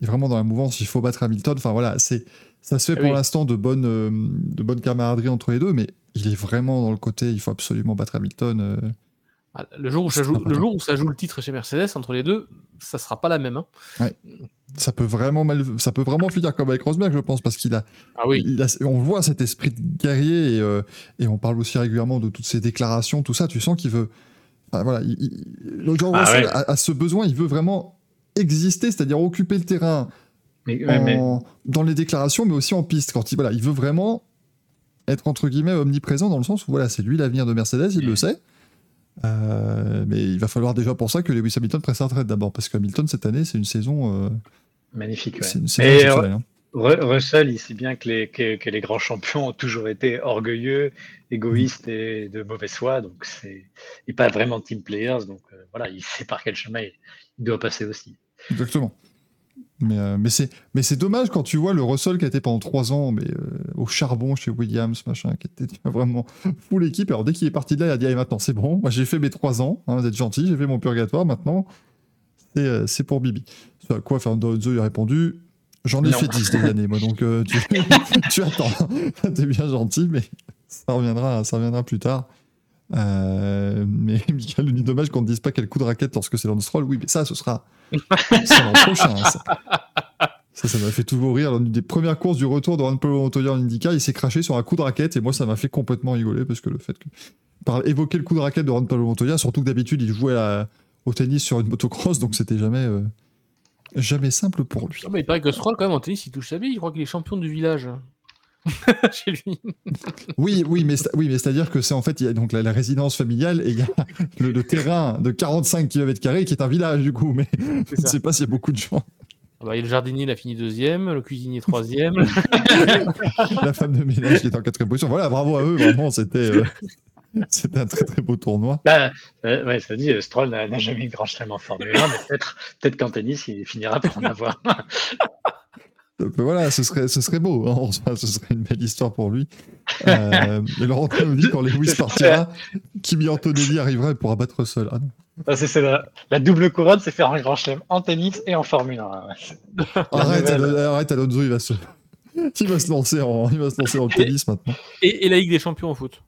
est vraiment dans la mouvance, il faut battre Hamilton. Enfin voilà, c'est, ça se fait pour l'instant de bonne, euh, de bonne camaraderie entre les deux, mais il est vraiment dans le côté, il faut absolument battre Hamilton. Euh. Ah, le, jour où ça joue, le jour où ça joue le titre chez Mercedes, entre les deux, ça sera pas la même. Hein. Ouais. Ça peut vraiment mal, ça peut vraiment finir comme avec Rosberg, je pense, parce qu'il a, ah oui. il a, on voit cet esprit de guerrier et, et on parle aussi régulièrement de toutes ces déclarations, tout ça. Tu sens qu'il veut, voilà, le genre ah a, ce besoin, il veut vraiment exister, c'est-à-dire occuper le terrain dans les déclarations, mais aussi en piste. Quand il, voilà, il veut vraiment être entre guillemets omniprésent dans le sens où voilà, c'est lui l'avenir de Mercedes, il le mm. sait. Euh, mais il va falloir déjà pour ça que Lewis Hamilton prenne sa retraite d'abord, parce que Hamilton cette année, c'est une saison euh, magnifique. C'est une saison euh, hein. Russell, il sait bien que les, grands champions ont toujours été orgueilleux, égoïstes et de mauvaise foi. Donc, c'est, n'est pas vraiment team players. Donc, euh, voilà, il sait par quel chemin il, doit passer aussi. Exactement. Mais, euh, mais, c'est, dommage quand tu vois le Russell qui a été pendant trois ans mais, euh, au charbon chez Williams, machin, qui était vraiment fou l'équipe. Alors, dès qu'il est parti de là, il a dit maintenant, c'est bon, moi j'ai fait mes trois ans, hein, vous êtes gentil, j'ai fait mon purgatoire, maintenant, c'est, pour Bibi. À quoi Fernando il a répondu J'en ai fait 10 des années, moi, donc euh, tu, tu, attends. T'es bien gentil, mais ça reviendra, ça reviendra plus tard. Euh, mais Michael, nous dit dommage qu'on ne dise pas quel coup de raquette lorsque c'est Stroll. Oui, mais ça, ce sera l'an prochain. Ça. ça, m'a fait toujours rire. L'une des premières courses du retour de Ron Paul Montoya en IndyCar, il s'est craché sur un coup de raquette et moi, ça m'a fait complètement rigoler parce que le fait que. Par évoquer le coup de raquette de Ron Paul Montoya, surtout que d'habitude, il jouait au tennis sur une motocross, donc c'était jamais. Euh, jamais simple pour lui. Ah, mais il paraît que Stroll, quand même, en tennis, il touche sa vie. Il croit qu'il est champion du village. Chez lui. oui, oui, mais, oui, mais c'est-à-dire que c'est en fait, il y a donc la, résidence familiale et il y a le, terrain de 45 km qui est un village du coup, mais je ne sais pas s'il y a beaucoup de gens. Ah bah, le jardinier, il a fini deuxième, le cuisinier troisième. la femme de ménage qui est en quatrième position. Voilà, bravo à eux, vraiment, c'était. Euh, C'était un très très beau tournoi. Bah, euh, ouais, ça dit, euh, Stroll n'a jamais eu grand chelem en Formule 1, mais peut-être peut qu'en tennis, il finira par en avoir. voilà, ce serait, ce serait beau. Hein. ce serait une belle histoire pour lui. Euh, mais Laurent nous dit quand Lewis partira, Kimi Antonelli arrivera pour abattre Russell. Ah, ah c'est la, double couronne, c'est faire un grand chelem en tennis et en Formule 1. Arrête, arrête, Alonso, il va se, il va se lancer en, il va se lancer en tennis maintenant. Et, et la Ligue des Champions en foot?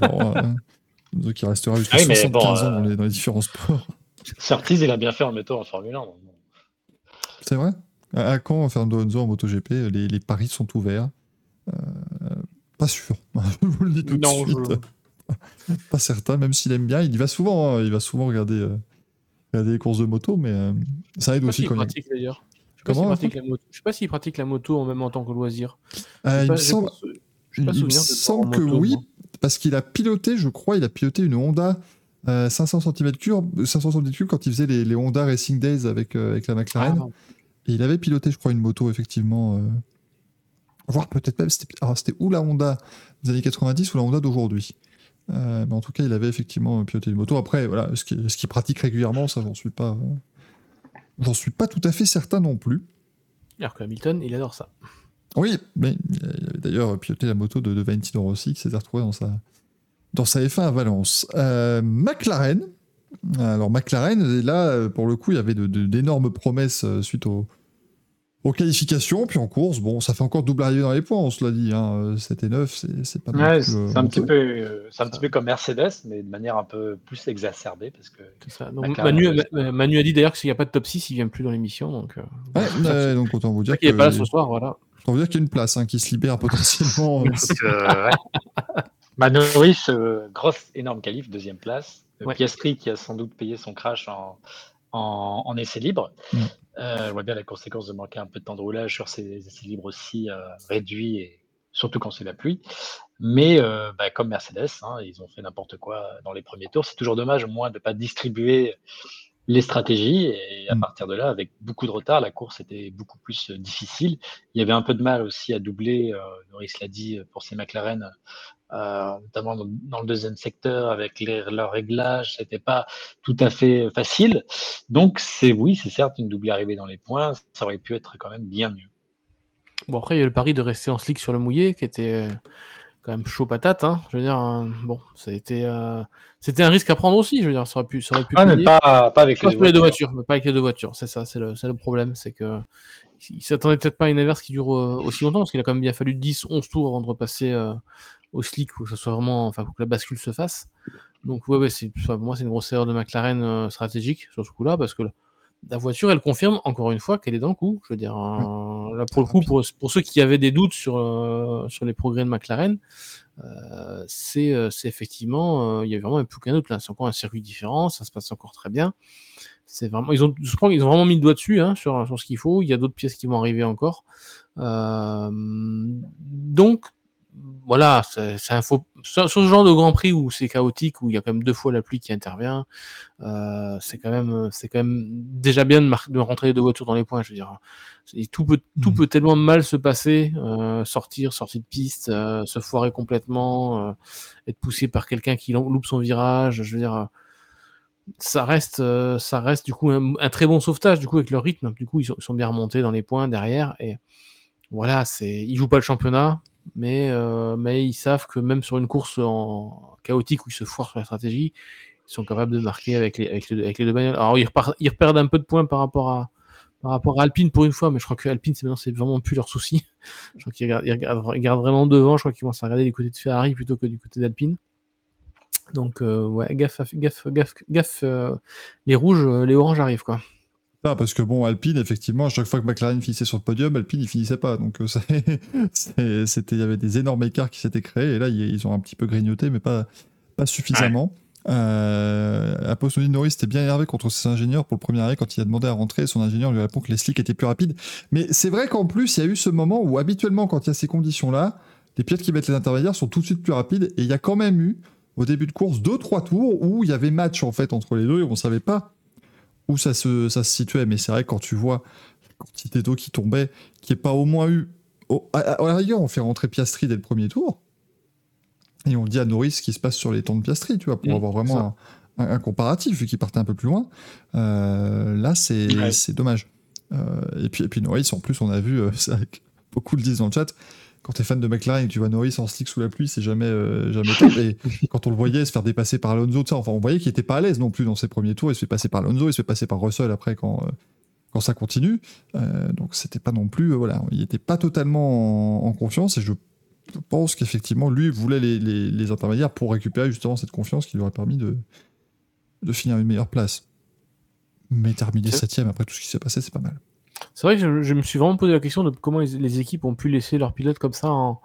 Bon, euh, qui restera jusqu'à ah oui, 75 ans dans les, dans les, différents sports. Surtees, il a bien fait en métaux en Formule 1. C'est vrai? À quand Fernando Alonso en MotoGP les, les paris sont ouverts? Euh, Pas sûr. je vous le dis tout non, de suite. pas certain, même s'il aime bien. Il y va souvent, hein. il va souvent regarder, euh, regarder les courses de moto, mais euh, ça aide aussi quand il pratique d'ailleurs. Je ne sais pas s'il pratique la moto même en tant que loisir. Euh, il me semble, il me semble que oui, parce qu'il a piloté, je crois, il a piloté une Honda 500 cm3, 500 cm3 quand il faisait les, Honda Racing Days avec, euh, avec la McLaren. Ah, et il avait piloté, je crois, une moto, effectivement. Euh, voire peut-être même, c'était ou la Honda des années 90 ou la Honda d'aujourd'hui. Euh, mais en tout cas, il avait effectivement piloté une moto. Après, voilà, ce qu'il pratique régulièrement, ça, j'en suis pas. j'en suis pas tout à fait certain non plus. Alors que Hamilton, il adore ça. Oui, mais il avait d'ailleurs piloté la moto de, de Valentino Rossi qui s'était retrouvé dans sa, dans sa F1 à Valence. Euh, McLaren. Alors McLaren, là, pour le coup, il y avait d'énormes promesses euh, suite aux, aux qualifications, puis en course, bon, ça fait encore double arrivée dans les points, on se l'a dit. Hein, 7 et 9, c'est pas ouais, C'est un, petit peu, un petit peu comme Mercedes, mais de manière un peu plus exacerbée. Parce que ça. Manu, a dit d'ailleurs que s'il n'y a pas de top 6, il ne vient plus dans l'émission. Donc, ouais, donc autant vous dire. qu'il n'est pas là ce soir, voilà. On veut dire qu'il y a une place hein, qui se libère potentiellement. euh, Manoris, euh, grosse, énorme qualif, deuxième place. Euh, Piastri qui a sans doute payé son crash en, en, essai libre. Mm. Euh, on voit bien la conséquence de manquer un peu de temps de roulage sur ces essais libres aussi réduits, et surtout quand c'est la pluie. Mais bah, comme Mercedes, hein, ils ont fait n'importe quoi dans les premiers tours. C'est toujours dommage, au moins, de ne pas distribuer les stratégies. Et à mm. partir de là, avec beaucoup de retard, la course était beaucoup plus euh, difficile. Il y avait un peu de mal aussi à doubler, euh, Norris l'a dit, pour ces McLaren, euh, notamment dans, le deuxième secteur, avec les, leur réglage, c'était pas tout à fait facile. Donc, c'est oui, c'est certes une double arrivée dans les points, ça aurait pu être quand même bien mieux. Bon, après, il y a le pari de rester en slick sur le mouillé qui était quand même chaud patate. Hein. Je veux dire, euh, bon, ça a été, euh, c'était un risque à prendre aussi. Je veux dire, ça aurait pu, ça aurait pu. Ah, mais pas, pas avec les, deux voitures, mais pas avec les deux voitures. C'est ça, c'est le, le, problème, c'est que il s'attendait peut-être pas à une inverse qui dure euh, aussi longtemps, parce qu'il a quand même bien fallu 10, 11 tours avant de repasser au slick pour que ça soit vraiment, enfin, pour que la bascule se fasse. Donc ouais, ouais c'est, pour moi, c'est une grosse erreur de McLaren stratégique sur ce coup-là, parce que la voiture, elle confirme encore une fois qu'elle est dans le coup. Je veux dire, euh, là pour le coup, pour, pour, ceux qui avaient des doutes sur, euh, sur les progrès de McLaren, euh, c'est effectivement, il y a vraiment plus qu'un doute là. C'est encore un circuit différent, ça se passe encore très bien. C'est vraiment, ils ont, je crois qu'ils ont vraiment mis le doigt dessus hein, sur, sur ce qu'il faut. Il y a d'autres pièces qui vont arriver encore. donc, voilà, c'est un faux. Sur, ce genre de Grand Prix où c'est chaotique, où il y a quand même deux fois la pluie qui intervient, euh, c'est quand même, c'est quand même déjà bien de, de, rentrer les deux voitures dans les points. Je veux dire, tout peut, tout mmh. peut tellement mal se passer, euh, sortir, sortir de piste, euh, se foirer complètement, euh, être poussé par quelqu'un qui loupe son virage. Je veux dire, ça reste, ça reste du coup un, très bon sauvetage du coup avec leur rythme. Du coup, ils sont, bien remontés dans les points derrière et voilà, c'est, ils jouent pas le championnat, mais euh, mais ils savent que même sur une course en chaotique où ils se foirent sur la stratégie, ils sont capables de marquer avec les avec, les deux bagnoles. Alors ils, reperdent un peu de points par rapport à par rapport à Alpine pour une fois, mais je crois que Alpine c'est vraiment plus leur souci. Je crois qu'ils regardent, vraiment devant. Je crois qu'ils vont à regarder du côté de Ferrari plutôt que du côté d'Alpine. Donc, euh, ouais, gaffe, gaffe, gaffe, gaffe euh, les rouges, les oranges arrivent, quoi. Ah, parce que bon, Alpine, effectivement, à chaque fois que McLaren finissait sur le podium, Alpine, il finissait pas. Donc, c'était, il y avait des énormes écarts qui s'étaient créés. Et là, ils ont un petit peu grignoté, mais pas, pas suffisamment. Ouais. Euh, Norris était bien énervé contre ses ingénieurs pour le premier arrêt quand il a demandé à rentrer. Son ingénieur lui répond que les slicks étaient plus rapides. Mais c'est vrai qu'en plus, il y a eu ce moment où habituellement, quand il y a ces conditions-là, les pilotes qui mettent les intermédiaires sont tout de suite plus rapides. Et il y a quand même eu au début de course deux trois tours où il y avait match en fait entre les deux et on savait pas où ça se, ça se situait. Mais c'est vrai quand tu vois la quantité d'eau qui tombait, qui est pas au moins eu. à, la rigueur, on fait rentrer Piastri dès le premier tour et on dit à Norris ce qui se passe sur les temps de Piastri, tu vois, pour mmh, avoir vraiment un, un, comparatif vu qu'il partait un peu plus loin. Euh, là, c'est ouais. dommage. Euh, et puis et puis Norris, en plus, on a vu, euh, beaucoup le disent dans le chat quand t'es fan de McLaren et que tu vois Norris en slick sous la pluie, c'est jamais, euh, jamais top. Et quand on le voyait se faire dépasser par Alonso, ça, enfin, on voyait qu'il était pas à l'aise non plus dans ses premiers tours. Il se fait passer par Alonso, il se fait passer par Russell après quand, euh, quand ça continue. Euh, donc c'était pas non plus, euh, voilà, il était pas totalement en, en confiance. Et je pense qu'effectivement, lui voulait les, les, les, intermédiaires pour récupérer justement cette confiance qui lui aurait permis de, de finir une meilleure place. Mais terminer septième après tout ce qui s'est passé, c'est pas mal. C'est vrai que je, je, me suis vraiment posé la question de comment les, les équipes ont pu laisser leurs pilotes comme ça, en,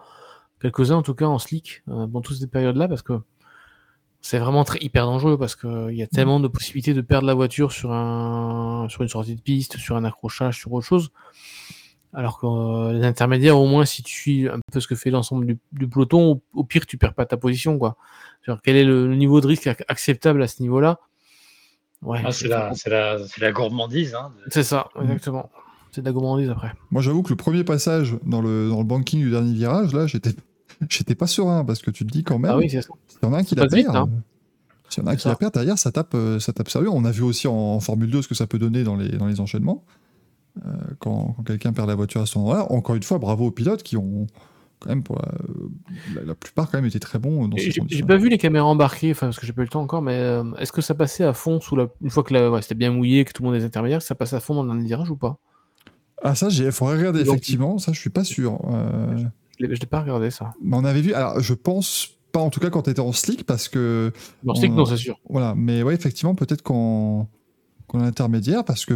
quelques-uns en tout cas en slick, euh, dans toutes ces périodes-là, parce que c'est vraiment très hyper dangereux, parce qu'il y a tellement de possibilités de perdre la voiture sur, un, sur une sortie de piste, sur un accrochage, sur autre chose. Alors que euh, les intermédiaires, au moins, si tu suis un peu ce que fait l'ensemble du, du, peloton, au, au, pire, tu perds pas ta position, quoi. quel est le, le, niveau de risque acceptable à ce niveau-là? Ouais, ah, c'est la, la, la, gourmandise. Hein, de... C'est ça, exactement. C'est de la gourmandise après. Moi, j'avoue que le premier passage dans le, dans le banking du dernier virage, là, j'étais, j'étais pas serein parce que tu te dis quand même. Ah oui, c'est ça. S'il y en a un qui la perd, hein. s'il y en a un qui la perd derrière, ça tape, euh, ça tape sérieux. On a vu aussi en, en, Formule 2 ce que ça peut donner dans les, dans les enchaînements. Euh, quand, quand quelqu'un perd la voiture à ce moment-là. Encore une fois, bravo aux pilotes qui ont quand même pour la, la, la, plupart quand même étaient très bons dans ces. J'ai pas vu les caméras embarquées, enfin parce que j'ai pas eu le temps encore, mais euh, est-ce que ça passait à fond sous la une fois que ouais, c'était bien mouillé, que tout le monde est intermédiaire, ça passait à fond dans le virage ou pas? Ah ça, il faudrait regarder effectivement, ça je suis pas sûr. Euh... Je l'ai pas regardé ça. Mais on avait vu, alors je pense pas en tout cas quand tu étais en slick parce que. En slick, non, c'est sûr. Voilà, mais ouais, effectivement, peut-être qu'en qu intermédiaire, parce que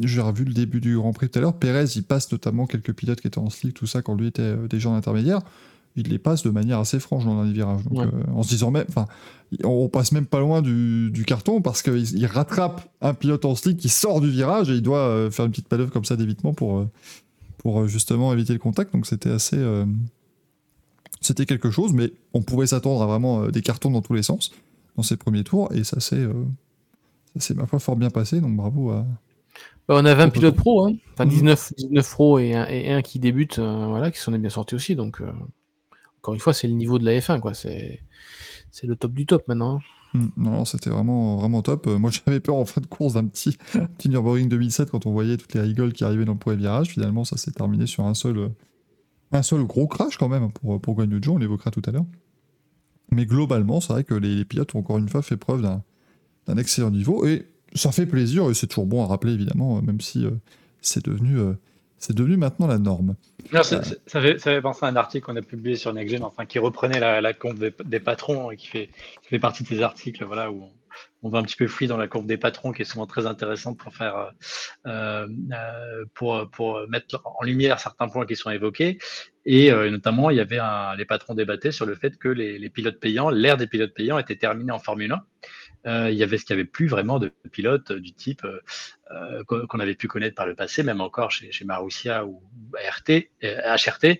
j'ai revu le début du Grand Prix tout à l'heure. Pérez, il passe notamment quelques pilotes qui étaient en slick, tout ça, quand lui était euh, déjà en intermédiaire. Il les passe de manière assez franche dans les virages. Donc, ouais. euh, en se disant même, enfin, on passe même pas loin du, du carton parce qu'il il rattrape un pilote en slick qui sort du virage et il doit euh, faire une petite manœuvre comme ça d'évitement pour, euh, pour justement éviter le contact. Donc c'était assez. euh, c'était quelque chose, mais on pouvait s'attendre à vraiment des cartons dans tous les sens dans ces premiers tours et ça s'est, ça s'est ma foi fort bien passé. Donc bravo à, bah, on a 20 pilotes pro, hein. enfin 19, 19 pros et un, et un qui débute, euh, voilà, qui s'en est bien sorti aussi. Donc, euh, encore une fois, c'est le niveau de la F1, quoi. C'est, le top du top maintenant. Mmh, non, c'était vraiment, vraiment top. Euh, moi, j'avais peur en fin de course d'un petit, petit Nürburgring 2007 quand on voyait toutes les rigoles qui arrivaient dans le premier virage. Finalement, ça s'est terminé sur un seul, un seul gros crash quand même pour, pour Guan Yu on l'évoquera tout à l'heure. Mais globalement, c'est vrai que les, pilotes ont encore une fois fait preuve d'un, excellent niveau. Et ça fait plaisir et c'est toujours bon à rappeler évidemment, même si euh, c'est devenu, euh, c'est devenu maintenant la norme. Non, ça, fait, ça, fait, penser à un article qu'on a publié sur NextGen, enfin qui reprenait la, la courbe des, des, patrons et qui fait, qui fait partie de ces articles, voilà où on, on va un petit peu fouiller dans la courbe des patrons, qui est souvent très intéressante pour faire, euh, pour, pour mettre en lumière certains points qui sont évoqués. Et euh, notamment, il y avait un, les patrons débattaient sur le fait que les, les pilotes payants, l'ère des pilotes payants était terminée en Formule 1 il y avait ce qu'il n'y avait plus vraiment de pilotes du type qu'on avait pu connaître par le passé, même encore chez, chez Marussia ou RT, HRT,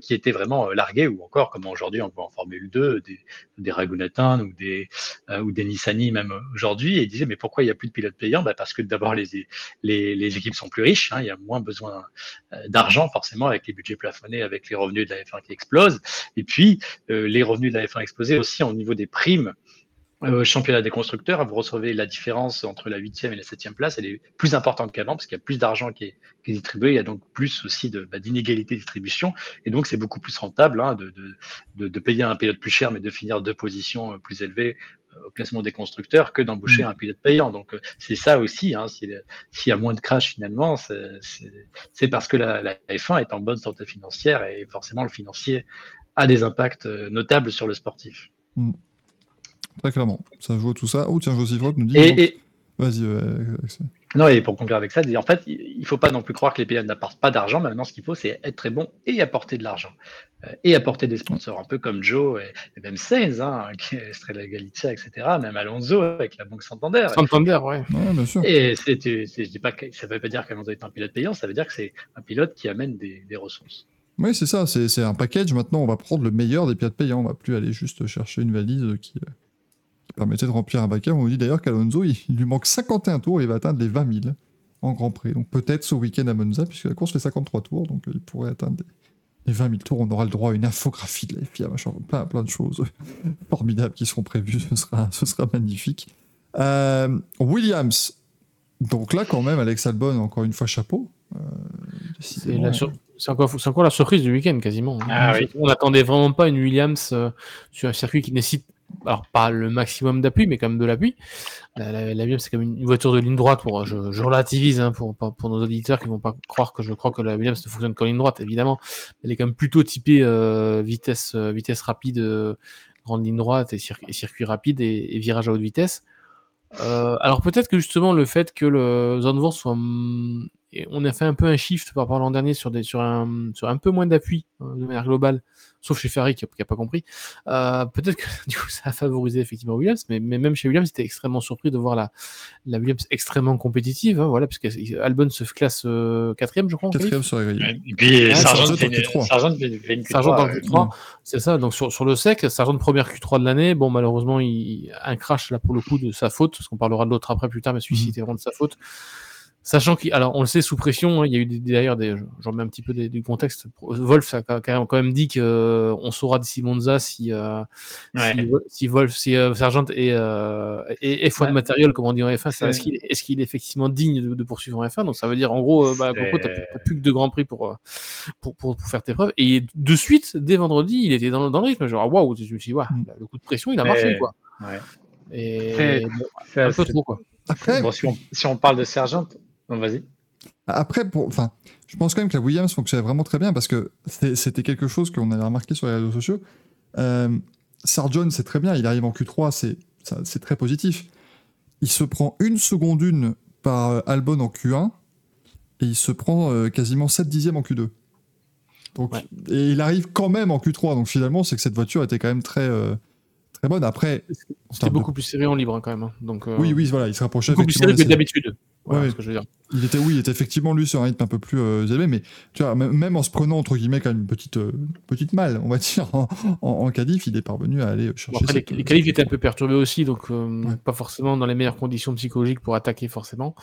qui étaient vraiment largués, ou encore comme aujourd'hui on voit en Formule 2, des, des ou des, ou des Nissani même aujourd'hui, et disaient mais pourquoi il n'y a plus de pilotes payants? Bah Parce que d'abord les, les, les, équipes sont plus riches, hein, il y a moins besoin d'argent forcément avec les budgets plafonnés, avec les revenus de la F1 qui explosent, et puis les revenus de la F1 explosés aussi au niveau des primes euh, championnat des constructeurs, vous recevez la différence entre la huitième et la septième place, elle est plus importante qu'avant parce qu'il y a plus d'argent qui, est, distribué, il y a donc plus aussi bah, d'inégalité de, distribution, et donc c'est beaucoup plus rentable hein, de, de, de, payer un pilote plus cher mais de finir deux positions euh, plus élevées euh, au classement des constructeurs que d'embaucher mm. un pilote payant. Donc c'est ça aussi, hein, s'il y a moins de crash finalement, c'est parce que la, la, F1 est en bonne santé financière et forcément le financier a des impacts notables sur le sportif. Mm. Très clairement. Ça joue tout ça. Oh, tiens, Joseph Rock nous dit. Et, Vas-y, Non, et pour conclure avec ça, en fait, il ne faut pas non plus croire que les PA n'apportent pas d'argent. Maintenant, ce qu'il faut, c'est être très bon et apporter de l'argent. Euh, et apporter des sponsors, un peu comme Joe et, même Sainz, hein, qui est Estrella Galicia, etc. Même Alonso avec la Banque Santander. Santander, ouais. ouais bien sûr. Et je dis pas que, ça ne veut pas dire qu'Alonso est un pilote payant, ça veut dire que c'est un pilote qui amène des, des ressources. Oui, c'est ça, c'est un package. Maintenant, on va prendre le meilleur des pilotes payants. On va plus aller juste chercher une valise qui, euh, permettait de remplir un backer. On nous dit d'ailleurs qu'Alonso, il, lui manque 51 tours et il va atteindre les 20 000 en Grand Prix. Donc peut-être ce week-end à Monza, puisque la course fait 53 tours, donc il pourrait atteindre les 20 000 tours. On aura le droit à une infographie de la FIA, machin, plein, plein de choses formidables qui seront prévues. Ce sera, ce sera magnifique. Euh, Williams. Donc là, quand même, Alex Albon, encore une fois, chapeau. Euh, c'est encore, encore, la surprise du week-end, quasiment. Ah on n'attendait vraiment pas une Williams euh, sur un circuit qui nécessite alors pas le maximum d'appui, mais quand même de l'appui. La, la, c'est comme une voiture de ligne droite. Pour, je, relativise hein, pour, pour, nos auditeurs qui vont pas croire que je crois que la Williams ne fonctionne qu'en ligne droite. Évidemment, elle est quand même plutôt typée euh, vitesse, euh, vitesse rapide, euh, grande ligne droite et, circuit rapide et, virage à haute vitesse. alors peut-être que justement le fait que le Zandvoort soit on a fait un peu un shift par rapport à l'an dernier sur, sur, un, sur un peu moins d'appui hein, de manière globale, sauf chez Ferrari qui n'a pas compris. Euh, peut-être que du coup, ça a favorisé effectivement Williams, mais, mais même chez Williams, c'était extrêmement surpris de voir la, la Williams extrêmement compétitive, hein, voilà, puisque Albon se classe euh, quatrième, je crois. Quatrième sur la grille. Et puis Sargent dans le Q3, c'est ça. Donc sur, sur le sec, Sargent première Q3 de l'année, bon, malheureusement, il, un crash là pour le coup de sa faute, parce qu'on parlera de l'autre après plus tard, mais celui-ci était vraiment de sa faute. Sachant qu'il, alors on le sait sous pression, hein, il y a eu d'ailleurs des, j'en mets un petit peu du contexte. Wolf a quand même dit que euh, on saura d'ici Monza si, euh, si, Wolf, si euh, Sergent est, euh, est, de matériel, comme on dit en F1, est-ce qu'il est, effectivement digne de, poursuivre en F1 Donc ça veut dire en gros, bah, Coco, t'as plus que deux grands prix pour, pour, pour, faire tes preuves. Et de suite, dès vendredi, il était dans, dans le rythme. Genre waouh, je me suis dit, mm. le coup de pression, il a marché quoi. Et un peu trop quoi. Après, bon, si, on, si on parle de Sergent, vas-y. Après, pour, enfin, je pense quand même que la Williams fonctionnait vraiment très bien parce que c'était quelque chose qu'on avait remarqué sur les réseaux sociaux. Euh, c'est très bien, il arrive en Q3, c'est très positif. Il se prend une seconde une par euh, Albon en Q1 et il se prend euh, quasiment 7 dixièmes en Q2. Donc, Et il arrive quand même en Q3, donc finalement, c'est que cette voiture était quand même très, euh, très bonne. Après, c'était beaucoup plus serré en libre hein, quand même. Hein. Donc, oui, oui, voilà, il se rapprochait. Beaucoup plus serré que d'habitude ce que je veux dire. Il était, oui, il était effectivement lui sur un rythme un peu plus euh, élevé, mais tu vois, même en se prenant entre guillemets quand même une petite, euh, petite malle, on va dire, en, en, qualif, il est parvenu à aller chercher. après, les, qualifs étaient un peu perturbés aussi, donc euh, pas forcément dans les meilleures conditions psychologiques pour attaquer forcément.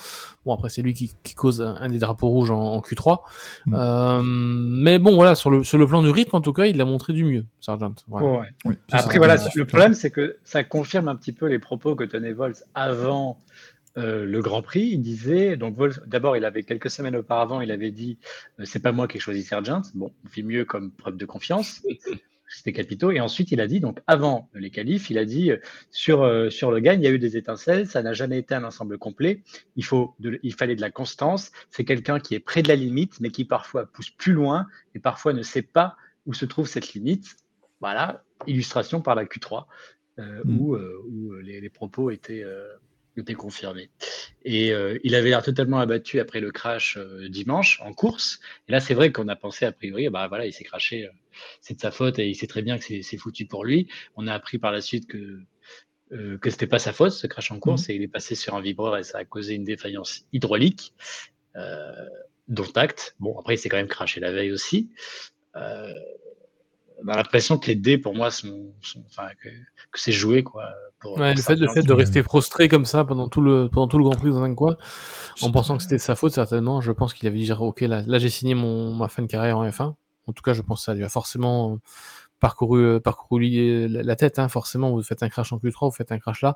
Bon, après, c'est lui qui, qui, cause un, des drapeaux rouges en, Q3. Mm. mais bon, voilà, sur le, sur le plan du rythme, en tout cas, il a montré du mieux, Sargent. après, voilà, le problème, c'est que ça confirme un petit peu les propos que tenait Vols avant euh, le Grand Prix, il disait, donc d'abord, il avait quelques semaines auparavant, il avait dit, euh, c'est pas moi qui ai choisi Sergent, bon, il fait mieux comme preuve de confiance, c'était capitaux, et ensuite il a dit, donc avant les qualifs, il a dit, euh, sur, sur le gain, il y a eu des étincelles, ça n'a jamais été un ensemble complet, il, faut il fallait de la constance, c'est quelqu'un qui est près de la limite, mais qui parfois pousse plus loin, et parfois ne sait pas où se trouve cette limite, voilà, illustration par la Q3, mm. où, où les, propos étaient était confirmé. Et euh, il avait l'air totalement abattu après le crash euh, dimanche en course. Et là, c'est vrai qu'on a pensé a priori, bah voilà, il s'est craché, euh, c'est de sa faute et il sait très bien que c'est foutu pour lui. On a appris par la suite que que c'était pas sa faute, ce crash en course, Mhm. et il est passé sur un vibreur et ça a causé une défaillance hydraulique, dont acte. Bon, après, il s'est quand même craché la veille aussi. Euh, a l'impression que les dés, pour moi, sont, sont- enfin, que, que c'est joué, quoi. Pour, Ouais, pour le fait, le Sargent. fait de rester prostré comme ça pendant tout le, pendant tout le Grand Prix dans un coin, en pensant que c'était de sa faute, certainement, je pense qu'il avait dit Ok, là, là j'ai signé mon, ma fin de carrière en F1. En tout cas, je pense que ça lui a forcément euh, parcouru, euh, parcouru la, la tête. Hein, forcément, vous faites un crash en Q3, vous faites un crash là.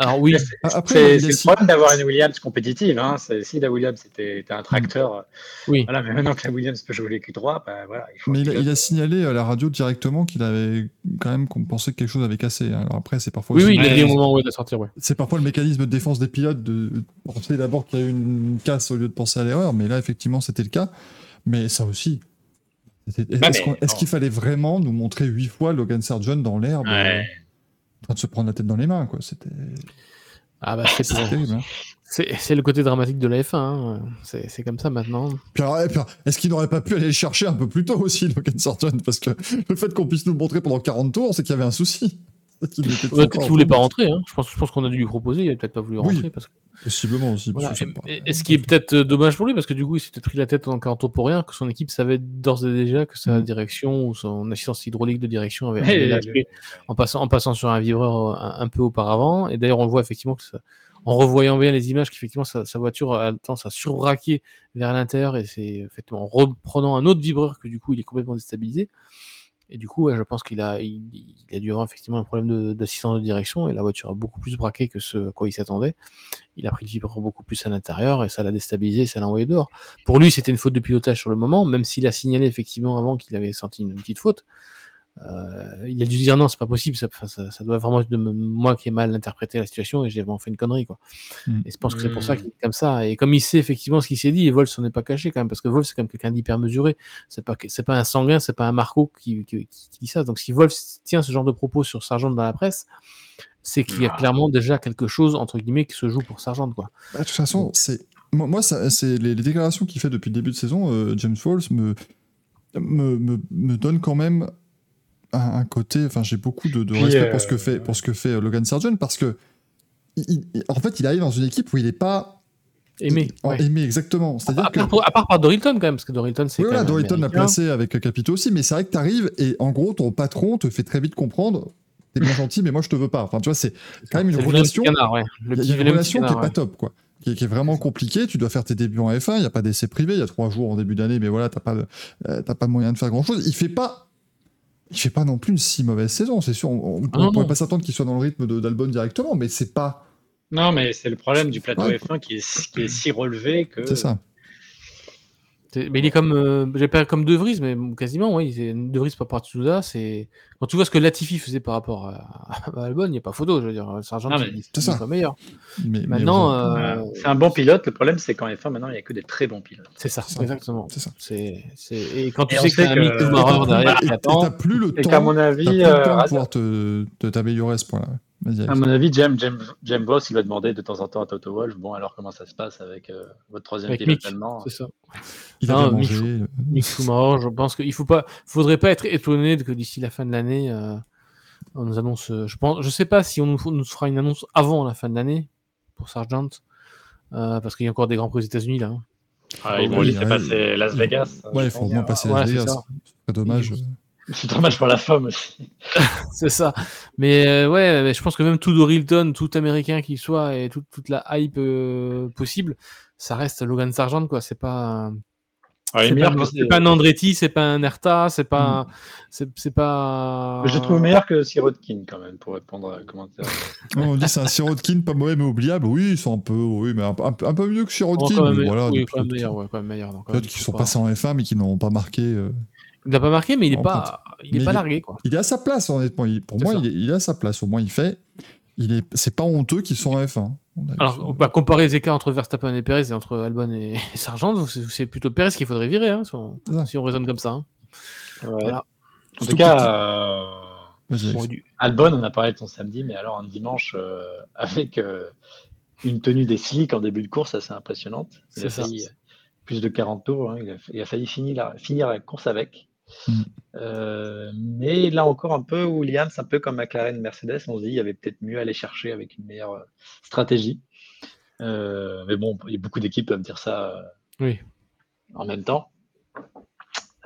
Alors, oui, c'est- Ah, C'est a le problème d'avoir une Williams compétitive. Hein. Si la Williams était, était un tracteur, oui. voilà, mais maintenant que la Williams peut jouer les Q3, bah, voilà, il faut Mais il a, il a signalé à la radio directement qu'il avait quand même pensait que quelque chose avait cassé. Alors après, c'est parfois Oui, oui, il a Ouais, dit au c'est- moment où il a sorti, ouais. c'est parfois le mécanisme de défense des pilotes de penser d'abord qu'il y a eu une casse au lieu de penser à l'erreur. Mais là, effectivement, c'était le cas. Mais ça aussi. Est-ce Bah, est-ce qu'il fallait vraiment nous montrer huit fois Logan Sargent dans l'herbe, euh, Ouais. Train de se prendre la tête dans les mains quoi C'était Ah, bah, c'est terrible. hein. c'est- le côté dramatique de la F1. hein. C'est c'est comme ça maintenant. Alors, est-ce qu'il n'aurait pas pu aller le chercher un peu plus tôt aussi, Logan Sargent Parce que le fait qu'on puisse nous le montrer pendant 40 tours, c'est qu'il y avait un souci. Qu'il peut-être qu'il voulait pas rentrer. Hein. Je pense, je pense qu'on a dû lui proposer. Il a peut-être pas voulu Oui. rentrer. Parce que, Possiblement aussi. voilà. Et- pas- et, et ce qui est peut-être euh, dommage pour lui, parce que du coup, il s'est peut-être pris la tête en 40 tours pour rien, que son équipe savait d'ores et déjà que sa Mm. direction ou son assistance hydraulique de direction avait, avait lâché en, passant, en passant sur un vibreur euh, un, un peu auparavant. Et d'ailleurs, on voit effectivement que ça- en revoyant bien les images, qu'effectivement sa, sa voiture a tendance à surbraquer vers l'intérieur et c'est effectivement en reprenant un autre vibreur que du coup il est complètement déstabilisé. Et du coup, je pense qu'il a, il, a dû avoir effectivement un problème d'assistance de, direction et la voiture a beaucoup plus braqué que ce à quoi il s'attendait. Il a pris le vibreur beaucoup plus à l'intérieur et ça l'a déstabilisé, ça l'a envoyé dehors. Pour lui, c'était une faute de pilotage sur le moment, même s'il a signalé effectivement avant qu'il avait senti une petite faute. Euh, il a dû dire non, c'est pas possible, ça, enfin, ça, ça doit vraiment être de moi qui ai mal interprété la situation et j'ai vraiment fait une connerie. Quoi. Mm. Et je pense que c'est pour ça Mm. qu'il est comme ça. Et comme il sait effectivement ce qu'il s'est dit, et Wolf s'en est pas caché quand même, parce que Wolf c'est quand même quelqu'un d'hyper mesuré. C'est pas, que- c'est pas un sanguin, c'est pas un Marco qui, qui, qui- qui dit ça. Donc si Wolf tient ce genre de propos sur Sargent dans la presse, c'est qu'il y a Ah. clairement déjà quelque chose entre guillemets qui se joue pour Sargent. Quoi. Bah, de toute façon, c'est moi, c'est les, les déclarations qu'il fait depuis le début de saison. euh, James Walls me, me, me, me donne quand même un, un côté. Enfin, j'ai beaucoup de, respect euh, pour ce que fait pour ce que fait euh, Logan Sargent parce que il- il- en fait, il arrive dans une équipe où il n'est pas Aimé. il- ouais. aimé exactement. À, C'est-à-dire que à part par Dorilton quand même, parce que Dorilton c'est oui, voilà, Dorilton l'a américain. placé avec euh, Capito aussi, mais c'est vrai que tu arrives et en gros, ton patron te fait très vite comprendre. T'es bien gentil, mais moi je te veux pas. Enfin, tu vois, c'est quand même une relation. canard, ouais. Le Il y a- petit il y a une relation qui est ouais. pas top, quoi. Qui est, qui est vraiment compliquée. Tu dois faire tes débuts en F1. Il n'y a pas d'essai privé. Il y a trois jours en début d'année, mais voilà, t'as pas, de- euh, t'as pas moyen de faire grand chose. Il fait pas. Il fait pas non plus une si mauvaise saison, c'est sûr. On, on- Ah pourrait pas s'attendre qu'il soit dans le rythme d'Albon directement, mais c'est pas. Non, mais c'est le problème du plateau Ouais. F1 qui est, qui est si relevé que. C'est ça. Mais il est comme, euh, j'ai pas comme De Vries, mais quasiment, oui. c'est- De Vries par rapport à Tsunoda, c'est quand tu vois ce que Latifi faisait par rapport à, à Albon, il n'y a pas photo. Je veux dire, Ah, c'est est pas meilleur. Mais, Maintenant, euh, Euh, c'est un bon pilote. Le problème, c'est qu'en F1, maintenant, il n'y a que des très bons pilotes. c'est ça, c'est ça. exactement. c'est ça. C'est, c'est... Et quand tu Et on sais que t'as un que- Mick Et Et Schumacher derrière et- qui et attend, t'as plus le Et temps. qu'à mon avis, plus le euh, temps de Raz- pouvoir te, te- t'améliorer à ce point-là. À mon avis, James, James, James Boss, il va demander de temps en temps à Toto Wolff bon, alors comment ça se passe avec euh, votre troisième avec pilote allemand c'est ça. Il a Non, Mick euh, Mick Schumacher, je pense qu'il faut pas, faudrait pas être étonné que d'ici la fin de l'année, euh, on nous annonce. Je pense, je sais pas si on nous, nous fera une annonce avant la fin de l'année pour Sargent, euh, parce qu'il y a encore des grands prix aux États-Unis là. hein. Ah, Ils vont laisser passer Las Vegas. Ouais, il faut au moins passer Las c'est Vegas. serait dommage. C'est dommage pour la femme aussi. C'est ça. Mais euh, ouais, mais je pense que même tout Dorilton, tout américain qu'il soit et tout- toute la hype euh, possible, ça reste Logan Sargent quoi. C'est pas. Ah, c'est pas, c'est un Andretti, c'est pas un Erta, c'est pas, Mm. c'est c'est pas. Je trouve meilleur que Sirotkin quand même pour répondre à un commentaire. On dit c'est un Sirotkin pas mauvais mais oubliable. Oui, ils sont un peu, oui, mais un, peu- un peu- un peu mieux que Oh, Sirotkin. quand même, mais voilà, oui, quand même meilleur, ouais, quand même meilleur. donc, quand pilotes même, qui faut sont pas- passés en F1 mais qui n'ont pas marqué. euh. Il l'a pas marqué, mais il est En pas, il est pas il- largué quoi. Il est à sa place, honnêtement. Il- pour moi, il est, il est à sa place. Au moins, il fait. Il est, c'est pas honteux qu'ils sont en F1. On a- Alors, on va comparer les écarts entre Verstappen et Perez et entre Albon et, et Sargent. C'est plutôt Perez qu'il faudrait virer, hein, si, on, si raisonne comme ça. hein. Voilà. En tout cas, euh, Albon, on a parlé de ton samedi, mais alors un dimanche euh, avec euh, une tenue des slicks en début de course assez impressionnante. Il a ça. failli, plus de 40 tours, hein, il, a, il a failli finir la, finir la course avec. Euh, mais là encore un peu, Williams, un peu comme McLaren, Mercedes, on se dit il y avait peut-être mieux à aller chercher avec une meilleure euh, stratégie. Euh, mais bon, il y a beaucoup d'équipes qui peuvent dire ça Oui. en même temps.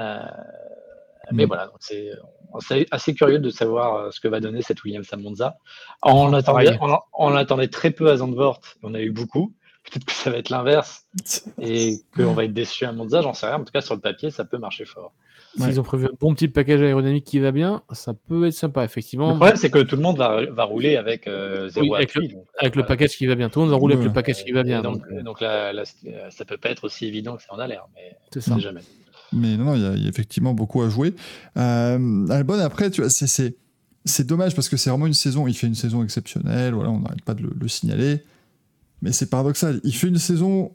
Euh, mais Mm. voilà, c'est assez curieux de savoir ce que va donner cette Williams à Monza. On attendait, on, on attendait très peu à Zandvoort, on a eu beaucoup. Peut-être que ça va être l'inverse et qu'on va être déçu à Monza, j'en sais rien. En tout cas, sur le papier, ça peut marcher fort. Ouais. S'ils ont prévu un bon petit package aérodynamique qui va bien, ça peut être sympa, effectivement. Le problème, c'est que tout le monde va, va rouler avec euh, zéro Oui, avec appui. donc, Avec le voilà. package qui va bien. Tout le monde va rouler avec le package qui va bien. Et donc, donc, euh, donc là, là, c'est- euh, ça peut pas être aussi évident que ça en a l'air, mais c'est on ça. jamais. Mais non, non, il y, y a effectivement beaucoup à jouer. Euh, Albon, après, tu vois, c'est- c'est c'est dommage parce que c'est vraiment une saison. Il fait une saison exceptionnelle. Voilà, on n'arrête pas de le, le signaler. Mais c'est paradoxal. Il fait une saison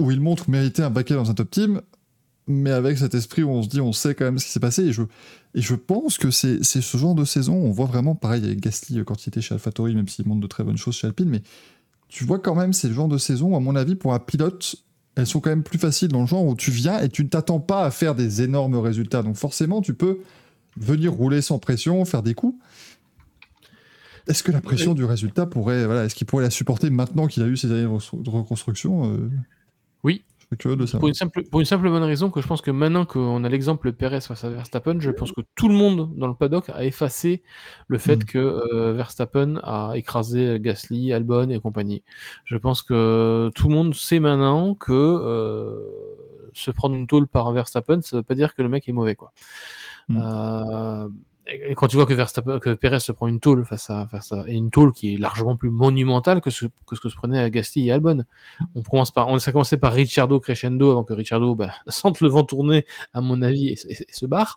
où il montre mériter un baquet dans un top team, mais avec cet esprit où on se dit, on sait quand même ce qui s'est passé. Et je, et je pense que c'est ce genre de saison. On voit vraiment pareil avec Gasly euh, quand il était chez AlphaTauri, même s'il montre de très bonnes choses chez Alpine. Mais tu vois quand même, c'est le genre de saison, à mon avis, pour un pilote, elles sont quand même plus faciles dans le genre où tu viens et tu ne t'attends pas à faire des énormes résultats. Donc forcément, tu peux venir rouler sans pression, faire des coups. Est-ce que la pression du résultat pourrait, voilà, est-ce qu'il pourrait la supporter maintenant qu'il a eu ses années de reconstruction euh, Oui. De Pour une, simple, pour une simple bonne raison que je pense que maintenant qu'on a l'exemple Perez face à Verstappen, je pense que tout le monde dans le paddock a effacé le fait Mm. que euh, Verstappen a écrasé Gasly, Albon et compagnie. Je pense que tout le monde sait maintenant que euh, se prendre une tôle par Verstappen, ça veut pas dire que le mec est mauvais. Quoi. Mm. Euh, et quand tu vois que, Verstappen, que Perez se prend une tôle face à, face à et une tôle qui est largement plus monumentale que ce que, ce que se prenait à Gasly et Albon. On commence par, on, ça a commencé par Ricciardo crescendo avant que Ricciardo bah, sente le vent tourner, à mon avis, et, et- et se barre.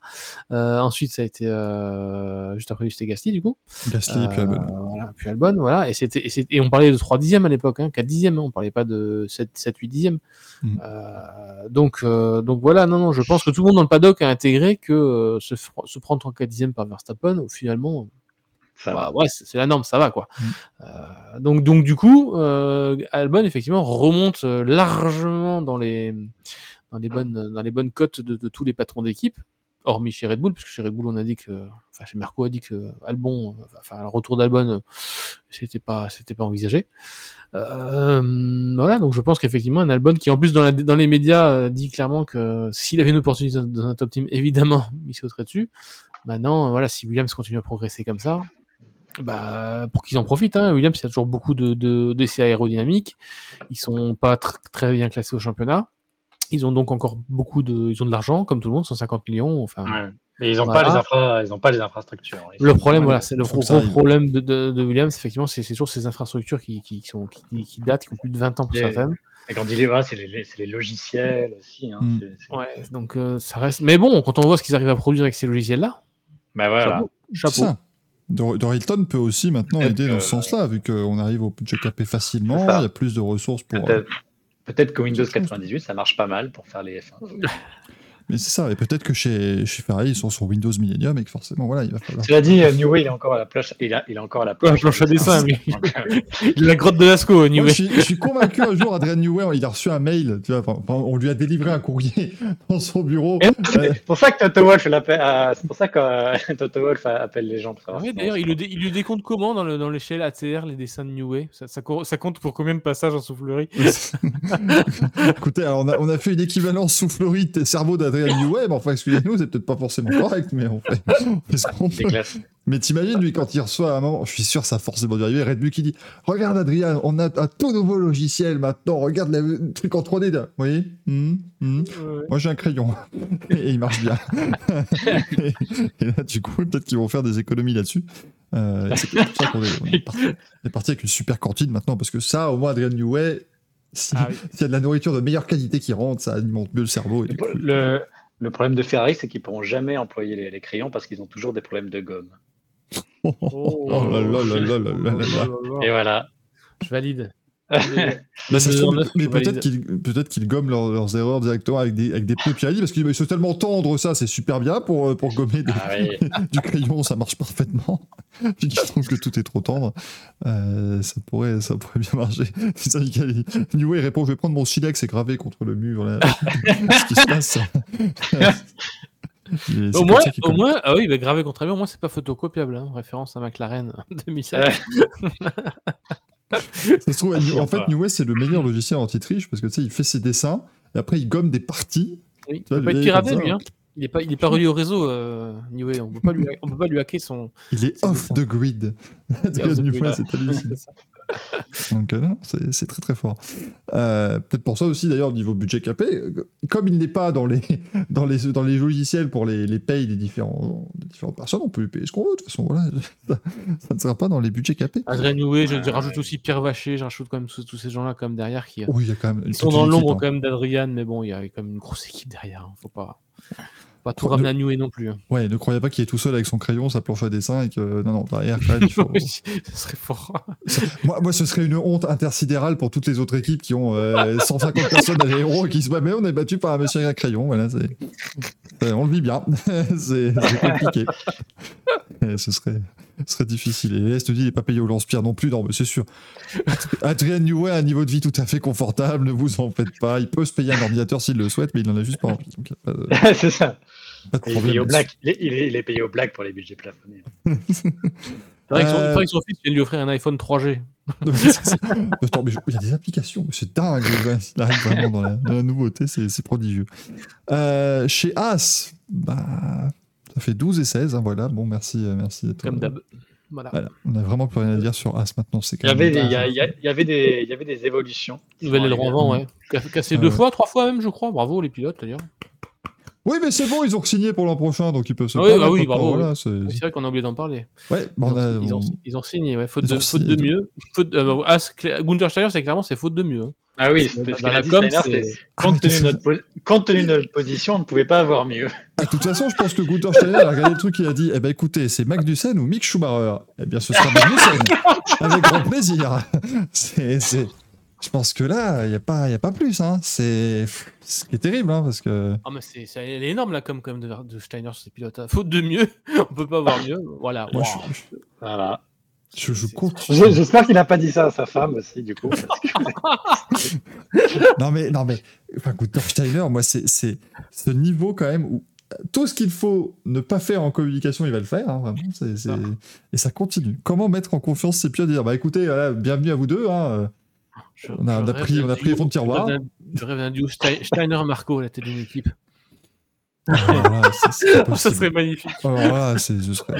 Euh, ensuite, ça a été euh, juste après, c'était Gasly du coup. Puis Euh, Albon. voilà, puis Albon, voilà. Et, c'était, et, on parlait de 3 dixièmes à l'époque, hein, 4 dixièmes, hein, on parlait pas de 7, 7 8 dixièmes. Mhm. Euh, donc, euh, donc voilà, non, non, je pense que tout le monde dans le paddock a intégré que euh, se, se prendre en 4 dixièmes par Verstappen, finalement, Ça bah, ouais, c'est la norme, ça va quoi. Mhm. Euh, donc, donc du coup, euh, Albon effectivement remonte euh, largement dans les dans les bonnes dans les bonnes cotes de, de tous les patrons d'équipe, hormis chez Red Bull, parce que chez Red Bull on a dit que, enfin chez Marco a dit que Albon, enfin le retour d'Albon, c'était pas c'était pas envisagé. Euh, voilà, donc je pense qu'effectivement un Albon qui en plus dans, la- dans les médias dit clairement que s'il avait une opportunité dans un top team, évidemment, il sauterait dessus. Maintenant, voilà, si Williams continue à progresser comme ça, bah, pour qu'ils en profitent. Hein. Williams, il y a toujours beaucoup de, de, d'essais aérodynamiques. Ils sont pas tr- très bien classés au championnat. Ils ont donc encore beaucoup de, ils ont de l'argent, comme tout le monde, 150 millions. Enfin, Ouais. Mais ils n'ont Voilà. pas, les infra- ils ont pas les infrastructures. Ils le problème, voilà, c'est le gros, ça problème de, de, de Williams, effectivement, c'est c'est toujours ces infrastructures qui, qui, sont, qui, qui datent, qui ont plus de 20 ans pour certaines. Et quand on dit les voilà, c'est les, c'est les logiciels aussi. Hein, Mm. Ouais, donc euh, ça reste. Mais bon, quand on voit ce qu'ils arrivent à produire avec ces logiciels-là, Bah voilà. chapeau. Chapeau. ça. Dor- Dorilton peut aussi maintenant aider dans ce sens-là, vu qu'on arrive au budget capé facilement, il y a plus de ressources pour. euh, Peut-être peut-être que Windows je pense. 98, ça marche pas mal pour faire les F1. Mais c'est ça, et peut-être que chez, chez Ferrari, ils sont sur Windows Millennium et que forcément, voilà, il va falloir. Cela dit, euh, New Way, il est encore à la planche. Il, a, il est encore à la Ouais, planche, planche à dessin, lui. Euh, La grotte de Lascaux, Moi, New je, suis, je suis convaincu un jour, Adrien Newey, il a reçu un mail, tu vois, enfin, on lui a délivré un courrier dans son bureau. C'est pour ça que Toto l'appelle- euh, c'est pour ça que euh, Toto Wolff appelle les gens si- d'ailleurs, il, il le décompte comment dans le- dans l'échelle ATR, les dessins de New Way? Ça, ça, co- ça compte pour combien de passages en soufflerie? Écoutez, alors on a, on a fait une équivalence soufflerie de cerveau d'Adrien Newey, mais enfin, excusez-nous, c'est peut-être pas forcément correct, mais on fait, on fait ce qu'on C'est peut. classe. Mais t'imagines, lui, quand il reçoit à un moment, je suis sûr, ça a forcément dû arriver, Red Bull qui dit Regarde, Adrien, on a un tout nouveau logiciel maintenant, regarde le truc en 3D. là. Oui, hum, hum. Moi, j'ai un crayon. et il marche bien. et, et là, du coup, peut-être qu'ils vont faire des économies là-dessus. Euh, c'est pour ça qu'on est, on est parti, on est parti avec une super cantine maintenant, parce que ça, au moins, Adrien Newey, ah s'il ah y a de la nourriture de meilleure qualité qui rentre, ça alimente mieux le cerveau. Le, problème de Ferrari, c'est qu'ils ne pourront jamais employer les, les crayons parce qu'ils ont toujours des problèmes de gomme. Et voilà. Je valide. Ça se Le trouve, 209, mais peut-être qu'ils peut-être qu'ils gomment leurs, leurs erreurs directement avec des, avec des pneus Pirelli parce qu'ils sont tellement tendres, ça, c'est super bien pour, euh, pour gommer des- Ah oui. du crayon, ça marche parfaitement. Puis qu'ils trouvent que tout est trop tendre, euh, ça, pourrait, ça pourrait bien marcher. C'est ça, Michael. Newey répond Je vais prendre mon silex et graver contre le mur. Là. Ce qui se passe. Au moins, au moins, ah oui, bah, gravé contre lui, au moins c'est pas photocopiable. Hein. Référence à McLaren 2007. Ça se trouve, en fait. New West, c'est le meilleur logiciel anti-triche parce que tu sais, il fait ses dessins et après, il gomme des parties. Oui, Tu vois, il peut pas le être piraté lui. Hein. Il est pas, il est pas relié au réseau. Euh. On peut pas lui, on peut pas lui hacker son. Il est off the grid. c'est hallucinant. Donc euh, c'est très très fort. Euh, Peut-être pour ça aussi d'ailleurs au niveau budget capé, euh, comme il n'est pas dans les, dans les, dans les logiciels pour les, les payes des, différents, des différentes personnes, on peut lui payer ce qu'on veut de toute façon. Voilà. Ça, ça ne sera pas dans les budgets capés. Adrien Niue, je rajoute aussi Pierre Vacher, je rajoute quand même tous, tous ces gens-là comme derrière qui Oui, il y a quand même. ils sont dans équipe, l'ombre hein. quand même d'Adrian, mais bon, il y a quand même une grosse équipe derrière. hein. Faut pas, pas tout ramener à Niue non plus. hein. Ouais, ne croyez pas qu'il est tout seul avec son crayon, sa planche à dessin et que. Non, non, derrière, quand même, il faut. Ce serait fort. moi, moi, ce serait une honte intersidérale pour toutes les autres équipes qui ont euh, 150 personnes à l'héros et qui se battent. Mais on est battu par un monsieur avec un crayon, voilà, c'est- On le vit bien. c'est c'est compliqué. Et ce serait. Ce serait difficile. Et S nous dit il n'est pas payé au lance-pierre non plus, non, mais c'est sûr. Adrien Newey a un niveau de vie tout à fait confortable, ne vous en faites pas. Il peut se payer un ordinateur s'il le souhaite, mais il n'en a juste pas envie. De, c'est ça. pas de Et il, est payé au black. Il, est, il est- il est payé au black pour les budgets plafonnés. C'est vrai que son- Euh, son fils vient de lui offrir un iPhone 3G. Attends, mais je- il y a des applications, mais c'est dingue. Il arrive vraiment dans la, dans la nouveauté, c'est c'est prodigieux. Euh, chez As, bah, ça fait 12 et 16. hein, voilà, bon, merci. euh, merci à toi. Comme d'hab. Voilà. Voilà, on n'a vraiment plus rien à dire sur As maintenant. C'est Il y avait des, il y dingue. a- il y a- il y avait des, il y avait des évolutions. Nouvel aileron avant, ouais. Ca- Cassé deux fois, trois fois même, je crois. Bravo les pilotes d'ailleurs. Oui, mais c'est bon, ils ont signé pour l'an prochain, donc ils peuvent se Ah oui, permettre bah oui, bravo, voilà, c'est- C'est vrai qu'on a oublié d'en parler. Ouais, bah, Ils, on a- ont, ils, ont, on- ils ont signé, ouais. Faute, de, ont faute signé. de mieux. Faute, euh, As, Gunther Steiner, c'est clairement c'est faute de mieux. hein. Ah oui, parce la com, compte, tenu de notre po- compte tenu de notre position, on ne pouvait pas avoir mieux. De toute façon, je pense que Gunther Steiner a regardé le truc, il a dit Eh ben écoutez, c'est Magnussen ou Mick Schumacher Eh bien, ce sera Magnussen. Avec grand plaisir. C'est. Je pense que là, il n'y a, pas- y a pas plus. Hein. C'est ce qui est terrible, hein, parce que. Ah, mais c'est, c'est- elle est énorme la com quand même de, de Steiner sur ses pilotes. Faute de mieux, on peut pas avoir mieux. Voilà. Moi, Wow. je, Voilà. Je, je J'espère qu'il n'a pas dit ça à sa femme aussi, du coup. que- Non, mais, non, mais enfin, Gunther Steiner, moi, c'est c'est ce niveau quand même où tout ce qu'il faut ne pas faire en communication, il va le faire. hein, vraiment, Ah. Et ça continue. Comment mettre en confiance ses pilotes et dire Bah écoutez, voilà, bienvenue à vous deux. Hein. Je- On a- on pris- on a pris les fonds de tiroir. Je rêve d'un- duo Ste- Steiner-Marco à la tête d'une équipe. Voilà, pas Ça serait magnifique. Alors là, c'est, ce serait...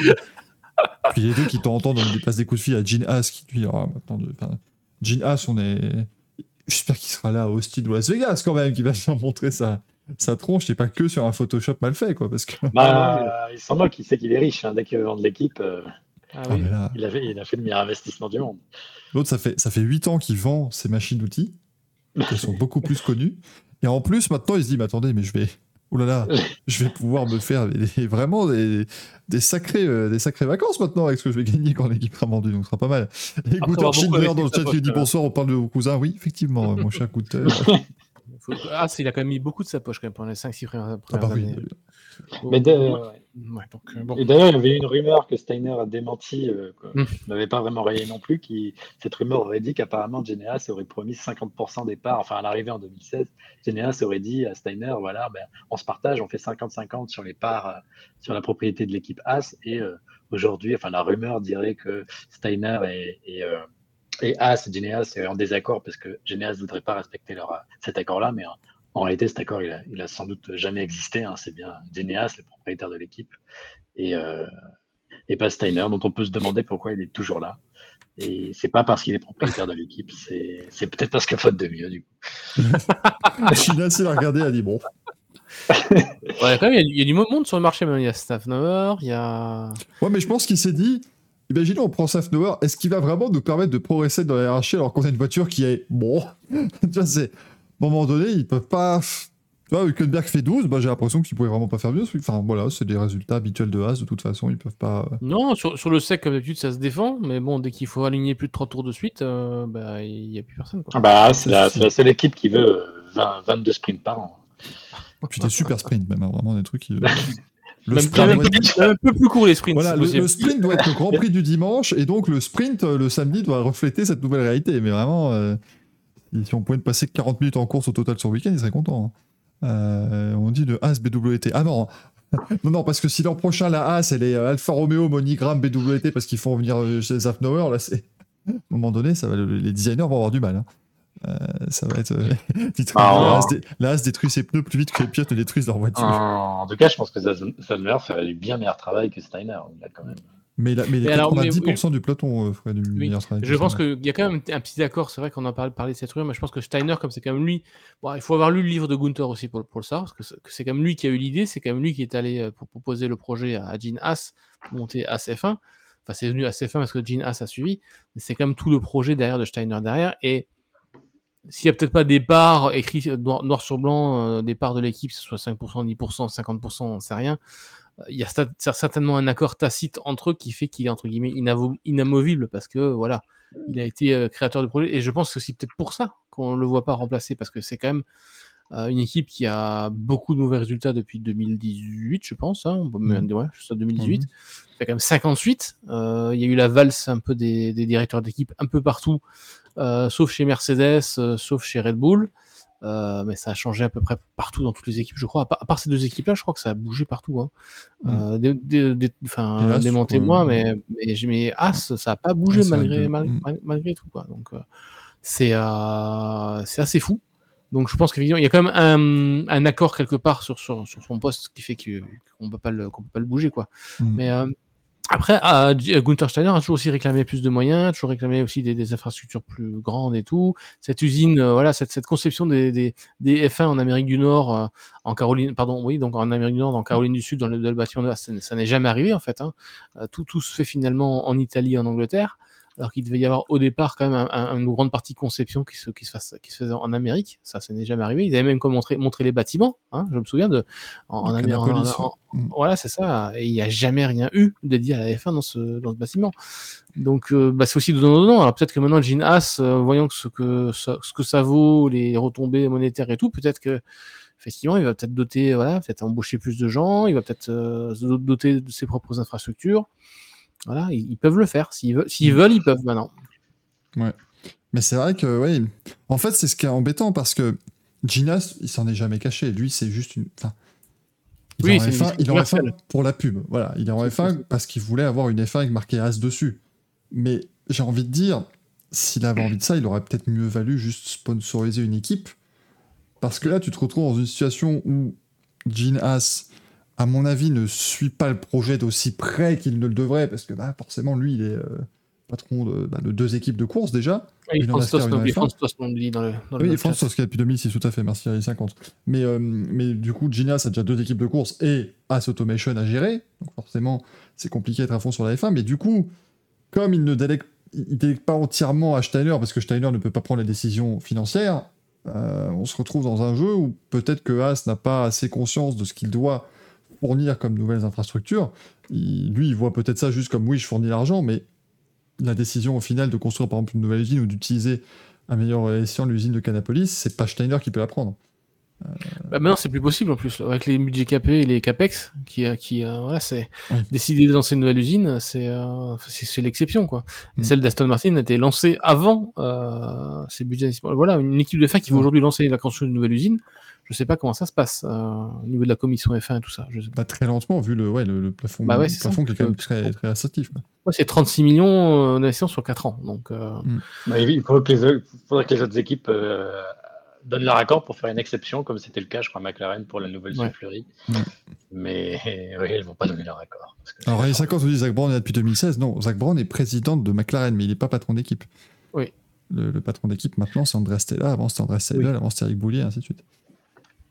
Puis les deux qui entendu donner des passes des coups de fil à Gene Haas, qui lui, alors, maintenant, de... enfin, Gene Haas, on est... J'espère qu'il sera là à Austin ou Las Vegas quand même, qu'il va bien montrer sa, sa tronche, et pas que sur un Photoshop mal fait, quoi, parce que... Bah, il s'en moque, il sait qu'il est riche. hein. Dès qu'il veut vendre l'équipe, euh, Ah Ah, oui. là, il, a fait, il a fait le meilleur investissement du monde. L'autre, ça fait, ça fait 8 ans qu'il vend ses machines d'outils, qui sont beaucoup plus connues, et en plus, maintenant, il se dit, mais attendez, mais je vais... Oh là là, je vais pouvoir me faire des- vraiment des, des, sacrés, euh, des sacrées vacances maintenant avec ce que je vais gagner quand l'équipe sera vendue, donc ce sera pas mal. Et beaucoup Schindler dans le chat qui dit euh. bonsoir, on parle de vos cousins. Oui, effectivement, mon cher. Faut- Ah, c'est- il a quand même mis beaucoup de sa poche quand même pendant les 5-6 premières, Ah premières bah oui. années. Mais Ouais, ouais, euh, bon. D'ailleurs, il y avait une rumeur que Steiner a démenti, euh, Mm. n'avait pas vraiment rayé non plus, qui, cette rumeur aurait dit qu'apparemment Geneas aurait promis 50% des parts, enfin à l'arrivée en 2016, Geneas aurait dit à Steiner, voilà, ben, on se partage, on fait 50-50 sur les parts, euh, sur la propriété de l'équipe As, et euh, aujourd'hui, enfin la rumeur dirait que Steiner et, et, et As, Geneas seraient en désaccord parce que Geneas ne voudrait pas respecter leur, cet accord-là, mais en, réalité, cet accord, il a, il a sans doute jamais existé. hein. C'est bien Geneas, le propriétaire de l'équipe, et, euh, et pas Steiner, dont on peut se demander pourquoi il est toujours là. Et c'est pas parce qu'il est propriétaire de l'équipe, c'est c'est peut-être parce qu'il faute de mieux, du coup. China, s'il a regardé, a dit bon. Ouais, quand même, il y, a du- il y a du monde sur le marché. Même. Il y a Staffnauer, il y a. Ouais, mais je pense qu'il s'est dit imaginons, on prend Safnauer, est-ce qu'il va vraiment nous permettre de progresser dans la hiérarchie alors qu'on a une voiture qui est bon? Tu vois, c'est. À un moment donné, ils peuvent pas. Tu vois, Hülkenberg fait 12, bah, j'ai l'impression qu'ils pouvaient vraiment pas faire mieux. Enfin, voilà, c'est des résultats habituels de Haas, de toute façon, ils peuvent pas. Non, sur, sur le sec, comme d'habitude, ça se défend. Mais bon, dès qu'il faut aligner plus de 3 tours de suite, euh, bah, il n'y a plus personne. Quoi. Ah bah, c'est la, C'est- c'est la seule équipe qui veut euh, 20, 22 sprints par an. Puis des super sprints, même, hein, vraiment des trucs qui. Le Même, sprint même- doit être- même un peu plus court les sprints. Voilà, c'est le, possible. le sprint doit être le Grand Prix du dimanche, et donc le sprint euh, le samedi doit refléter cette nouvelle réalité. Mais vraiment, euh, si on pouvait passer 40 minutes en course au total sur le week-end, il serait content. hein. Euh, on dit de As BWT. Ah non, non, non, parce que si l'an prochain, la A, c'est les euh, Alfa Romeo, Monigram, BWT, parce qu'ils font venir euh, chez Zafnauer, là, c'est. À un moment donné, ça va, les designers vont avoir du mal. Hein. Euh, ça va être. Ah. la As détruit ses pneus plus vite que les pilotes ne détruisent leur voiture. En tout cas, je pense que ferait du bien meilleur travail que Steiner. Il a quand même. Mais, la, mais les Mais alors, mais 90% du peloton euh, du Oui. Je pense qu'il y a quand même un petit accord, c'est vrai qu'on en parle, parlé de cette rumeur, mais je pense que Steiner, comme c'est quand même lui, bon, il faut avoir lu le livre de Gunther aussi pour, pour le savoir, parce que c'est- quand même lui qui a eu l'idée, c'est quand même lui qui est allé euh, pour proposer le projet à, Gene Haas pour monter Haas F1. Enfin, c'est venu à F1 parce que Gene Haas a suivi, mais c'est quand même tout le projet derrière de Steiner derrière. Et s'il n'y a peut-être pas des parts écrits euh, noir, noir sur blanc, euh, des parts de l'équipe, ce soit 5%, 10%, 50%, on ne sait rien, il y a certainement un accord tacite entre eux qui fait qu'il est entre guillemets inamovible parce que voilà, il a été euh, créateur du projet et je pense que c'est peut-être pour ça qu'on ne le voit pas remplacer parce que c'est quand même euh, une équipe qui a beaucoup de mauvais résultats depuis 2018, je pense. Hein, dire, ouais, c'est ça, 2018. Mhm. Ça fait quand même 58. Euh, Il y a eu la valse un peu des, des directeurs d'équipe un peu partout, euh, sauf chez Mercedes, sauf chez Red Bull. Euh, mais ça a changé à peu près partout dans toutes les équipes, je crois. À part, à part ces deux équipes-là, je crois que ça a bougé partout. Hein. Euh, des, des, des- démontez-moi, je crois, mais, mais, mais As, ça n'a pas bougé malgré, deux. mal- Mm. mal- malgré tout. Quoi. Donc, euh, c'est euh, c'est assez fou. Donc, je pense qu'évidemment, il y a quand même un, un accord quelque part sur, sur, sur son poste qui fait qu'on ne peut pas le qu'on peut pas le bouger. Quoi. Mm. Mais euh, après, euh, G- Gunther Steiner a toujours aussi réclamé plus de moyens, toujours réclamé aussi des, infrastructures plus grandes et tout. Cette usine, euh, voilà, cette, cette conception des, des, des F1 en Amérique du Nord, euh, en Caroline, pardon, oui, donc en Amérique du Nord, en Caroline du Sud, dans le, dans le bâtiment de ça, ça n'est jamais arrivé en fait. Hein. Euh, tout, tout se fait finalement en Italie, en Angleterre, alors qu'il devait y avoir au départ quand même un- un- une grande partie conception qui se, qui se, fasse, qui se faisait en Amérique. Ça, ça n'est jamais arrivé. Ils avaient même comme montré, montré les bâtiments. Hein, je me souviens de en, en, Amé- en- Indianapolis, en- Mm. voilà, c'est ça. Et il n'y a jamais rien eu dédié à la F1 dans ce, dans ce bâtiment. Donc, euh, bah, c'est aussi donnant-donnant. Alors, peut-être que maintenant, Gene Haas, euh, voyant que ce, que ça, ce que ça vaut, les retombées monétaires et tout, peut-être que, effectivement, il va peut-être doter, voilà, peut-être embaucher plus de gens, il va peut-être euh, se doter de ses propres infrastructures. Voilà, ils, ils peuvent le faire. S'ils veulent, s'ils veulent, ils peuvent maintenant. Mais c'est vrai que, ouais, en fait, c'est ce qui est embêtant parce que Ginas, il s'en est jamais caché. Lui, c'est juste une. Enfin, il Oui, c'est une F1, mission il est en F1 commerciale. pour la pub. Voilà, il est en C'est F1 possible. parce qu'il voulait avoir une F1 avec marqué As dessus. Mais j'ai envie de dire, s'il avait envie de ça, il aurait peut-être mieux valu juste sponsoriser une équipe. Parce que là, tu te retrouves dans une situation où Gene Haas, à mon avis, ne suit pas le projet d'aussi près qu'il ne le devrait, parce que bah, forcément, lui, il est euh, patron de, bah, de deux équipes de course déjà. Oui, Une en Franz Tost, Master, une en oui, F1. Franz Tost, on le dit dans le, dans le Oui, chat. France Tosca depuis 2006, tout à fait, merci les 50. Mais, euh, mais du coup, Genias a déjà deux équipes de course et As Automation à gérer. Donc forcément, c'est compliqué d'être à fond sur la F1. Mais du coup, comme il ne délègue, il délègue pas entièrement à Steiner, parce que Steiner ne peut pas prendre les décisions financières, euh, on se retrouve dans un jeu où peut-être que As n'a pas assez conscience de ce qu'il doit fournir comme nouvelles infrastructures. Il- lui, il voit peut-être ça juste comme oui, je fournis l'argent, mais la décision au final de construire par exemple une nouvelle usine ou d'utiliser un meilleur escient l'usine de Canapolis, c'est pas Steiner qui peut la prendre. Bah maintenant, c'est plus possible en plus. Avec les budgets capés et les capex, qui, euh, qui euh, voilà, c'est Oui. décider de lancer une nouvelle usine, c'est euh, l'exception quoi. Et Mm. Celle d'Aston Martin a été lancée avant euh, ces budgets. Voilà, une équipe de F1 qui va Ouais. aujourd'hui lancer la construction d'une nouvelle usine. Je sais pas comment ça se passe euh, au niveau de la commission F1 et tout ça. Je sais pas. Bah, très lentement, vu le, ouais, le, le plafond, Bah ouais, le plafond qui est quand même très, très assertif. Ouais, c'est 36 millions euh, d'investissements sur 4 ans. Donc, euh, il que les, autres- faudrait que les autres équipes euh, donnent leur accord pour faire une exception, comme c'était le cas, je crois, à McLaren pour la nouvelle Ouais. soufflerie. Mm. Mais oui, ils vont pas donner leur accord. parce que- Alors, les 50 vous dit Zach Brown est là depuis 2016. Non, Zach Brown est président de McLaren, mais il n'est pas patron d'équipe. Oui. Le, le patron d'équipe maintenant, c'est André Stella. Avant, c'était André Seidel. Avant, c'était Eric Boulier, ainsi de suite.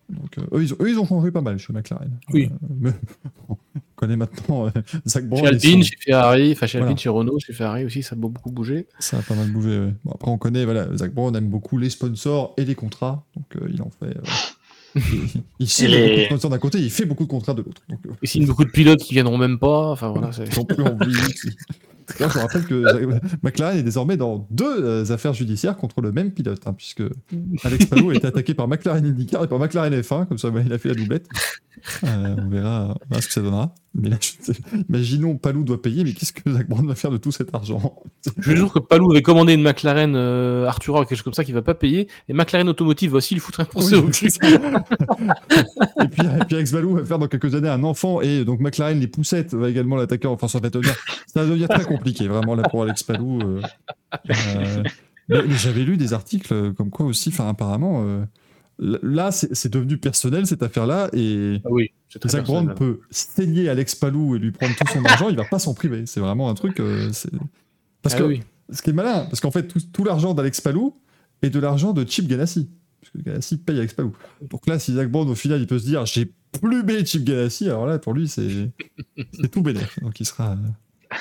Donc, euh, eux, ils ont, eux, ils ont changé pas mal chez McLaren. Oui. Euh, mais- on connaît maintenant euh, Zach Brown. chez Alpine, son- chez Ferrari, enfin chez Voilà. Alpine, chez Renault, chez Ferrari aussi, ça a beaucoup bougé. Ça a pas mal bougé. ouais. Bon, après, on connaît, voilà, Zach Brown aime beaucoup les sponsors et les contrats. Donc, euh, il en fait. euh, il, il signe les- beaucoup de sponsors d'un côté, il fait beaucoup de contrats de l'autre. Donc, euh, Il signe beaucoup de pilotes qui viendront même pas. Enfin voilà, ils ont plus envie. Je rappelle que McLaren est désormais dans deux euh, affaires judiciaires contre le même pilote, hein, puisque Alex Palou a été attaqué par McLaren IndyCar et par McLaren F1, comme ça il a fait la doublette. Euh, on, verra, on, verra, ce que ça donnera. Mais là, je... imaginons Palou doit payer, mais qu'est-ce que Zach Brown va faire de tout cet argent? Je jure que Palou avait commandé une McLaren euh, Artura ou quelque chose comme ça qui va pas payer. Et McLaren Automotive va aussi lui foutre un procès au cul. et puis, et puis Alex Palou va faire dans quelques années un enfant et donc McLaren les poussettes va également l'attaquer. Enfin, ça va devenir, ça va devenir très compliqué vraiment là pour Alex Palou. Euh, euh, mais, mais j'avais lu des articles comme quoi aussi, enfin apparemment. Euh, Là, c'est devenu personnel cette affaire-là et ah oui, Zach Brown peut saigner Alex Palou et lui prendre tout son argent, il va pas s'en priver. C'est vraiment un truc. Euh, parce ah que oui. ce qui est malin, parce qu'en fait tout, tout l'argent d'Alex Palou est de l'argent de Chip Ganassi. Parce que Ganassi paye Alex Palou. Donc là, si Zach Brown au final il peut se dire j'ai plumé Chip Ganassi, alors là pour lui c'est tout bénéfique. Donc il sera,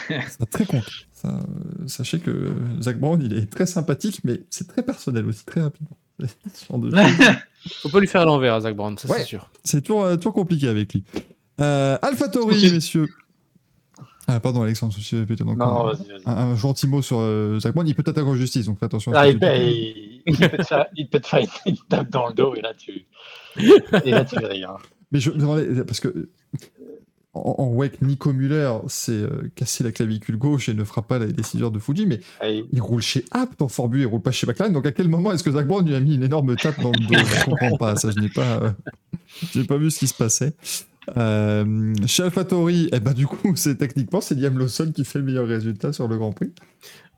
sera très. Ça, euh, sachez que Zach Brown il est très sympathique, mais c'est très personnel aussi, très rapidement. Faut pas lui faire à l'envers à Zach Brown, ça Ouais. c'est sûr. C'est toujours, euh, toujours compliqué avec lui. Euh, Alpha Tauri, Ok. messieurs. Ah, pardon, Alexandre, je suis. Donc, Non, un, gentil mot sur euh, Zach Brown. Il peut t'attaquer en justice, donc fais attention. à Ah, il, il, il peut te faire, il peut te faire une, une tape dans le dos et là tu, et là tu fais rien. Mais je me demandais, parce que en, en WEC, Nico Muller s'est euh, cassé la clavicule gauche et ne fera pas les décideurs de Fuji, mais il- roule chez Apt en Formule, il roule pas chez McLaren. Donc à quel moment est-ce que Zach Brown lui a mis une énorme tape dans le dos? Je comprends pas, ça je n'ai pas, euh, je n'ai pas vu ce qui se passait. Euh, chez AlphaTauri, eh ben, du coup, c'est techniquement c'est Liam Lawson qui fait le meilleur résultat sur le Grand Prix.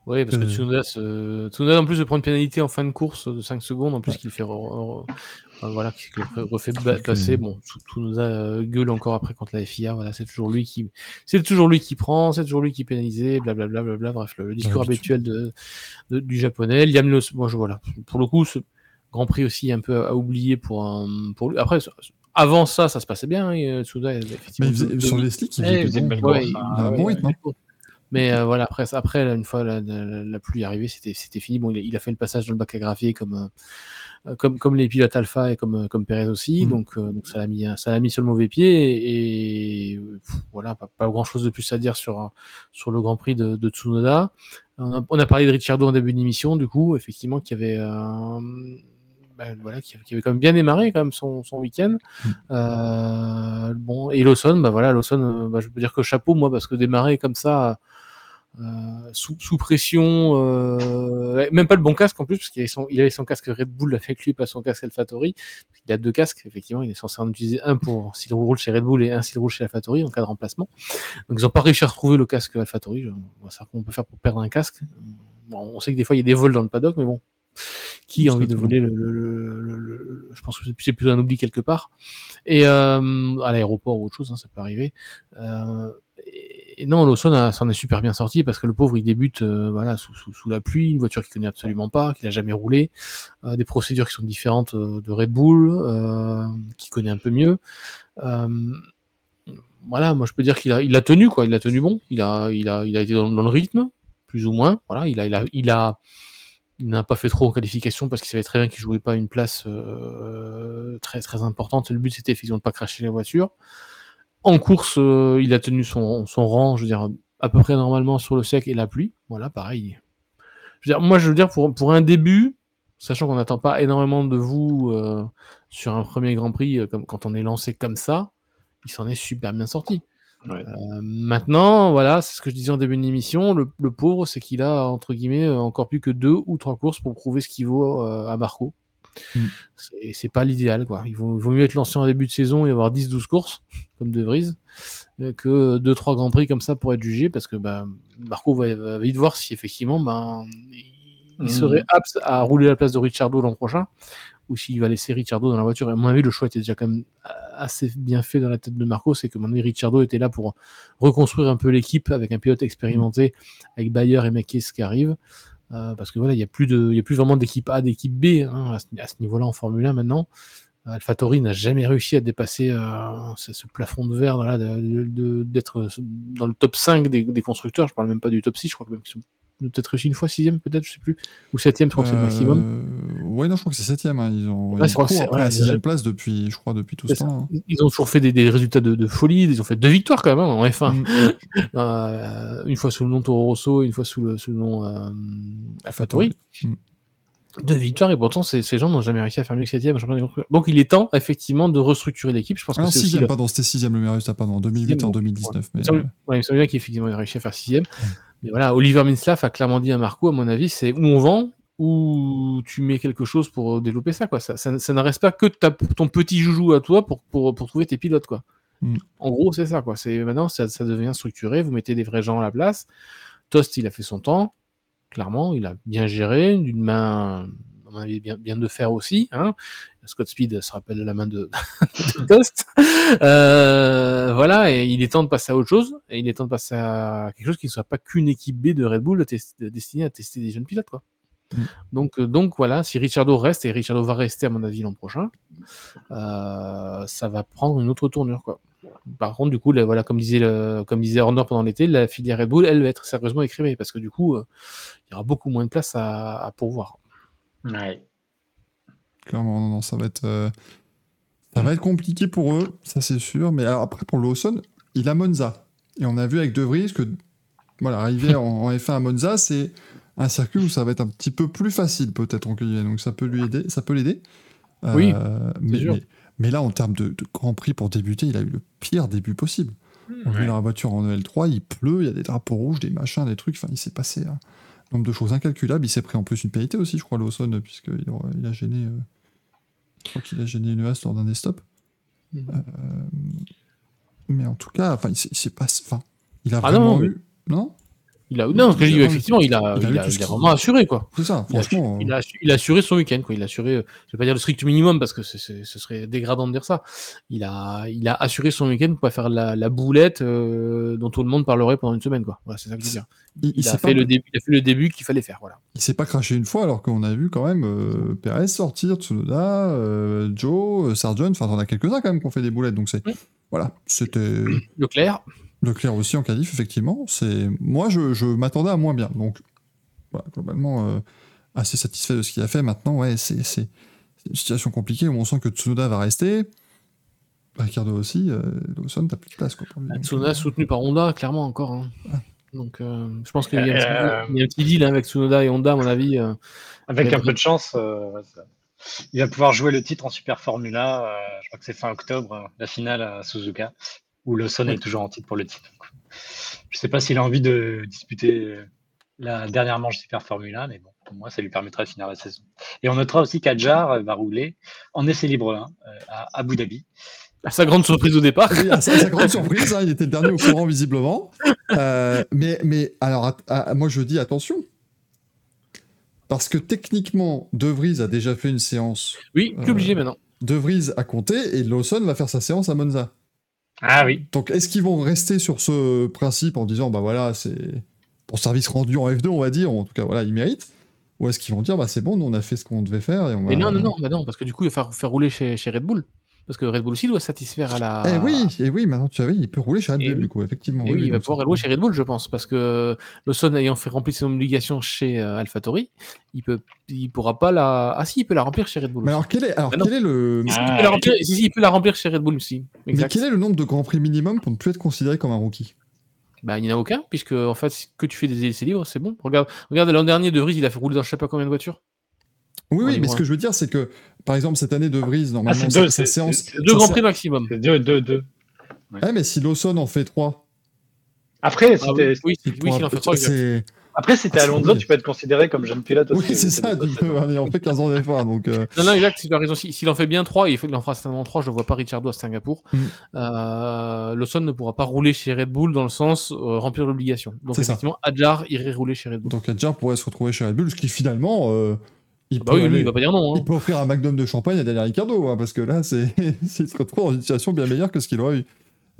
Oui, parce que Euh. Tsunoda, en plus de prendre une pénalité en fin de course de 5 secondes, en plus qu'il fait re- re- enfin, voilà, qu'il le refait passer. Bon, Tsu- Tsunoda euh, gueule encore après contre la FIA. Voilà, c'est toujours lui qui, c'est toujours lui qui prend, c'est toujours lui qui est pénalisé, blablabla, bla, bref, le, le discours habituel. de, de- du japonais. Liam moi, je voilà, pour le coup, ce Grand Prix aussi un peu à, à oublier pour un, pour lui. Après, avant ça, ça se passait bien. hein, effectivement. il faisait- sur les slicks, il faisait il faisait bon. une belle Ouais, course, il- hein. a un bon rythme. Mais euh, voilà, après, après une fois la, la- la pluie arrivée, c'était c'était fini. Bon, il a, il a fait le passage dans le bac à gravier comme, euh, comme, comme les pilotes Alpha et comme, euh, comme Perez aussi. Donc, euh, donc ça l'a mis, ça l'a mis sur le mauvais pied. Et, et, euh, pff, voilà, pas, pas grand chose de plus à dire sur, euh, sur le Grand Prix de, de Tsunoda. On a, on a parlé de Ricciardo en début d'émission, du coup, effectivement, qui avait. euh, ben, voilà, qui, qui avait quand même bien démarré quand même son, son week-end. Mm. Euh, bon, et Lawson, bah voilà, Lawson, euh, bah, je peux dire que chapeau, moi, parce que démarrer comme ça, euh, sous, sous pression, euh, même pas le bon casque en plus, parce qu'il avait son, il avait son casque Red Bull avec lui, pas son casque AlphaTauri. Il a deux casques, effectivement, il est censé en utiliser un pour s'il roule chez Red Bull et un s'il roule chez AlphaTauri en cas de remplacement. Donc ils n'ont pas réussi à retrouver le casque AlphaTauri. Je- On va savoir comment on peut faire pour perdre un casque. Bon, on sait que des fois il y a des vols dans le paddock, mais bon, qui a envie de voler le, le- le- le- le- Je pense que c'est- c'est plutôt un oubli quelque part. Et euh, à l'aéroport ou autre chose, hein, ça peut arriver. Euh, et, et non, Lawson s'en est super bien sorti parce que le pauvre il débute euh, voilà, sous, la pluie, une voiture qu'il connaît absolument pas, qu'il a jamais roulé, euh, des procédures qui sont différentes euh, de Red Bull, qu'il connaît un peu mieux. Voilà, moi je peux dire qu'il a, tenu quoi, il a tenu bon, il a, été dans, le rythme, plus ou moins. Il n'a pas fait trop en qualification parce qu'il savait très bien qu'il jouait pas une place très très importante. Le but c'était effectivement de pas cracher la voiture. En course, euh, il a tenu son, son rang, je veux dire, à peu près normalement sur le sec et la pluie. Voilà, pareil. Je veux dire, moi, je veux dire, pour, pour un début, sachant qu'on n'attend pas énormément de vous euh, sur un premier Grand Prix, euh, comme quand on est lancé comme ça, il s'en est super bien sorti. Ouais. Euh, maintenant, voilà, c'est ce que je disais en début d'émission, le, le pauvre, c'est qu'il a, entre guillemets, encore plus que deux ou trois courses pour prouver ce qu'il vaut euh, à Marco. Mm. C'est- C'est pas l'idéal, quoi. Il vaut, il vaut mieux être lancé en début de saison et avoir 10-12 courses, comme De Vries, euh, que 2-3 grands prix comme ça pour être jugé, parce que bah, Marco va, va vite voir si effectivement ben, il, Mm. serait apte à rouler à la place de Ricciardo l'an prochain, ou s'il va laisser Ricciardo dans la voiture. Et à mon avis, le choix était déjà quand même assez bien fait dans la tête de Marco, c'est que mon avis, Ricciardo était là pour reconstruire un peu l'équipe avec un pilote expérimenté, avec Bayer et Mekies qui arrivent. Euh, parce que voilà, il n'y a plus de, il y a plus vraiment d'équipe A, d'équipe B hein, à ce, niveau-là en Formule 1 maintenant. Euh, AlphaTauri n'a jamais réussi à dépasser euh, ce, ce plafond de verre d'être dans le top 5 des, des constructeurs. Je parle même pas du top 6, je crois que même peut-être réussi une fois, sixième peut-être, je sais plus, ou septième, je crois que c'est le maximum. Euh, Ouais, non, je crois que c'est septième. hein. Ils ont Ouais, après la sixième place depuis, je crois, depuis tout ce ça. temps. hein. Ils ont toujours fait des, des résultats de, de folie, ils ont fait deux victoires quand même hein, en F1. Mm. Euh, une fois sous le nom Toro Rosso, une fois sous le, sous le nom euh, AlphaTauri. Mm. de victoires et pourtant ces, ces gens n'ont jamais réussi à faire mieux que 7 Donc il est temps effectivement de restructurer l'équipe. Je pense Ah que c'est sixième, pardon, c'était sixième le meilleur résultat, pardon, en 2008 et en Sixième, 2019. mais, ouais, il me semble bien qu'effectivement il a réussi à faire sixième. Mais voilà, Oliver Minslav a clairement dit à Marco, à mon avis, c'est où on vend, ou tu mets quelque chose pour développer ça. Quoi. Ça, ça, ça ne reste pas que ta- ton petit joujou à toi pour, pour, pour trouver tes pilotes. Quoi. Mm. En gros, c'est ça. Quoi. C'est, maintenant, ça, ça devient structuré, vous mettez des vrais gens à la place. Toast, il a fait son temps, clairement, il a bien géré, d'une main, à mon avis, bien, bien de faire aussi. Hein. Scott Speed se rappelle de la main de, de Toast. Euh, voilà, et il est temps de passer à autre chose, et il est temps de passer à quelque chose qui ne soit pas qu'une équipe B de Red Bull destinée à tester des jeunes pilotes. Quoi. Mm. Donc, euh, donc voilà, si Ricciardo reste, et Ricciardo va rester à mon avis l'an prochain, euh, ça va prendre une autre tournure. Quoi. Par contre, du coup, là, voilà, comme disait, le, comme disait Horner pendant l'été, la filière Red Bull, elle va être sérieusement écrivée, parce que du coup, euh, il y aura beaucoup moins de place à, à pourvoir. Ouais. Clairement, non, non, ça va être, euh, ça va être compliqué pour eux, ça c'est sûr. Mais alors, après, pour Lawson, il a Monza. Et on a vu avec De Vries que, voilà, arriver en, en F1 à Monza, c'est un circuit où ça va être un petit peu plus facile, peut-être, en. Donc ça peut lui aider, ça peut l'aider. Euh, Oui, mais, sûr. mais, mais là, en termes de, de Grand Prix pour débuter, il a eu le pire début possible. On a vu Ouais. dans la voiture en EL3, il pleut, il y a des drapeaux rouges, des machins, des trucs. Enfin, il s'est passé un nombre de choses incalculables. Il s'est pris en plus une pénalité aussi, je crois, Lawson, puisqu'il il a gêné. euh, je crois qu'il a gêné une as lors d'un des stops. Mhm. Euh, mais en tout cas, enfin, il s'est- pas. Enfin, il a Ah non, vraiment mais- eu. Non? Il a, non, ce que a- effectivement, il a, il a il vraiment assuré, quoi. C'est ça, Il a, franchement. il, a, il a assuré son week-end, quoi. Il a assuré, euh, je vais pas dire le strict minimum parce que ce serait dégradant de dire ça. Il a, il a assuré son week-end pour pas faire la, la boulette euh, dont tout le monde parlerait pendant une semaine, quoi. Voilà, c'est ça que je veux dire. il, il Il, a fait pas, le début, il a fait le début qu'il fallait faire, voilà. il s'est pas craché une fois, alors qu'on a vu quand même euh, Perez sortir, Tsunoda, euh, Joe, Sargent. Enfin, on a quelques-uns quand même qui ont fait des boulettes. Donc c'est. Oui. Voilà, c'était. Leclerc, Leclerc aussi en qualif, effectivement. C'est moi, je, je m'attendais à moins bien. Donc, voilà, globalement, euh, assez satisfait de ce qu'il a fait. Maintenant, ouais, c'est c'est- c'est une situation compliquée où on sent que Tsunoda va rester. Ricardo aussi. Euh, Lawson, t'as plus de place. Quoi, pour lui. Donc, Tsunoda euh, soutenu par Honda, clairement encore. hein. Donc, euh, je pense qu'il y, a un Euh, petit- il y a un petit deal hein, avec Tsunoda et Honda, à mon avis. euh. Avec un peu de chance, euh, il va pouvoir jouer le titre en Super Formula. euh, je crois que c'est fin octobre, la finale à Suzuka, où Lawson Oui. est toujours en titre pour le titre. Donc, je ne sais pas s'il a envie de disputer la dernière manche Super Formula, mais bon, pour moi, ça lui permettra de finir la saison. Et on notera aussi qu'Adjar va rouler en essai libre 1 euh, à Abu Dhabi. À sa grande surprise au départ. Oui, à sa, sa grande surprise, hein, il était le dernier au courant visiblement. Euh, mais, mais alors, moi je dis attention. Parce que techniquement, De Vries a déjà fait une séance. Oui, plus Euh, obligé maintenant. De Vries a compté et Lawson va faire sa séance à Monza. Ah oui, Donc est-ce qu'ils vont rester sur ce principe en disant bah voilà, c'est pour service rendu en F2, on va dire, en tout cas voilà, ils méritent Ou est-ce qu'ils vont dire bah c'est bon, nous on a fait ce qu'on devait faire et on va. Mais non, non, non, bah non, parce que du coup, il va falloir faire rouler chez, chez Red Bull. Parce que Red Bull aussi doit satisfaire à la. Eh oui, et oui, maintenant tu as vu, il peut rouler chez Red Bull du coup, effectivement. Et oui, il va pouvoir rouler chez Red Bull, je pense, parce que Lawson ayant fait remplir son obligation chez euh, AlphaTauri, il peut, il pourra pas la. Ah si, il peut la remplir chez Red Bull. Mais aussi. alors quel est, alors Bah non. quel est le, Si, Ah, il peut la remplir, si, si, il peut la remplir chez Red Bull aussi. mais quel est le nombre de grands prix minimum pour ne plus être considéré comme un rookie? Bah, il n'y en a aucun, puisque en fait, que tu fais des essais libres, c'est bon. Regarde, regarde l'an dernier, De Vries, il a fait rouler dans je sais pas combien de voitures. Oui, oui, mais loin. ce que je veux dire, c'est que par exemple cette année de Vries, Ah, normalement, sa, deux, séance. Deux grands prix maximum. c'est 2, 2, 2. Ouais, mais si Lawson en fait 3, Après, Ah, c'était oui, oui, si- oui, en fait trois, après, si t'es Ah, Alonso, tu peux être considéré comme jeune pilote aussi. Oui, c'est ça, tu peux, on fait 15 ans d'effort, donc. euh, Non, non, exact, tu as raison. Si- S'il en fait bien 3, il faut qu'il en fera certainement 3. Je ne vois pas Ricciardo à Singapour. Mm. Euh, Lawson ne pourra pas rouler chez Red Bull dans le sens euh, remplir l'obligation. Donc, C'est ça. effectivement, Adjar irait rouler chez Red Bull. Donc Adjar pourrait se retrouver chez Red Bull, ce qui finalement. Il, bah peut oui, lui, aller- il va pas dire non. hein. il peut offrir un magnum de champagne à Daniel Ricciardo, hein, parce que là, c'est il se retrouve dans une situation bien meilleure que ce qu'il aurait eu.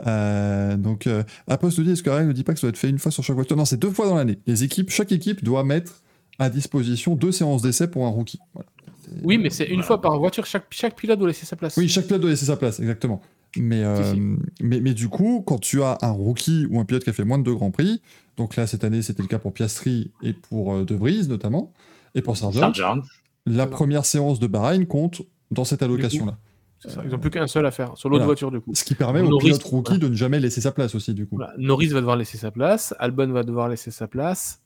Euh, donc, euh, Apost dit, est-ce que la règle ne dit pas que ça doit être fait une fois sur chaque voiture? Non, c'est deux fois dans l'année. Les équipes, chaque équipe doit mettre à disposition deux séances d'essai pour un rookie. Voilà. Oui, mais c'est une fois par voiture. Chaque, chaque pilote doit laisser sa place. Oui, chaque pilote doit laisser sa place, exactement. Mais, euh, si. mais, mais du coup, quand tu as un rookie ou un pilote qui a fait moins de deux grands prix, donc là, cette année, c'était le cas pour Piastri et pour euh, De Vries notamment, et pour Sargent, Sargent. La Voilà. première séance de Bahreïn compte dans cette allocation-là. Ça, Ils n'ont plus qu'un seul à faire sur l'autre Voilà. voiture, du coup. Ce qui permet au pilote rookie de ne jamais laisser sa place aussi, du coup. Voilà. Norris va devoir laisser sa place. Albon va devoir laisser sa place.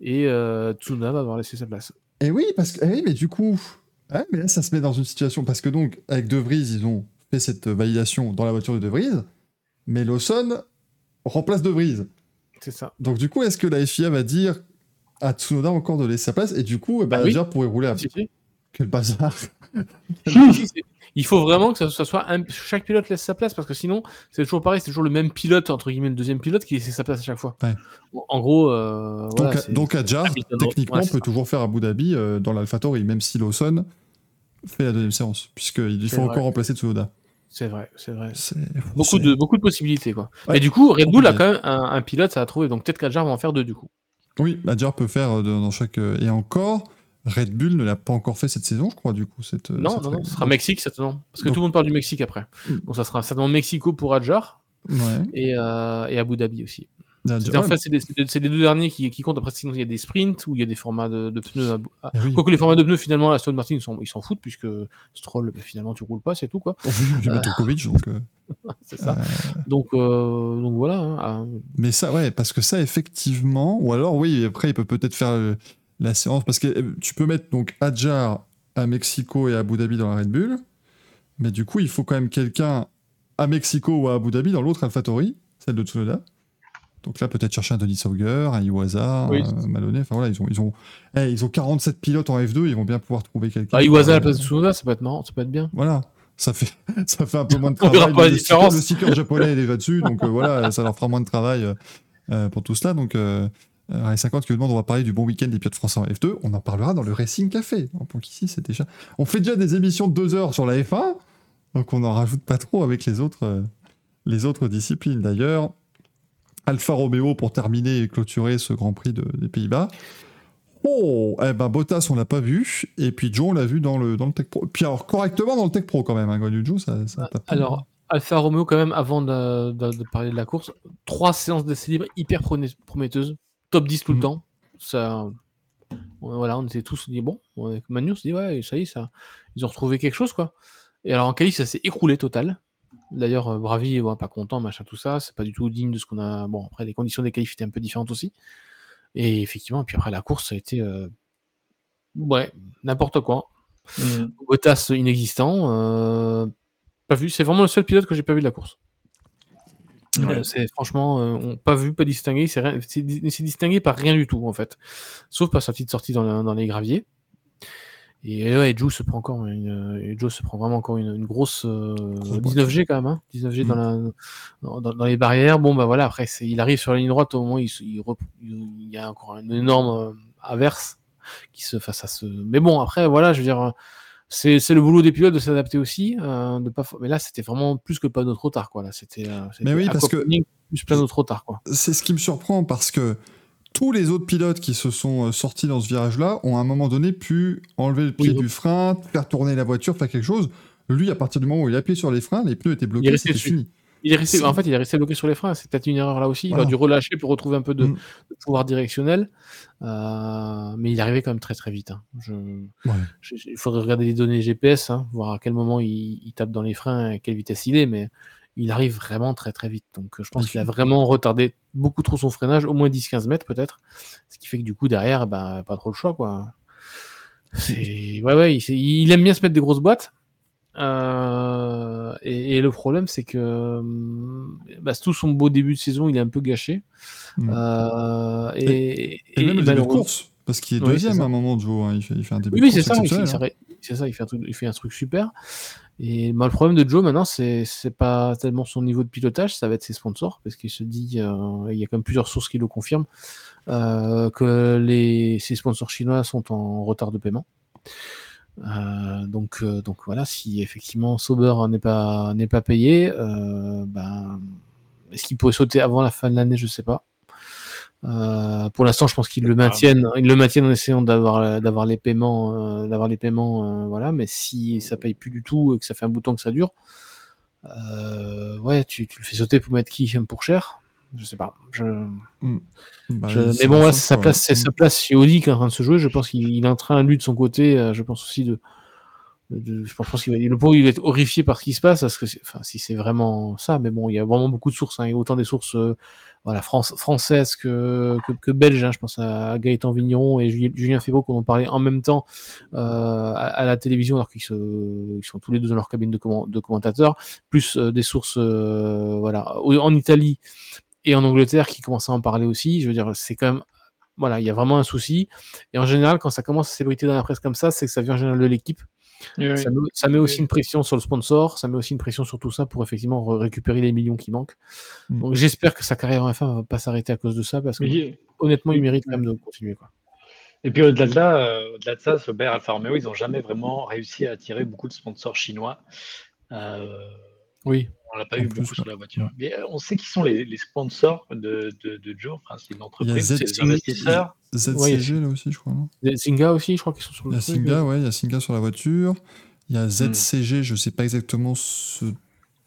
Et euh, Tsunoda va devoir laisser sa place. Et oui, parce que, eh oui, mais du coup, ouais, mais là, ça se met dans une situation parce que donc, avec De Vries, ils ont fait cette validation dans la voiture de De Vries, mais Lawson remplace De Vries. C'est ça. Donc, du coup, est-ce que la FIA va dire à Tsunoda encore de laisser sa place et du coup, bah, Bah oui. Adjar pourrait rouler à si. Quel bazar. Il faut vraiment que ça, ça soit un- chaque pilote laisse sa place parce que sinon c'est toujours pareil, c'est toujours le même pilote entre guillemets le deuxième pilote qui laisse sa place à chaque fois. Ouais. En gros, euh, Donc, voilà, donc Adjar, techniquement, ouais, peut ça. toujours faire Abu Dhabi euh, dans l'AlphaTauri, même si Lawson fait la deuxième séance, puisqu'il faut vrai. encore remplacer Tsunoda. c'est vrai, c'est vrai. Beaucoup de beaucoup de possibilités quoi. Ouais. Et du coup, Red Bull a quand même un, un pilote à trouver, donc peut-être qu'Adjar va en faire deux du coup. Oui, Adjar peut faire euh, dans chaque. euh, Et encore, Red Bull ne l'a pas encore fait cette saison, je crois, du coup. Cette, euh, non, cette non, non, ce sera Mexique certainement, parce que Donc- tout le monde parle du Mexique après. Mm. Donc ça sera certainement Mexico pour Adjar Ouais. et, euh, et Abu Dhabi aussi. C'est- En fait, c'est les, deux derniers qui, qui comptent. Après, sinon, il y a des sprints où il y a des formats de, de pneus. à- à- eh oui. Quoique les formats de pneus, finalement, Aston Martin, ils s'en foutent, puisque Stroll, bah, finalement, tu roules pas, c'est tout, quoi. A Djokovic, donc. euh, C'est ça. euh, Donc, euh, donc voilà. hein, ah, Mais ça, ouais, parce que ça, effectivement, ou alors, oui, après, il peut peut-être faire euh, la séance, parce que euh, tu peux mettre donc Adjar à Mexico et à Abu Dhabi dans la Red Bull, mais du coup, il faut quand même quelqu'un à Mexico ou à Abu Dhabi dans l'autre AlphaTauri, celle de Tsunoda. Donc là, peut-être chercher un Denis Sauger, un Iwasa, Oui. un Maloney, enfin voilà, ils ont, ils, ont, eh, ils ont 47 pilotes en F2, ils vont bien pouvoir trouver quelqu'un. Ah, Iwasa à la place de Tsunoda, ça peut être marrant, ça peut être bien. Voilà. Ça fait, ça fait un peu moins de On verra travail. pas la le, sticker, différence. le sticker japonais est déjà dessus, donc euh, voilà, ça leur fera moins de travail euh, euh, pour tout cela. Donc, euh, euh, 50 qui demande, on va parler du bon week-end des pilotes français en F2. On en parlera dans le Racing Café. Donc ici, c'est déjà. On fait déjà des émissions de deux heures sur la F1, donc on n'en rajoute pas trop avec les autres, euh, les autres disciplines. D'ailleurs, Alfa Romeo pour terminer et clôturer ce Grand Prix de- des Pays-Bas. Oh, eh ben Bottas, on l'a pas vu. Et puis Joe, on l'a vu dans le, dans le Tech Pro. Puis alors, correctement dans le Tech Pro quand même. Hein, Zhou, ça, ça tape. Alors, Alfa Romeo, quand même, avant de, de- de parler de la course, trois séances d'essai libre hyper promet- prometteuses, top 10 tout le Mhm. temps. Ça, voilà, on était tous dit bon, avec Manu, on se dit ouais, ça y est, ça, ils ont retrouvé quelque chose quoi. Et alors en qualif, ça s'est écroulé total. D'ailleurs, euh, Bravi, ouais, pas content, machin, tout ça, c'est pas du tout digne de ce qu'on a. Bon, après, les conditions des qualifs étaient un peu différentes aussi. Et effectivement, puis après, la course, ça a été. euh, Ouais, n'importe quoi. Mm. Bottas inexistant. euh, Pas vu. C'est vraiment le seul pilote que j'ai pas vu de la course. Ouais. C'est franchement euh, on- pas vu, pas distingué. C'est distingué par rien du tout en fait, sauf par sa petite sortie dans les graviers. Et ouais, Joe se prend encore une, et Joe se prend vraiment encore une, une grosse euh, Grosse boîte. 19G quand même, hein, 19G dans, Mm. la, dans, les barrières. Bon bah voilà, après il arrive sur la ligne droite, au moment il, il, il y a encore une énorme euh, averse qui se face à ce. Mais bon après voilà, je veux dire. euh, C'est le boulot des pilotes de s'adapter aussi. euh, de pas... Mais là, c'était vraiment plus que pas trop tard. Quoi. Là, c'était, euh, c'était oui, parce que- Plus plein trop tard. Quoi. C'est ce qui me surprend parce que tous les autres pilotes qui se sont euh, sortis dans ce virage-là ont à un moment donné pu enlever le pied Oui. du frein, faire tourner la voiture, faire quelque chose. Lui, à partir du moment où il a appuyé sur les freins, les pneus étaient bloqués, c'était fini. Il est resté, en fait, il est resté bloqué sur les freins. C'est peut-être une erreur là aussi. Il Voilà. a dû relâcher pour retrouver un peu de, Mm. de pouvoir directionnel. Euh, mais il arrivait quand même très très vite. hein. Je- Ouais. je- je- il faudrait regarder les données GPS, hein, voir à quel moment il, il tape dans les freins et à quelle vitesse il est. Mais il arrive vraiment très très vite. Donc euh, je pense qu'il a vraiment retardé beaucoup trop son freinage, au moins 10-15 mètres peut-être. Ce qui fait que du coup, derrière, bah, pas trop le choix. Quoi. Ouais, ouais, il, aime bien se mettre des grosses boîtes. Euh, et, et le problème, c'est que hum, bah, tout son beau début de saison, il est un peu gâché. Mm. Euh, et, Et, même le début de course, parce qu'il est Oui, deuxième à un moment Joe. hein. Il, fait, il fait un début Oui, de oui, c'est course ça, hein. c'est c'est ça, il fait un truc, il fait un truc super. Et bah, le problème de Joe maintenant, c'est pas tellement son niveau de pilotage, ça va être ses sponsors, parce qu'il se dit, euh, il y a quand même plusieurs sources qui le confirment, euh, que les, ses sponsors chinois sont en retard de paiement. Euh, donc, euh, donc voilà, si effectivement Sauber n'est pas pas payé, ben, est-ce qu'il pourrait sauter avant la fin de l'année Je sais pas. Euh, pour l'instant, je pense qu'ils le maintiennent, ils le maintiennent en essayant d'avoir d'avoir les paiements, euh, d'avoir les paiements, euh, voilà. Mais si ça paye plus du tout et que ça fait un bouton que ça dure, euh, ouais, tu, tu le fais sauter pour mettre qui pour cher? Je sais pas. Je, Bah, je- mais bon, c'est sa place, c'est sa place chez Audi qui est en train de se jouer. Je pense qu'il il est en train lui de son côté, euh, je pense aussi de je pense qu'il va, le pauvre, il va être horrifié par ce qui se passe, parce que, si c'est vraiment ça, mais bon, il y a vraiment beaucoup de sources, hein, il y a autant des sources, euh, voilà, françaises que, belges, hein, je pense à Gaëtan Vigneron et Julien, Febro qu'on en parlait en même temps euh, à, la télévision, alors qu'ils sont tous les deux dans leur cabine de, comment- commentateurs, plus euh, des sources, voilà, en Italie et en Angleterre qui commencent à en parler aussi. Je veux dire, c'est quand même, voilà, il y a vraiment un souci. Et en général, quand ça commence à s'ébruiter dans la presse comme ça, c'est que ça vient en général de l'équipe. Oui, Ça, met, ça met aussi une pression sur le sponsor, ça met aussi une pression sur tout ça pour effectivement re- récupérer les millions qui manquent. Mm. Donc j'espère que sa carrière en F1 va pas s'arrêter à cause de ça parce que honnêtement, il mérite quand même de continuer. Quoi. Et puis au-delà de là, euh, au-delà de ça, Sauber, Alfa Romeo, ils n'ont jamais vraiment réussi à attirer beaucoup de sponsors chinois. Euh, Oui, on l'a pas En eu plus, beaucoup sur la voiture. Mais euh, on sait qui sont les, les sponsors de, de, de Joe. Enfin, c'est une Il y entreprise, c'est des investisseurs. ZCG là aussi, je crois. Singa aussi, je crois qu'ils sont sur Il y le a truc, Singa, ouais, il y a Singa sur la voiture. Il y a ZCG, je sais pas exactement ce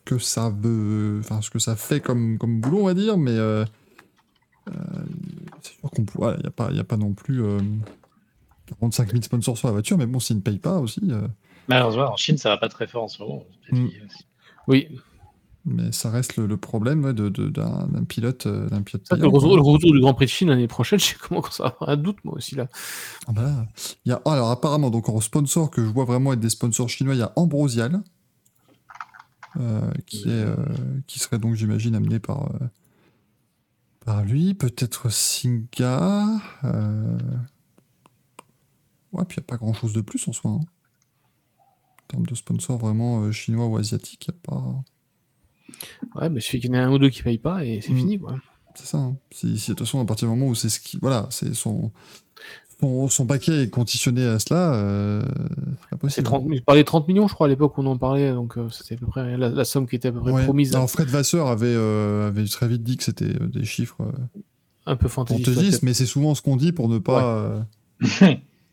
que ça veut, enfin ce que ça fait comme, comme boulot, on va dire, mais euh, euh, c'est sûr qu'on peut- voilà, il n'y a, pas- il y a pas non plus euh, 45 000 sponsors sur la voiture, mais bon, s'ils ne payent pas aussi, euh, Malheureusement, en Chine, ça va pas très fort en ce moment. Mm. Oui, mais ça reste le, le problème ouais, de, de- d'un, d'un pilote, euh, d'un pilote payant, le, retour, le retour du Grand Prix de Chine l'année prochaine, je commence à avoir un doute moi aussi là. Ah bah y a, alors apparemment, donc en sponsor que je vois vraiment être des sponsors chinois, il y a Ambrosial, euh, qui, est, euh, qui serait donc, j'imagine, amené par, euh, par lui. Peut-être Singa. euh, Ouais, puis il n'y a pas grand-chose de plus en soi. hein. En termes de sponsors vraiment euh, chinois ou asiatiques, il n'y a pas. Ouais, mais il suffit qu'il y en ait un ou deux qui payent pas et c'est Mm. fini quoi. C'est ça. hein. Si, si, de toute façon, à partir du moment où c'est ce qui. Voilà, c'est son. Son, son paquet est conditionné à cela, euh, c'est pas C'est possible. 30, il parlait de 30 millions, je crois, à l'époque où on en parlait, donc euh, c'était à peu près la, la somme qui était à peu près Ouais. promise, Alors Fred Vasseur avait, euh, avait très vite dit que c'était euh, des chiffres euh, un peu fantaisiste. fantaisistes, mais c'est souvent ce qu'on dit pour ne pas,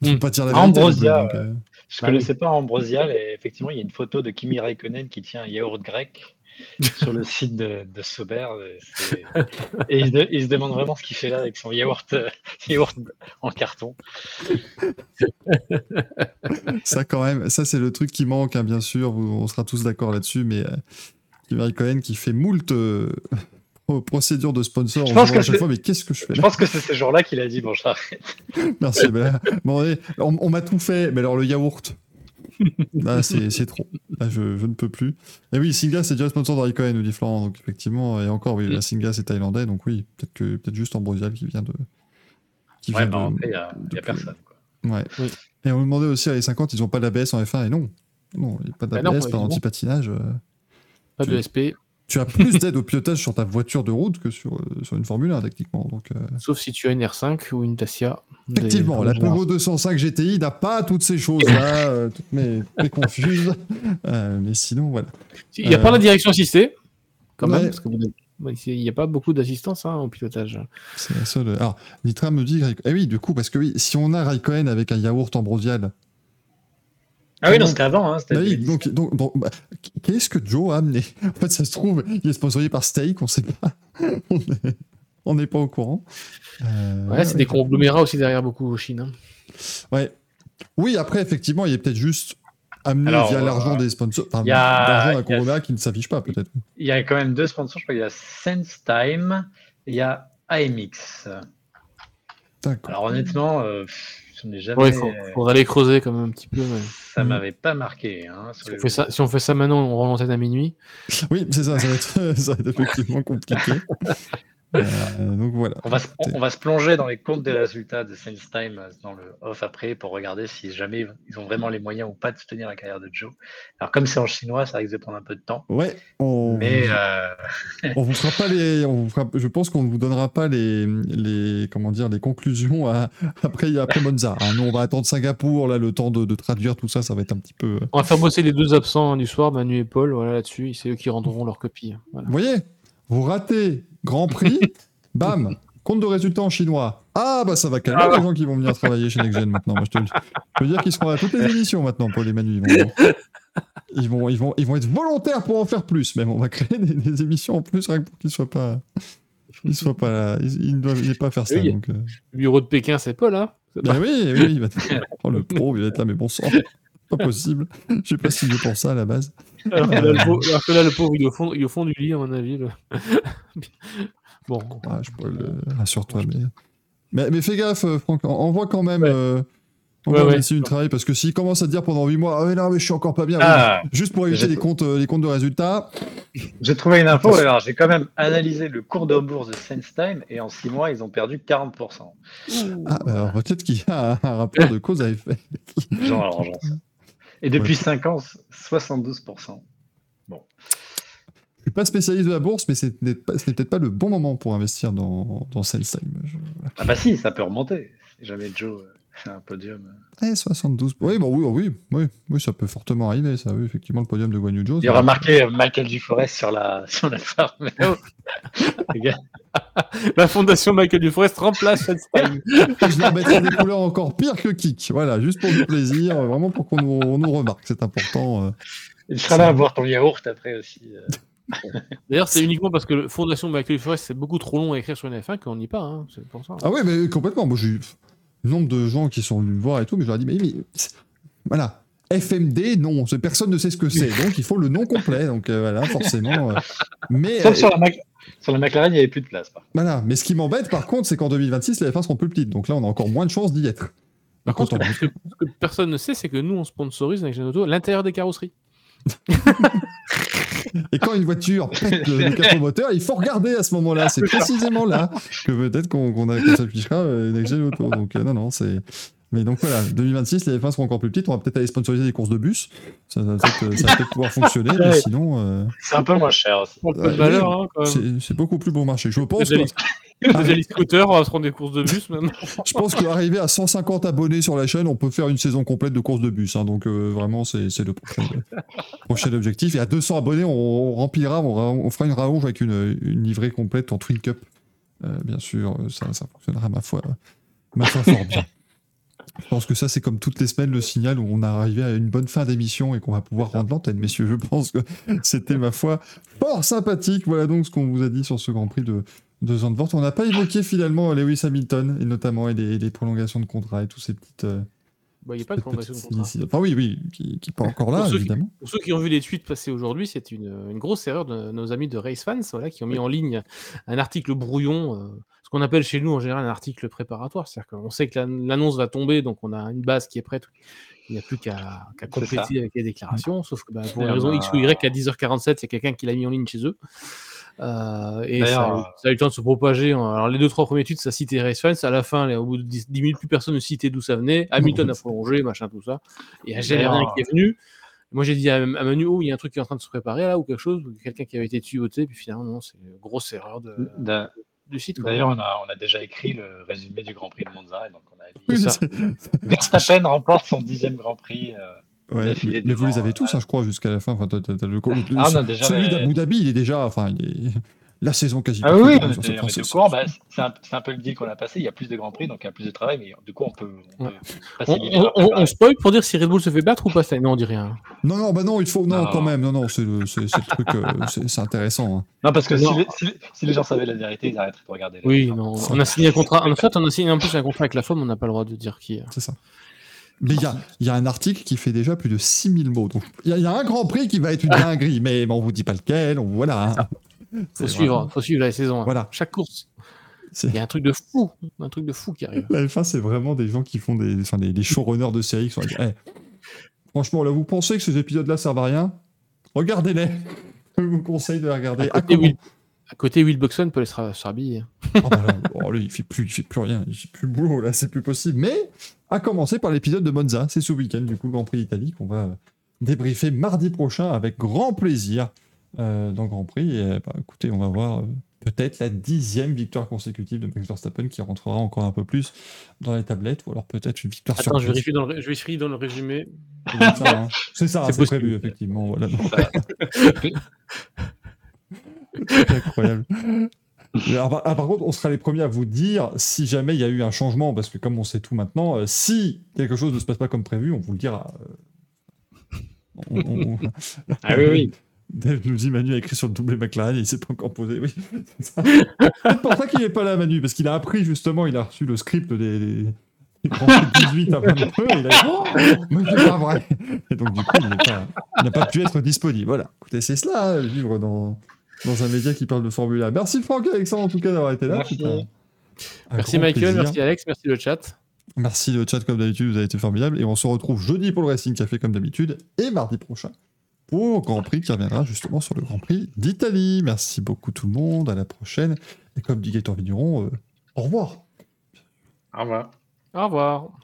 ne pas dire la vérité. Ambrosia, donc, Je Bah connaissais pas Ambrosial et effectivement, il y a une photo de Kimi Raikkonen qui tient un yaourt grec sur le site de, de Sauber. Et il, se de- il se demande vraiment ce qu'il fait là avec son yaourt, euh, yaourt en carton. ça quand même, ça c'est le truc qui manque, hein, bien sûr. on sera tous d'accord là-dessus, mais euh, Kimi Raikkonen qui fait moult euh, pro- procédures de sponsor Je en pense que à chaque c'est- fois, mais qu'est-ce que je fais Je pense que c'est ce jour-là qu'il a dit Bon, j'arrête. Merci. ben, bon, allez, on on m'a tout fait, mais alors le yaourt. Là, c'est trop. Là, je, je ne peux plus. Et oui, Singa, c'est déjà sponsor de Raikkonen, nous dit Florent. Donc, effectivement, et encore, oui, Mm. la Singa, c'est thaïlandais. Donc, oui, peut-être que peut-être juste Ambrosial qui vient de. Qui Ouais, vient bah, de- après, il n'y a, il y a personne. quoi. Ouais. Oui. Et on nous demandait aussi à les 50, ils n'ont pas d'ABS en F1. Et non. Non, il n'y a pas Bah d'ABS, pas évidemment. d'anti-patinage. euh. Pas de SP, Tu as plus d'aide au pilotage sur ta voiture de route que sur, euh, sur une Formule 1, techniquement. Donc, euh, sauf si tu as une R5 ou une Dacia. Effectivement, la Peugeot 205 GTI n'a pas toutes ces choses-là, euh, toutes mes, mes confuses. Mais sinon, voilà. Il n'y a pas la direction assistée, quand ouais. même, parce que vous avez- ouais, il n'y a pas beaucoup d'assistance hein, au pilotage. C'est la seule. Alors, Nitra me dit. Eh oui, du coup, parce que oui, si on a Raikkonen avec un yaourt ambrosial. Ah oui, non, c'était avant. Hein, Bah oui, 2010. donc, donc, donc, bah, qu'est-ce que Joe a amené? En fait, ça se trouve, il est sponsorisé par Steak, on sait pas. on est- on n'est pas au courant. Euh, Ouais, c'est des conglomérats aussi derrière beaucoup en Chine. hein. Ouais. Oui, après, effectivement, il est peut-être juste amené Alors, via euh, l'argent des sponsors. Enfin, il y a- l'argent d'un conglomérat qui ne s'affiche pas, peut-être. Il y a quand même deux sponsors. Je crois qu'il y a SenseTime et il y a AMX. D'accord. Alors honnêtement, euh, je n'ai jamais. Ouais, il faut, faudrait les creuser quand même un petit peu. mais Ça Mm. m'avait pas marqué. Hein, Si on, fait ça, si on fait ça maintenant, on rend l'antenne à minuit. Oui, c'est ça, ça va être, ça va être effectivement compliqué. Euh, donc voilà. On va, se, on va se plonger dans les comptes des résultats de SenseTime euh, dans le off après pour regarder si jamais ils ont vraiment les moyens ou pas de soutenir la carrière de Joe. Alors comme c'est en chinois, ça risque de prendre un peu de temps. Ouais, on, Mais euh, on vous fera pas les, on vous fera- je pense qu'on ne vous donnera pas les, les, comment dire, les conclusions à- après, après Monza. Ah, nous, on va attendre Singapour, là, le temps de, de traduire tout ça, ça va être un petit peu. On va faire bosser les deux absents hein, du soir, Manu et Paul, voilà là-dessus. C'est eux qui rendront leur copie. hein, Voilà. Vous voyez, vous ratez Grand Prix, bam, compte de résultats en chinois. Ah bah ça va calmer Ah bah. les gens qui vont venir travailler chez NextGen maintenant. Moi, je, te, je peux dire qu'ils seront à toutes les émissions maintenant, Paul et Manu. Ils vont, ils vont, ils vont, ils vont être volontaires pour en faire plus. Même on va créer des, des émissions en plus rien que pour qu'ils soient pas, ils soient pas là. Ils, ils ne doivent pas faire ça. Oui. Donc, euh. Le bureau de Pékin, c'est Paul, hein C'est Bah pas- oui, oui, il va être- oh, le pro, il va être là, mais bon sang. pas possible. Je sais pas signé pour ça à la base. Alors que là, le pauvre, alors que là, le pauvre, il est au fond, il est au fond du lit, à mon avis. le- bon, je pourrais le... Rassure-toi, mais... mais... Mais fais gaffe, euh, Franck, voit quand même... Ouais. euh, On Ouais, va ouais. laisser une travail parce que s'il commence à te dire pendant 8 mois, ah ouais, non, mais je suis encore pas bien, oui, Ah, juste pour éviter les comptes, euh, les comptes de résultats, j'ai trouvé une info. Alors, j'ai quand même analysé le cours de bourse de SenseTime et en 6 mois, ils ont perdu 40%. ah, bah, alors peut-être qu'il y a un rapport de cause à effet. Genre, sais. Et depuis 5 ans, 72%. Je suis pas spécialiste de la bourse, mais c'est ce n'est peut-être pas le bon moment pour investir dans, dans Sales-Time. Je- Ah bah si, ça peut remonter. Si jamais Joe euh, un podium. Eh, 72. Oui, bon, oui, oui, oui, oui, ça peut fortement arriver, ça, oui, effectivement, le podium de Guan Yu Zhou, Il y aura marqué euh, Michael Duforest sur la, sur la farm. Gars, la fondation Michael Duforest remplace cette time. Je leur mettrai des couleurs encore pires que Kik. Voilà, juste pour du plaisir, vraiment pour qu'on nous, on nous remarque, c'est important. euh. il sera là à boire ton yaourt après aussi. euh. D'ailleurs, c'est uniquement parce que la fondation Michael Duforest, c'est beaucoup trop long à écrire sur une F1 qu'on n'y pas. Hein. C'est pour ça. Ah ouais, mais complètement. Moi, le nombre de gens qui sont venus me voir et tout, mais je leur ai dit, mais, mais voilà. FMD, non, personne ne sait ce que c'est, donc il faut le nom complet, donc euh, voilà, forcément. euh. mais Sauf euh, sur la, Mac- sur la McLaren, il n'y avait plus de place. Par voilà, mais ce qui m'embête par contre, c'est qu'en 2026, les F1 seront plus petites, donc là, on a encore moins de chances d'y être. Par contre, ce que, ce que personne ne sait, c'est que nous, on sponsorise avec Auto l'intérieur des carrosseries. Et quand une voiture pète le, le capot moteur, il faut regarder à ce moment-là. C'est précisément là que peut-être qu'on a- qu'on s'affichera euh, une Auto. Donc euh, non, non, c'est. Mais donc voilà, 2026, les F1 seront encore plus petites. On va peut-être aller sponsoriser des courses de bus. Ça, ça va peut-être pouvoir fonctionner, mais sinon, euh, C'est un peu moins cher aussi. Hein, c'est beaucoup plus bon marché. Je pense, que, les, scooters, on va se rendre des courses de bus maintenant. je pense qu'arriver à 150 abonnés sur la chaîne, on peut faire une saison complète de courses de bus. hein. donc euh, vraiment, c'est le prochain, prochain objectif. Et à 200 abonnés, on, on remplira, on, ra- on fera une rallonge avec une, une livrée complète en Twin Cup. Euh, bien sûr, euh, ça, ça fonctionnera, ma foi, ma foi fort bien. Je pense que ça, c'est comme toutes les semaines le signal où on est arrivé à une bonne fin d'émission et qu'on va pouvoir rendre l'antenne, messieurs. Je pense que c'était, ma foi, fort sympathique. Voilà donc ce qu'on vous a dit sur ce Grand Prix de, de Zandvoort. On n'a pas évoqué finalement Lewis Hamilton, et notamment et les, prolongations de contrat et tous ces petites. euh, Bah, Il n'y a pas de prolongation de contrat. incidents. Enfin, oui, oui, qui n'est pas encore là, Pour ceux qui- évidemment. Pour ceux qui ont vu les tweets passer aujourd'hui, c'est une, une grosse erreur de nos amis de Race Fans voilà, qui ont mis en ligne un article brouillon, euh, ce qu'on appelle chez nous en général un article préparatoire. C'est-à-dire qu'on sait que l'an- l'annonce va tomber, donc on a une base qui est prête. Il n'y a plus qu'à compléter avec les déclarations, sauf que bah, pour une on raison X ou Y, à 10h47, il y a quelqu'un qui l'a mis en ligne chez eux. Euh, et ça, a- ça a eu le temps de se propager. Alors, les deux, trois premiers tweets, ça citait Race Fans. À la fin, au bout de 10, 10 minutes, plus personne ne citait d'où ça venait. Hamilton a prolongé, machin, tout ça. Et il n'y a jamais D'ailleurs, rien qui est venu. Moi, j'ai dit à, à Manu, oh, il y a un truc qui est en train de se préparer là, ou quelque chose, ou quelqu'un qui avait été tuyauté, puis finalement, non, c'est une grosse erreur de, du site. D'ailleurs, on a, on a déjà écrit le résumé du Grand Prix de Monza. Et donc on a dit Oui, ça. Verstappen remporte son dixième Grand Prix. euh, Ouais, mais, mais vous les avez euh, tous, hein, je crois, jusqu'à la fin. Enfin, le, le- Ah, on a déjà celui les- d'Abu Dhabi, il est déjà. Enfin, il est- la saison quasi. Ah oui, c'est-. Bah, c'est un, peu le deal qu'on a passé. Il y a plus de Grands Prix, donc il y a plus de travail. Mais du coup, on peut, on Ouais. peut On, faciliter on- la on- on préparation. spoil pour dire si Red Bull se fait battre ou pas ça Non, on dit rien. Non, non, bah non, il faut. Non, Non. quand même, non, non, c'est le, truc. euh, c'est intéressant. hein. Non, parce que si Non. les, si les- si les gens savaient la vérité, ils arrêteraient de regarder. Oui, non. On a signé un contrat. En fait, on a signé en plus un contrat avec la femme, on n'a pas le droit de dire qui. euh. C'est ça. Mais il y a, il y a un article qui fait déjà plus de 6000 mots. Donc, il y, a- il y a un grand prix qui va être une dinguerie, mais on vous dit pas lequel. On, voilà. hein. Faut suivre, vraiment- faut suivre la saison. hein. Voilà. Chaque course. Il y a un truc de fou, un truc de fou qui arrive. La F1, c'est vraiment des gens qui font des, enfin, des, des showrunners de séries qui sont là, Eh, franchement, là, vous pensez que ces épisodes-là servent à rien? Regardez-les. Je vous conseille de les regarder. À À côté, comment Will, à côté, Will Buxton peut se ra- se rhabiller. Oh, bah là, oh, lui, il fait plus, il fait plus rien, il fait plus le boulot là, c'est plus possible. Mais à commencer par l'épisode de Monza, c'est ce week-end du coup le Grand Prix d'Italie qu'on va euh, débriefer mardi prochain avec grand plaisir euh, dans le Grand Prix. Et euh, bah, écoutez, on va voir euh, peut-être la dixième victoire consécutive de Max Verstappen qui rentrera encore un peu plus dans les tablettes, ou alors peut-être une victoire Attends, je vérifie dans le, ré- je vérifie dans le résumé. C'est ça, hein. C'est prévu effectivement. Voilà. Incroyable. Alors, ah, par contre, on sera les premiers à vous dire si jamais il y a eu un changement, parce que comme on sait tout maintenant, euh, si quelque chose ne se passe pas comme prévu, on vous le dira. euh. On- on- on- Ah oui, oui. Dave nous dit Manu a écrit sur le doublé McLaren, il s'est pas encore posé. Oui, c'est pour ça qu'il n'est pas là, Manu, parce qu'il a appris justement, il a reçu le script des, des, Grand Prix 18 à 22, il a dit Oh, mais c'est pas vrai Et donc, du coup, il n'a pas, il pu être disponible. Voilà. Écoutez, c'est cela, vivre dans, dans un média qui parle de Formule 1. Merci Franck et Alexandre, en tout cas, d'avoir été là. Merci. Michael, plaisir. merci Alex, merci le chat. Merci le chat comme d'habitude, vous avez été formidable. Et on se retrouve jeudi pour le Racing Café comme d'habitude et mardi prochain pour le Grand Prix qui reviendra justement sur le Grand Prix d'Italie. Merci beaucoup tout le monde, à la prochaine. Et comme dit Gaëtan Vigneron, euh, au revoir. Au revoir. Au revoir.